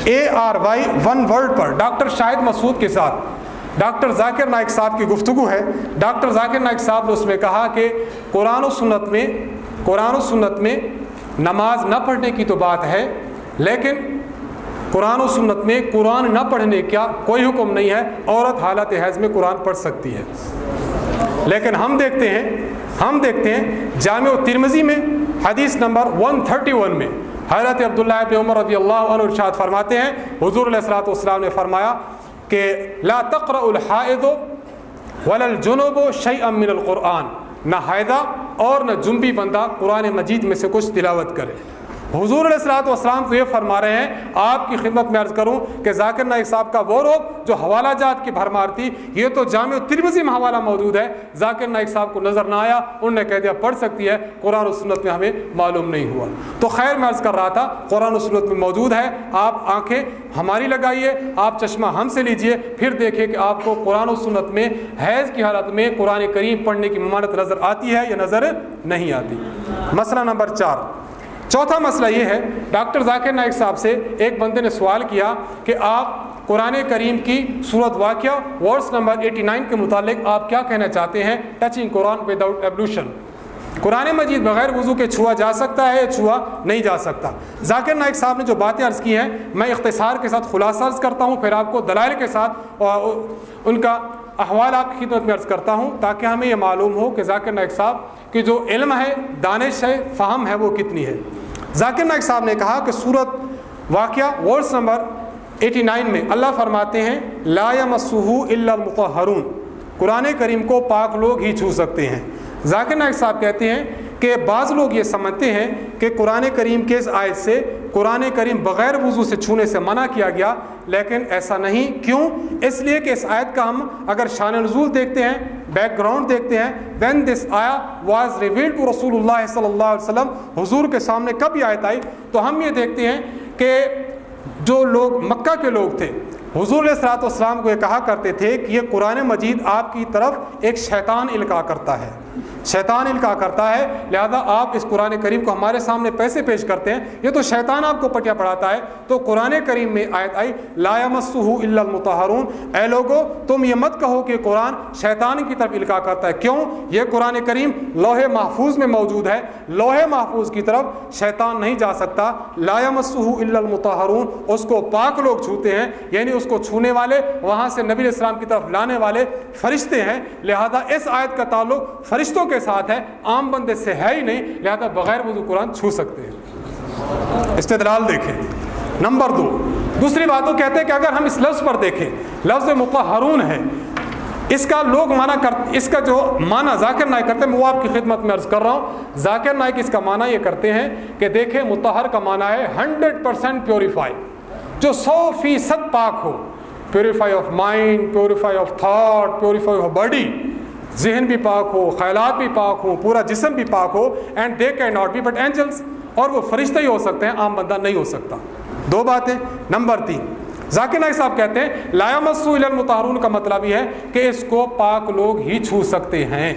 A R Y one word per doctor Shahid Masood کے ساتھ، ڈاکٹر ذاکر نائک صاحب کی گفتگو ہے۔ ڈاکٹر ذاکر نائک صاحب نے اس میں کہا کہ قرآن و سنت میں، قرآن و سنت میں نماز نہ پڑھنے کی تو بات ہے لیکن قرآن و سنت میں قرآن نہ پڑھنے کا کوئی حکم نہیں ہے، عورت حالت حیض میں قرآن پڑھ سکتی ہے۔ لیکن ہم دیکھتے ہیں، ہم دیکھتے ہیں جامع و ترمزی میں، حدیث نمبر 131 میں۔ حضرت عبداللہ ابن عمر رضی اللہ عنہ ارشاد فرماتے ہیں، حضور علیہ السلاۃ والسلام نے فرمایا کہ لا تقرأ الحائض ولا الجنوب شیئا من القرآن۔ نہ حائدہ اور نہ جنبی بندہ قرآن مجید میں سے کچھ تلاوت کرے۔ حضور علیہ السلاۃ والسلام تو یہ فرما رہے ہیں، آپ کی خدمت میں عرض کروں کہ ذاکر نائک صاحب کا وہ روب جو حوالہ جات کی بھرمار تھی، یہ تو جامع ترمزی میں حوالہ موجود ہے۔ ذاکر نائک صاحب کو نظر نہ آیا، انہوں نے کہہ دیا، پڑھ سکتی ہے، قرآن و سنت میں ہمیں معلوم نہیں ہوا۔ تو خیر میں عرض کر رہا تھا، قرآن و سنت میں موجود ہے، آپ آنکھیں ہماری لگائیے، آپ چشمہ ہم سے لیجیے، پھر دیکھیں کہ آپ کو قرآن و سنت میں حیض کی حالت میں قرآن کریم پڑھنے کی ممانت نظر آتی ہے یا نظر نہیں آتی۔ مسئلہ نمبر چار۔ چوتھا مسئلہ یہ ہے، ڈاکٹر ذاکر نائک صاحب سے ایک بندے نے سوال کیا کہ آپ قرآن کریم کی صورت واقعہ ورس نمبر 89 کے متعلق آپ کیا کہنا چاہتے ہیں؟ ٹچنگ قرآن وداؤٹ ایبلوشن قرآن مجید بغیر وضو کے چھوا جا سکتا ہے چھوا نہیں جا سکتا؟ ذاکر نائک صاحب نے جو باتیں عرض کی ہیں، میں اختصار کے ساتھ خلاصہ عرض کرتا ہوں، پھر آپ کو دلائل کے ساتھ ان کا احوال آپ کی خدمت میں عرض کرتا ہوں تاکہ ہمیں یہ معلوم ہو کہ ذاکر نائک صاحب کی جو علم ہے، دانش ہے، فہم ہے، وہ کتنی ہے۔ ذاکر نائک صاحب نے کہا کہ صورت واقعہ ورس نمبر 89 میں اللہ فرماتے ہیں، لا مسحو الا المطہرون۔ قرآن کریم کو پاک لوگ ہی چھو سکتے ہیں۔ ذاکر نائک صاحب کہتے ہیں کہ بعض لوگ یہ سمجھتے ہیں کہ قرآن کریم کے اس آیت سے قرآن کریم بغیر وضو سے چھونے سے منع کیا گیا، لیکن ایسا نہیں۔ کیوں؟ اس لیے کہ اس آیت کا ہم اگر شان نزول دیکھتے ہیں بیک گراؤنڈ دیکھتے ہیں وین دس آیا واز ریویل ٹو رسول اللہ صلی اللہ علیہ وسلم، حضور کے سامنے کب یہ آیت آئی؟ تو ہم یہ دیکھتے ہیں کہ جو لوگ مکہ کے لوگ تھے حضور صلاحت والسلام کو یہ کہا کرتے تھے کہ یہ قرآن مجید آپ کی طرف ایک شیطان القاع کرتا ہے۔ شیطان القاع کرتا ہے، لہذا آپ اس قرآن کریم کو ہمارے سامنے پیسے پیش کرتے ہیں۔ یہ تو شیطان آپ کو پٹیا پڑھاتا ہے۔ تو قرآن کریم میں آیت آئی، لا مسح الا المطہرون۔ اے لوگو، تم یہ مت کہو کہ قرآن شیطان کی طرف القاع کرتا ہے۔ کیوں؟ یہ قرآن کریم لوہے محفوظ میں موجود ہے۔ لوہے محفوظ کی طرف شیطان نہیں جا سکتا۔ لا مسح الا المطہرون، اس کو پاک لوگ چھوتے ہیں۔ یعنی اس کو چھونے والے، وہاں سے نبی علیہ السلام کی طرف لانے والے فرشتے ہیں۔ لہذا اس آیت کا تعلق فرشتوں کے ساتھ ہے، عام بندے سے ہے ہی نہیں، لہذا بغیر وضو قرآن چھو سکتے ہیں۔ استدلال دیکھیں۔ نمبر دو، دوسری بات وہ کہتے ہیں کہ اگر ہم اس لفظ پر دیکھیں، لفظ مقہرون ہے۔ اس کا لوگ مانا کر، اس کا جو معنی ذاکر نائک کرتے ہیں، وہ آپ کی خدمت میں عرض کر رہا ہوں۔ ذاکر نائک اس کا معنی یہ کرتے ہیں کہ دیکھیں متحر کا معنی ہے ہنڈریڈ پرسینٹ پیوریفائی جو سو فیصد پاک ہو purify of mind purify of thought purify of body ذہن بھی پاک ہو، خیالات بھی پاک ہو پورا جسم بھی پاک ہو and they can not be but angels اور وہ فرشتہ ہی ہو سکتے ہیں، عام بندہ نہیں ہو سکتا۔ دو باتیں۔ نمبر تین، ذاکر نائک صاحب کہتے ہیں لایا مسو المتحرون کا مطلب یہ ہے کہ اس کو پاک لوگ ہی چھو سکتے ہیں۔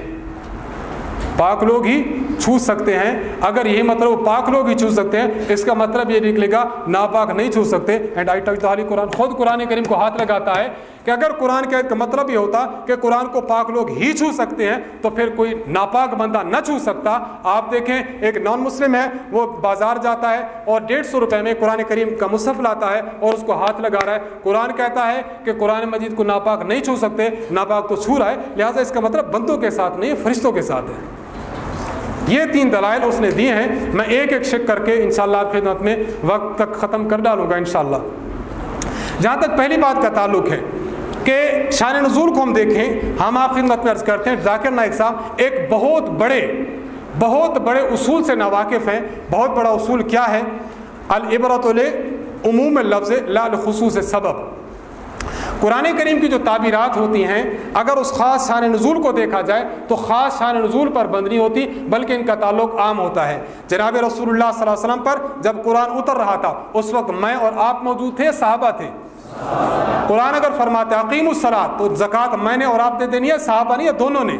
پاک لوگ ہی چھو سکتے ہیں۔ اگر یہی مطلب پاک لوگ ہی چھو سکتے ہیں، اس کا مطلب یہ نکلے گا، ناپاک نہیں چھو سکتے۔ اینڈ آئی ٹچ تعلی قرآن خود قرآن کریم کو ہاتھ لگاتا ہے کہ اگر قرآن کا مطلب یہ ہوتا کہ قرآن کو پاک لوگ ہی چھو سکتے ہیں، تو پھر کوئی ناپاک بندہ نہ چھو سکتا۔ آپ دیکھیں، ایک نان مسلم ہے، وہ بازار جاتا ہے اور ڈیڑھ سو روپے میں قرآن کریم کا مصحف لاتا ہے اور اس کو ہاتھ لگا رہا ہے۔ قرآن کہتا ہے کہ قرآن مجید کو ناپاک نہیں چھو سکتے، ناپاک تو چھو رہا ہے، لہٰذا اس کا مطلب بندوں کے ساتھ نہیں، فرشتوں کے ساتھ ہے۔ یہ تین دلائل اس نے دیے ہیں، میں ایک ایک شک کر کے انشاءاللہ آپ خدمت میں وقت تک ختم کر ڈالوں گا انشاءاللہ۔ جہاں تک پہلی بات کا تعلق ہے کہ شان نزول کو ہم دیکھیں، ہم آپ خدمت میں عرض کرتے ہیں، ذاکر نائک صاحب ایک بہت بڑے بہت بڑے اصول سے ناواقف ہیں۔ بہت بڑا اصول کیا ہے؟ العبرت عموم لفظ لا خصوص سبب قرآن کریم کی جو تعبیرات ہوتی ہیں، اگر اس خاص شان نزول کو دیکھا جائے تو خاص شان نزول پر بند نہیں ہوتی، بلکہ ان کا تعلق عام ہوتا ہے۔ جناب رسول اللہ صلی اللہ علیہ وسلم پر جب قرآن اتر رہا تھا، اس وقت میں اور آپ موجود تھے، صحابہ تھے۔ قرآن اگر فرماتے عقیم الصلاۃ، تو زکوٰۃ میں نے اور آپ دے دینی ہے، صحابہ نہیں ہے، دونوں نے۔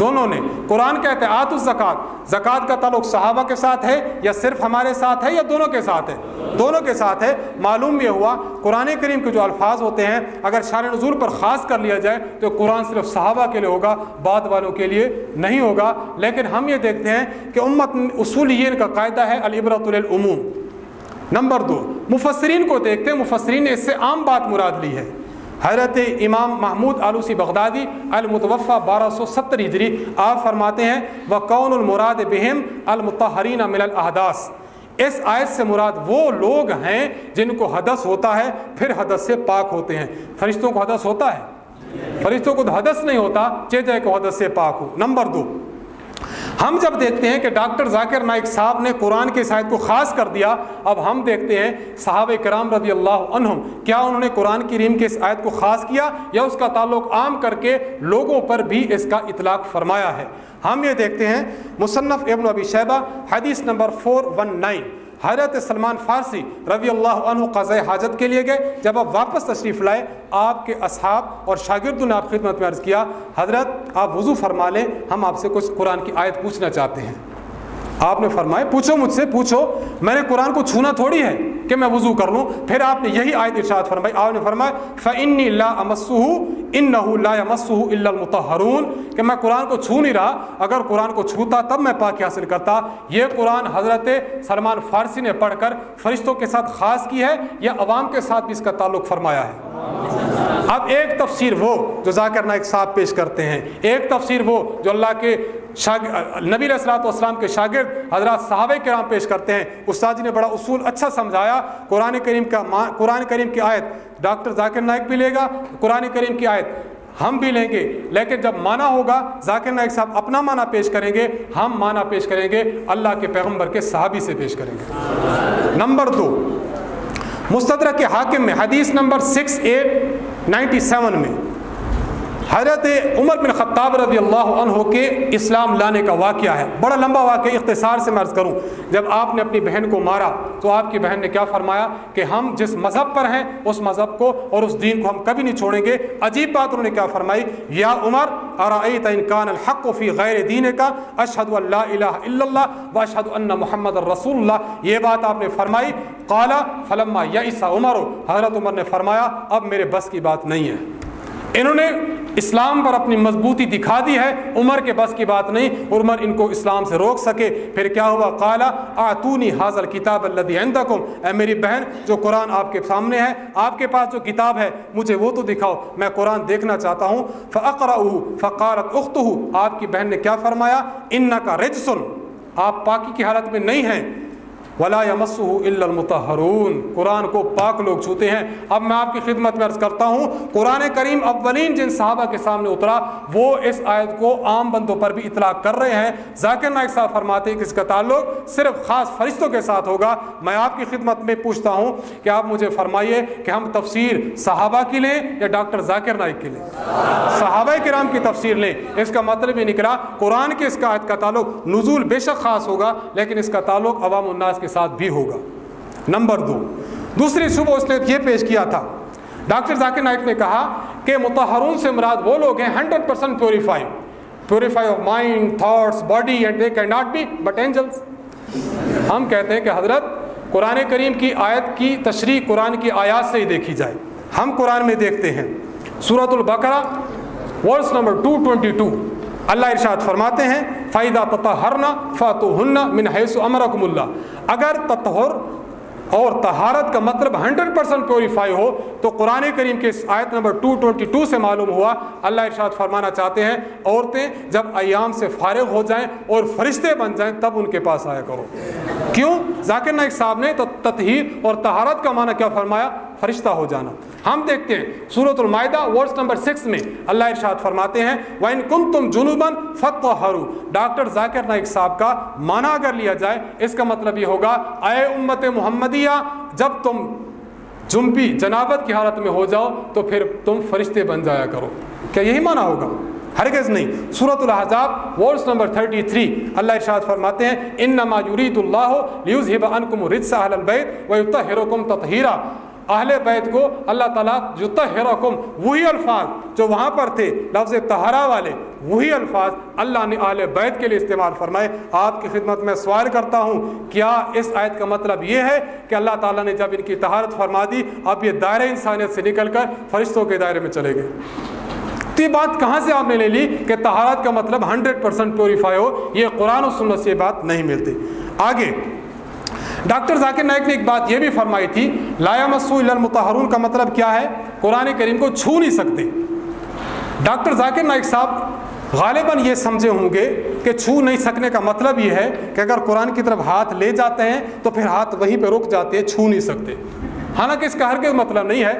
دونوں نے۔ قرآن کہتے ہیں آت الزکات زکوٰۃ کا تعلق صحابہ کے ساتھ ہے یا صرف ہمارے ساتھ ہے یا دونوں کے ساتھ ہے؟ دونوں کے ساتھ ہے۔ معلوم یہ ہوا قرآن کریم کے جو الفاظ ہوتے ہیں، اگر شان نزول پر خاص کر لیا جائے تو قرآن صرف صحابہ کے لیے ہوگا، بعد والوں کے لیے نہیں ہوگا۔ لیکن ہم یہ دیکھتے ہیں کہ امت اصولین کا قاعدہ ہے العبرت العموم نمبر دو، مفسرین کو دیکھتے ہیں، مفسرین نے اس سے عام بات مراد لی ہے۔ حضرت امام محمود آلوسی بغدادی المتوفہ بارہ سو ستر ہجری آپ فرماتے ہیں وہ کون المراد بہم المتحرین من الحداث اس آیت سے مراد وہ لوگ ہیں جن کو حدث ہوتا ہے، پھر حدث سے پاک ہوتے ہیں۔ فرشتوں کو حدث ہوتا ہے؟ فرشتوں کو حدث نہیں ہوتا چیزیں کو حدث سے پاک ہو۔ نمبر دو۔ ہم جب دیکھتے ہیں کہ ڈاکٹر ذاکر نائک صاحب نے قرآن کی شاید کو خاص کر دیا، اب ہم دیکھتے ہیں صحابہ کرام رضی اللہ عنہم، کیا انہوں نے قرآن کی ریم کے اس آیت کو خاص کیا یا اس کا تعلق عام کر کے لوگوں پر بھی اس کا اطلاق فرمایا ہے؟ ہم یہ دیکھتے ہیں مصنف ابن ابی شیبہ، حدیث نمبر فور ون نائن حضرت سلمان فارسی رضی اللہ عنہ قضاء حاجت کے لیے گئے۔ جب آپ واپس تشریف لائے، آپ کے اصحاب اور شاگردوں نے آپ خدمت میں عرض کیا، حضرت، آپ وضو فرما لیں، ہم آپ سے کچھ قرآن کی آیت پوچھنا چاہتے ہیں۔ آپ نے فرمایا، پوچھو مجھ سے، پوچھو۔ میں نے قرآن کو چھونا تھوڑی ہے کہ میں وضو کر لوں۔ پھر آپ نے یہی آیت ارشاد فرمائی۔ آپ نے فرمایا فنی اللہ امسو ان نہ مسح المتحرون کہ میں قرآن کو چھو نہیں رہا۔ اگر قرآن کو چھوتا تب میں پاکی حاصل کرتا۔ یہ قرآن حضرت سلمان فارسی نے پڑھ کر فرشتوں کے ساتھ خاص کی ہے، یا عوام کے ساتھ بھی اس کا تعلق فرمایا ہے۔ اب ایک تفسیر وہ جو ذاکر نائک صاحب پیش کرتے ہیں۔ ایک تفسیر وہ جو اللہ کے نبی علیہ السلاۃ والسلام کے شاگرد حضرات صحابہ کرام پیش کرتے ہیں۔ استاد جی نے بڑا اصول اچھا سمجھایا۔ قرآن کریم کا قرآن کریم کی آیت ڈاکٹر ذاکر نائک بھی لے گا، قرآن کریم کی آیت ہم بھی لیں گے۔ لیکن جب مانا ہوگا، ذاکر نائک صاحب اپنا مانا پیش کریں گے، ہم مانا پیش کریں گے۔ اللہ کے پیغمبر کے صحابی سے پیش کریں گے۔ نمبر دو، مستدرک کے حاکم میں، حدیث number six eight ninety seven میں۔ حضرت عمر بن خطاب رضی اللہ عنہ کے اسلام لانے کا واقعہ ہے۔ بڑا لمبا واقعہ اختصار سے میں عرض کروں۔ جب آپ نے اپنی بہن کو مارا تو آپ کی بہن نے کیا فرمایا کہ ہم جس مذہب پر ہیں اس مذہب کو اور اس دین کو ہم کبھی نہیں چھوڑیں گے۔ عجیب بات انہوں نے کیا فرمائی، یا عمر، ارائیت انکان الحق فی غیر دین کا اشہد اللہ الہ الا اللہ و اشہد ان محمد الرسول اللہ. یہ بات آپ نے فرمائی۔ قالا فلما یعیسا عمر، حضرت عمر نے فرمایا، اب میرے بس کی بات نہیں ہے۔ انہوں نے اسلام پر اپنی مضبوطی دکھا دی ہے، عمر کے بس کی بات نہیں، عمر ان کو اسلام سے روک سکے۔ پھر کیا ہوا؟ قالا، آتونی حاضر کتاب اللہ عندکم۔ اے میری بہن، جو قرآن آپ کے سامنے ہے، آپ کے پاس جو کتاب ہے، مجھے وہ تو دکھاؤ، میں قرآن دیکھنا چاہتا ہوں۔ فقرا فقارت اخت آپ کی بہن نے کیا فرمایا؟ ان کا رجسن۔ آپ پاکی کی حالت میں نہیں ہیں۔ ولا یمس الا المتحرون قرآن کو پاک لوگ چھوتے ہیں۔ اب میں آپ کی خدمت میں عرض کرتا ہوں، قرآن کریم اولین جن صحابہ کے سامنے اترا، وہ اس آیت کو عام بندوں پر بھی اطلاق کر رہے ہیں۔ ذاکر نائک صاحب فرماتے ہیں کہ اس کا تعلق صرف خاص فرشتوں کے ساتھ ہوگا۔ میں آپ کی خدمت میں پوچھتا ہوں کہ آپ مجھے فرمائیے کہ ہم تفسیر صحابہ کی لیں یا ڈاکٹر ذاکر نائک کی لیں؟ صحابہ کرام کی تفسیر لیں۔ اس کا مطلب یہ نکلا، قرآن کے اس کا آیت کا تعلق نزول بے شک خاص ہوگا، لیکن اس کا تعلق عوام الناس کے کے ساتھ بھی ہوگا۔ نمبر دو، دوسری صبح اس نے یہ پیش کیا تھا۔ ڈاکٹر ذاکر نائک نے کہا کہ متحرون سے مراد وہ لوگ ہیں hundred percent purify. Purify of mind, thoughts, body and they can not be but angels ہم کہتے ہیں کہ حضرت قرآن کریم کی آیت کی تشریح قرآن کی آیات سے ہی دیکھی جائے۔ ہم قرآن میں دیکھتے ہیں۔ سورت البقرہ، verse number two twenty two اللہ ارشاد فرماتے ہیں فائدہ تطہرنا فاتو ہننا من حیث امرکم اللہ اگر تطہر اور طہارت کا مطلب ہنڈریڈ پرسینٹ پیوریفائی ہو، تو قرآن کریم کے اس آیت نمبر 222 سے معلوم ہوا، اللہ ارشاد فرمانا چاہتے ہیں، عورتیں جب ایام سے فارغ ہو جائیں اور فرشتے بن جائیں، تب ان کے پاس آیا کرو۔ کیوں؟ ذاکر نائک صاحب نے تطہیر اور طہارت کا معنی کیا فرمایا؟ فرشتہ ہو جانا۔ ہم دیکھتے ہیں سورت المائدہ ورس نمبر سکس میں اللہ ارشاد فرماتے ہیں، وَإِن كُنْتُمْ جُنُوبًا فَطَّهَرُوا ڈاکٹر ذاکر نائک صاحب کا معنی اگر لیا جائے، اس کا مطلب یہ ہوگا، اے امت محمدیہ، جب تم جنبی جنابت کی حالت میں ہو جاؤ، تو پھر تم فرشتے بن جایا کرو۔ کیا یہی معنی ہوگا؟ ہرگز نہیں۔ سورت الحضاب ورس نمبر 33 اللہ ارشاد فرماتے ہیں انما یرید اللہ لیذهب عنکم الرجس اهل البیت ویطہرکم تطہیرا اہل بیت کو اللہ تعالیٰ جو تحرکم وہی الفاظ جو وہاں پر تھے، لفظ تہرا والے، وہی الفاظ اللہ نے اہل بیت کے لیے استعمال فرمائے۔ آپ کی خدمت میں سوال کرتا ہوں، کیا اس آیت کا مطلب یہ ہے کہ اللہ تعالیٰ نے جب ان کی تہارت فرما دی، اب یہ دائرہ انسانیت سے نکل کر فرشتوں کے دائرے میں چلے گئے؟ تو یہ بات کہاں سے آپ نے لے لی کہ تہارت کا مطلب ہنڈریڈ پرسینٹ پیوریفائی ہو؟ یہ قرآن و سنت سے یہ بات نہیں ملتی۔ آگے ڈاکٹر ذاکر نائک نے ایک بات یہ بھی فرمائی تھی لایا مسو المتحرون کا مطلب کیا ہے؟ قرآن کریم کو چھو نہیں سکتے۔ ڈاکٹر ذاکر نائک صاحب غالباً یہ سمجھے ہوں گے کہ چھو نہیں سکنے کا مطلب یہ ہے کہ اگر قرآن کی طرف ہاتھ لے جاتے ہیں تو پھر ہاتھ وہیں پہ رک جاتے ہیں، چھو نہیں سکتے۔ حالانکہ اس کا ہر کوئی مطلب نہیں ہے۔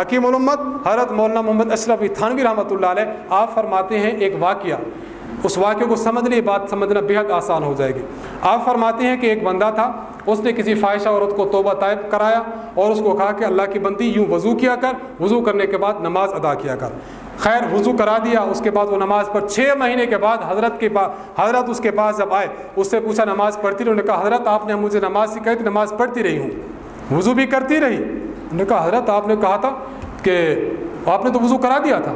حکیم علمت حضرت مولانا محمد اشرف تھانوی رحمۃ اللہ علیہ آپ فرماتے ہیں ایک واقعہ۔ اس واقعے کو سمجھنے بات سمجھنا بےحد آسان ہو جائے گی۔ آپ فرماتے ہیں کہ ایک بندہ تھا، اس نے کسی فائشہ عورت کو توبہ طائب کرایا اور اس کو کہا کہ اللہ کی بندی یوں وضو کیا کر، وضو کرنے کے بعد نماز ادا کیا کر۔ خیر، وضو کرا دیا، اس کے بعد وہ نماز پر چھ مہینے کے بعد حضرت کے پاس حضرت اس کے پاس جب آئے، اس سے پوچھا، نماز پڑھتی رہی؟ انہوں نے کہا، حضرت، آپ نے مجھے نماز سکھائی تھی، نماز پڑھتی رہی ہوں۔ وضو بھی کرتی رہی۔ انہوں نے کہا، حضرت، آپ نے کہا تھا کہ آپ نے تو وضو کرا دیا تھا۔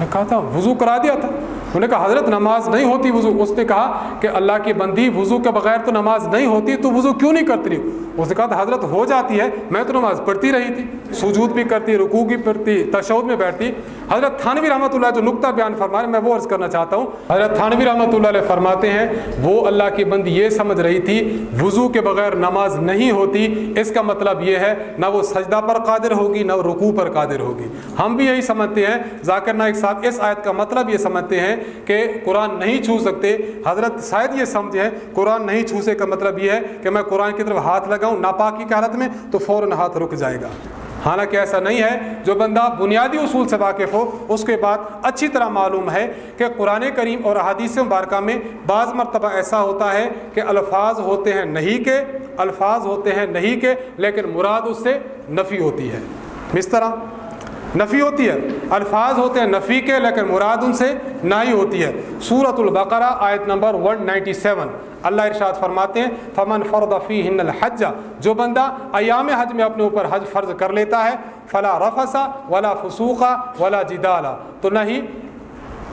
نے کہا تھا، وضو کرا دیا تھا۔ انہوں نے کہا حضرت نماز نہیں ہوتی وضو۔ اس نے کہا کہ اللہ کی بندی وضو کے بغیر تو نماز نہیں ہوتی، تو وضو کیوں نہیں کرتی رہی؟ اس نے کہا تھا حضرت ہو جاتی ہے، میں تو نماز پڑھتی رہی تھی، سجود بھی کرتی، رکوع بھی پڑھتی تشود میں بیٹھتی۔ حضرت تھانوی رحمۃ اللہ جو نقطہ بیان فرما رہے میں وہ عرض کرنا چاہتا ہوں۔ حضرت تھانوی رحمۃ اللہ علیہ فرماتے ہیں، وہ اللہ کی بندی یہ سمجھ رہی تھی، وضو کے بغیر نماز نہیں ہوتی۔ اس کا مطلب یہ ہے، نہ وہ سجدہ پر قادر ہوگی، نہ رکوع پر قادر ہوگی۔ ہم بھی یہی سمجھتے ہیں، ذاکر نائک صاحب اس آیت کا مطلب یہ سمجھتے ہیں کہ قرآن نہیں چھو سکتے۔ حضرت شاید یہ سمجھے قرآن نہیں چھوسے کا مطلب یہ ہے کہ میں قرآن کی طرف ہاتھ لگاؤں ناپاکی کی حالت میں تو فوراً ہاتھ رک جائے گا۔ حالانکہ ایسا نہیں ہے، جو بندہ بنیادی اصول سے واقف ہو، اس کے بعد اچھی طرح معلوم ہے کہ قرآن کریم اور احادیث مبارکہ میں بعض مرتبہ ایسا ہوتا ہے کہ الفاظ ہوتے ہیں نہیں کے، الفاظ ہوتے ہیں نہیں کے، لیکن مراد اس سے نفی ہوتی ہے۔ اس طرح نفی ہوتی ہے، الفاظ ہوتے ہیں نفی کے، لیکن مراد ان سے نہ ہی ہوتی ہے۔ سورت البقرہ، آیت نمبر 197 اللہ ارشاد فرماتے ہیں، فمن فرد فی ہن الحج۔ جو بندہ ایام حج میں اپنے اوپر حج فرض کر لیتا ہے، فلا رفسا ولا فسوقا ولا جدالا تو نہ ہی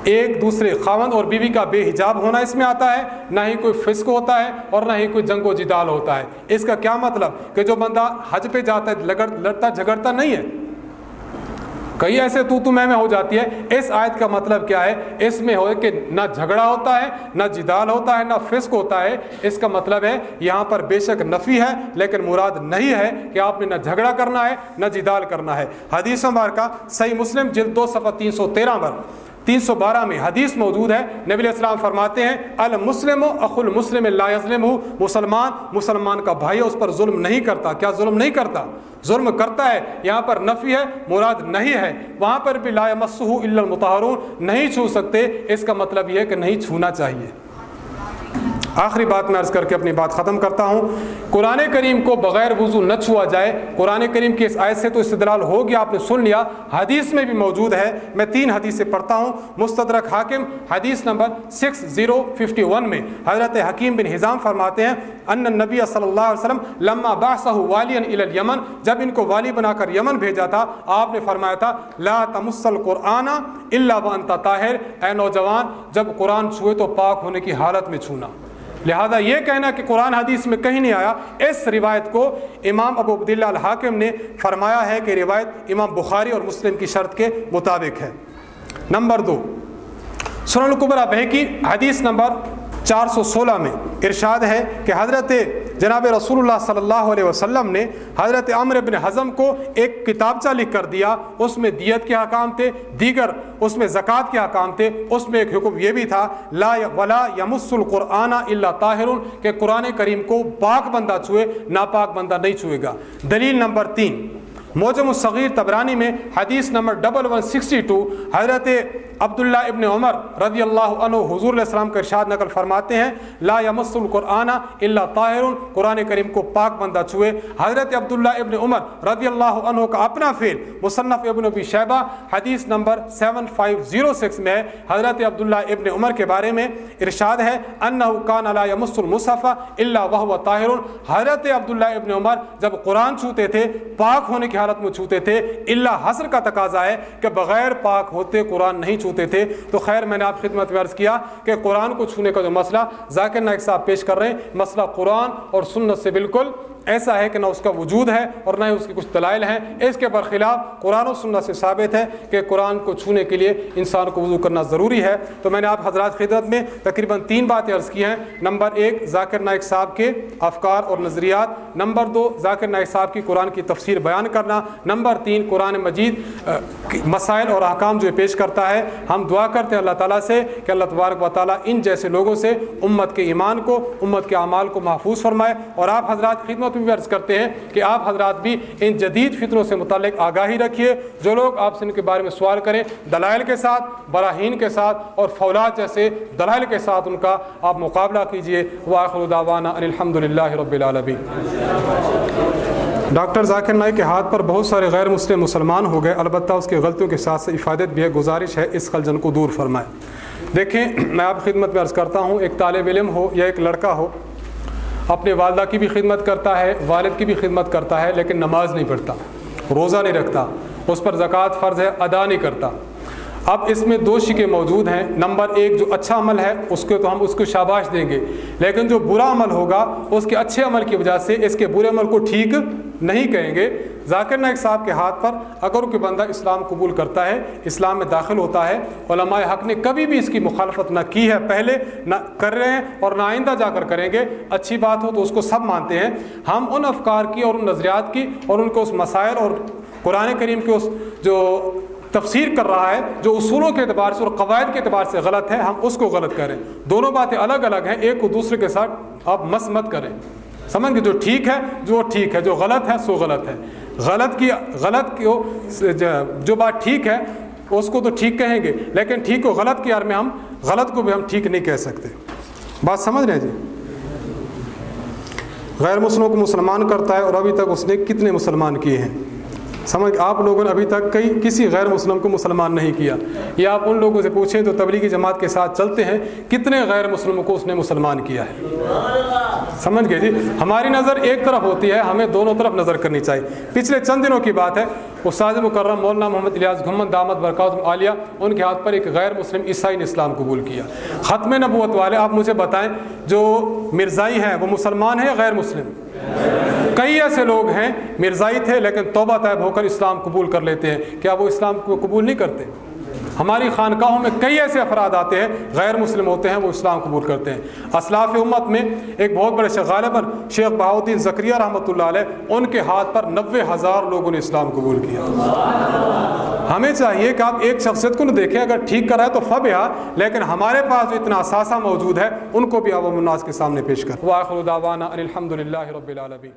ایک دوسرے خاون اور بیوی کا بے حجاب ہونا اس میں آتا ہے، نہ ہی کوئی فسق ہوتا ہے اور نہ ہی کوئی جنگ و جدال ہوتا ہے۔ اس کا کیا مطلب؟ کہ جو بندہ حج پہ جاتا ہے لڑتا جھگڑتا نہیں ہے۔ کئی ایسے تو تو میں میں ہو جاتی ہے۔ اس آیت کا مطلب کیا ہے؟ اس میں ہو کہ نہ جھگڑا ہوتا ہے، نہ جدال ہوتا ہے، نہ فسق ہوتا ہے۔ اس کا مطلب ہے یہاں پر بے شک نفی ہے، لیکن مراد نہیں ہے کہ آپ نے نہ جھگڑا کرنا ہے، نہ جدال کرنا ہے۔ حدیث مار کا صحیح مسلم، جلد دو صفحہ تین سو تیرہ بر تین سو بارہ میں حدیث موجود ہے۔ نبی علیہ السلام فرماتے ہیں المسلم اخ المسلم اللہ ظلم ہو مسلمان مسلمان کا بھائی اس پر ظلم نہیں کرتا۔ کیا ظلم نہیں کرتا؟ ظلم کرتا ہے۔ یہاں پر نفی ہے، مراد نہیں ہے۔ وہاں پر بھی لا مسح المتحرون نہیں چھو سکتے۔ اس کا مطلب یہ ہے کہ نہیں چھونا چاہیے۔ آخری بات میں عرض کر کے اپنی بات ختم کرتا ہوں۔ قرآن کریم کو بغیر وضو نہ چھوا جائے۔ قرآن کریم کی اس آیت سے تو استدلال ہو گیا، آپ نے سن لیا۔ حدیث میں بھی موجود ہے۔ میں تین حدیثیں پڑھتا ہوں۔ مستدرک حاکم، حدیث number six zero fifty one میں حضرت حکیم بن حضام فرماتے ہیں، ان نبی صلی اللہ علیہ وسلم لما باسہ والی الیمن جب ان کو والی بنا کر یمن بھیجا تھا، آپ نے فرمایا تھا، لا تمسل قرآن اللہ و طاہر اے نوجوان، جب قرآن چھوئے تو پاک ہونے کی حالت میں چھونا۔ لہذا یہ کہنا کہ قرآن حدیث میں کہیں نہیں آیا، اس روایت کو امام ابو عبداللہ الحاکم نے فرمایا ہے کہ روایت امام بخاری اور مسلم کی شرط کے مطابق ہے۔ نمبر دو، سنن القبرہ بہکی، حدیث نمبر چار سو سولہ میں ارشاد ہے کہ حضرت جناب رسول اللہ صلی اللہ علیہ وسلم نے حضرت عمر بن حضم کو ایک کتابچہ لکھ کر دیا۔ اس میں دیت کے حکام تھے، دیگر اس میں زکوٰۃ کے حکام تھے۔ اس میں ایک حکم یہ بھی تھا، لا ولا یمس القرآن اللہ طاہر، کہ قرآن کریم کو پاک بندہ چھوئے، ناپاک بندہ نہیں چھوئے گا۔ دلیل نمبر تین موجم الصغیر تبرانی میں حدیث number double one sixty two حضرت عبداللہ ابن عمر رضی اللہ عنہ حضور علیہ السلام کا ارشاد نقل فرماتے ہیں، لا یمس القرآن اللہ طاہر، قرآن کریم کو پاک بندہ چھوئے۔ حضرت عبداللہ ابن عمر رضی اللہ عنہ کا اپنا فعل مصنف ابن ابی شیبہ حدیث number seven five zero six میں ہے حضرت عبداللہ ابن عمر کے بارے میں ارشاد ہے انہ کان لا یمس المصفہ اللہ وہ طاہر۔ حضرت عبداللہ ابن عمر جب قرآن چھوتے تھے، پاک ہونے کی حالت میں چھوتے تھے اللہ حسر کا تقاضا ہے کہ بغیر پاک ہوتے قرآن نہیں چھوتے تھے۔ تو خیر، میں نے آپ خدمت میں عرض کیا کہ قرآن کو چھونے کا جو مسئلہ ذاکر نائک صاحب پیش کر رہے ہیں، مسئلہ قرآن اور سنت سے بالکل ایسا ہے کہ نہ اس کا وجود ہے اور نہ ہی اس کے کچھ دلائل ہیں۔ اس کے برخلاف قرآن و سنت سے ثابت ہے کہ قرآن کو چھونے کے لیے انسان کو وضو کرنا ضروری ہے۔ تو میں نے آپ حضرات خدمت میں تقریباً تین باتیں عرض کی ہیں۔ نمبر ایک، ذاکر نائک صاحب کے افکار اور نظریات۔ نمبر دو، ذاکر نائک صاحب کی قرآن کی تفسیر بیان کرنا۔ نمبر تین، قرآن مجید مسائل اور احکام جو پیش کرتا ہے۔ ہم دعا کرتے ہیں اللہ تعالیٰ سے کہ اللہ تبارک و تعالیٰ ان جیسے لوگوں سے امت کے ایمان کو، امت کے اعمال کو محفوظ فرمائے۔ اور آپ حضرات خدمت میں بھی عرض کرتے ہیں کہ آپ حضرات بھی ان جدید فطروں سے متعلق آگاہی رکھیے، جو لوگ آپ سے ان کے بارے میں سوال کریں، دلائل کے ساتھ، براہین کے ساتھ اور فولاد جیسے دلائل کے ساتھ ان کا آپ مقابلہ کیجیے۔ واخر دعوانا ان الحمد للہ رب العالمین۔ ڈاکٹر ذاکر نائک کے ہاتھ پر بہت سارے غیر مسلم مسلمان ہو گئے، البتہ اس کی غلطیوں کے ساتھ سے افادت بھی ہے، گزارش ہے، اس خلجن کو دور فرمائے۔ دیکھیں، میں آپ خدمت میں عرض کرتا ہوں، ایک طالب علم ہو یا ایک لڑکا ہو اپنے والدہ کی بھی خدمت کرتا ہے، والد کی بھی خدمت کرتا ہے، لیکن نماز نہیں پڑھتا، روزہ نہیں رکھتا، اس پر زکوٰۃ فرض ہے، ادا نہیں کرتا۔ اب اس میں دو شکے موجود ہیں۔ نمبر ایک جو اچھا عمل ہے، اس کو تو ہم اس کو شاباش دیں گے۔ لیکن جو برا عمل ہوگا، اس کے اچھے عمل کی وجہ سے اس کے برے عمل کو ٹھیک نہیں کہیں گے۔ ذاکر نائک صاحب کے ہاتھ پر اگر کوئی بندہ اسلام قبول کرتا ہے، اسلام میں داخل ہوتا ہے، علماء حق نے کبھی بھی اس کی مخالفت نہ کی ہے۔ پہلے نہ کر رہے ہیں اور نہ آئندہ جا کر کریں گے۔ اچھی بات ہو تو اس کو سب مانتے ہیں۔ ہم ان افکار کی اور ان نظریات کی اور ان کو اس مسائل اور قرآن کریم کے اس جو تفسیر کر رہا ہے جو اصولوں کے اعتبار سے اور قواعد کے اعتبار سے غلط ہے، ہم اس کو غلط کریں۔ دونوں باتیں الگ الگ ہیں، ایک کو دوسرے کے ساتھ آپ مس مت کریں۔ سمجھ گئے جو ٹھیک ہے، جو ٹھیک ہے، جو غلط ہے، سو غلط ہے۔ غلط کی غلط کی جو بات ٹھیک ہے، اس کو تو ٹھیک کہیں گے، لیکن ٹھیک کو غلط کی یار میں ہم، غلط کو بھی ہم ٹھیک نہیں کہہ سکتے۔ بات سمجھ رہے ہیں جی؟ غیر مسلموں کو مسلمان کرتا ہے اور ابھی تک اس نے کتنے مسلمان کیے ہیں؟ سمجھ آپ لوگوں نے ابھی تک کئی کسی غیر مسلم کو مسلمان نہیں کیا۔ یا آپ ان لوگوں سے پوچھیں تو تبلیغی جماعت کے ساتھ چلتے ہیں، کتنے غیر مسلموں کو اس نے مسلمان کیا ہے؟ سمجھ گئے جی؟ ہماری نظر ایک طرف ہوتی ہے، ہمیں دونوں طرف نظر کرنی چاہیے۔ پچھلے چند دنوں کی بات ہے، استاد مکرم مولانا محمد الیاس گھمن، دامت برکات، عالیہ، ان کے ہاتھ پر ایک غیر مسلم عیسائی نے اسلام قبول کیا۔ ختم نبوت والے، آپ مجھے بتائیں، جو مرزائی ہیں، وہ مسلمان ہیں یا غیر مسلم؟ کئی ایسے لوگ ہیں، مرزائی تھے لیکن توبہ طائب ہو کر اسلام قبول کر لیتے ہیں۔ کیا وہ اسلام کو قبول نہیں کرتے؟ ہماری خانقاہوں میں کئی ایسے افراد آتے ہیں، غیر مسلم ہوتے ہیں، وہ اسلام قبول کرتے ہیں۔ اسلاف امت میں ایک بہت بڑے شیخ غالباً شیخ بہاؤدین ذکریہ رحمۃ اللہ علیہ، ان کے ہاتھ پر نوے ہزار لوگوں نے اسلام قبول کیا۔ ہمیں چاہیے کہ آپ ایک شخصیت کو نہ دیکھیں، اگر ٹھیک کر رہا ہے تو فب ہے لیکن ہمارے پاس جو اتنا اثاثہ موجود ہے، ان کو بھی عوام الناس کے سامنے پیش کر واخر دعوانا ان الحمد للہ رب العالمین۔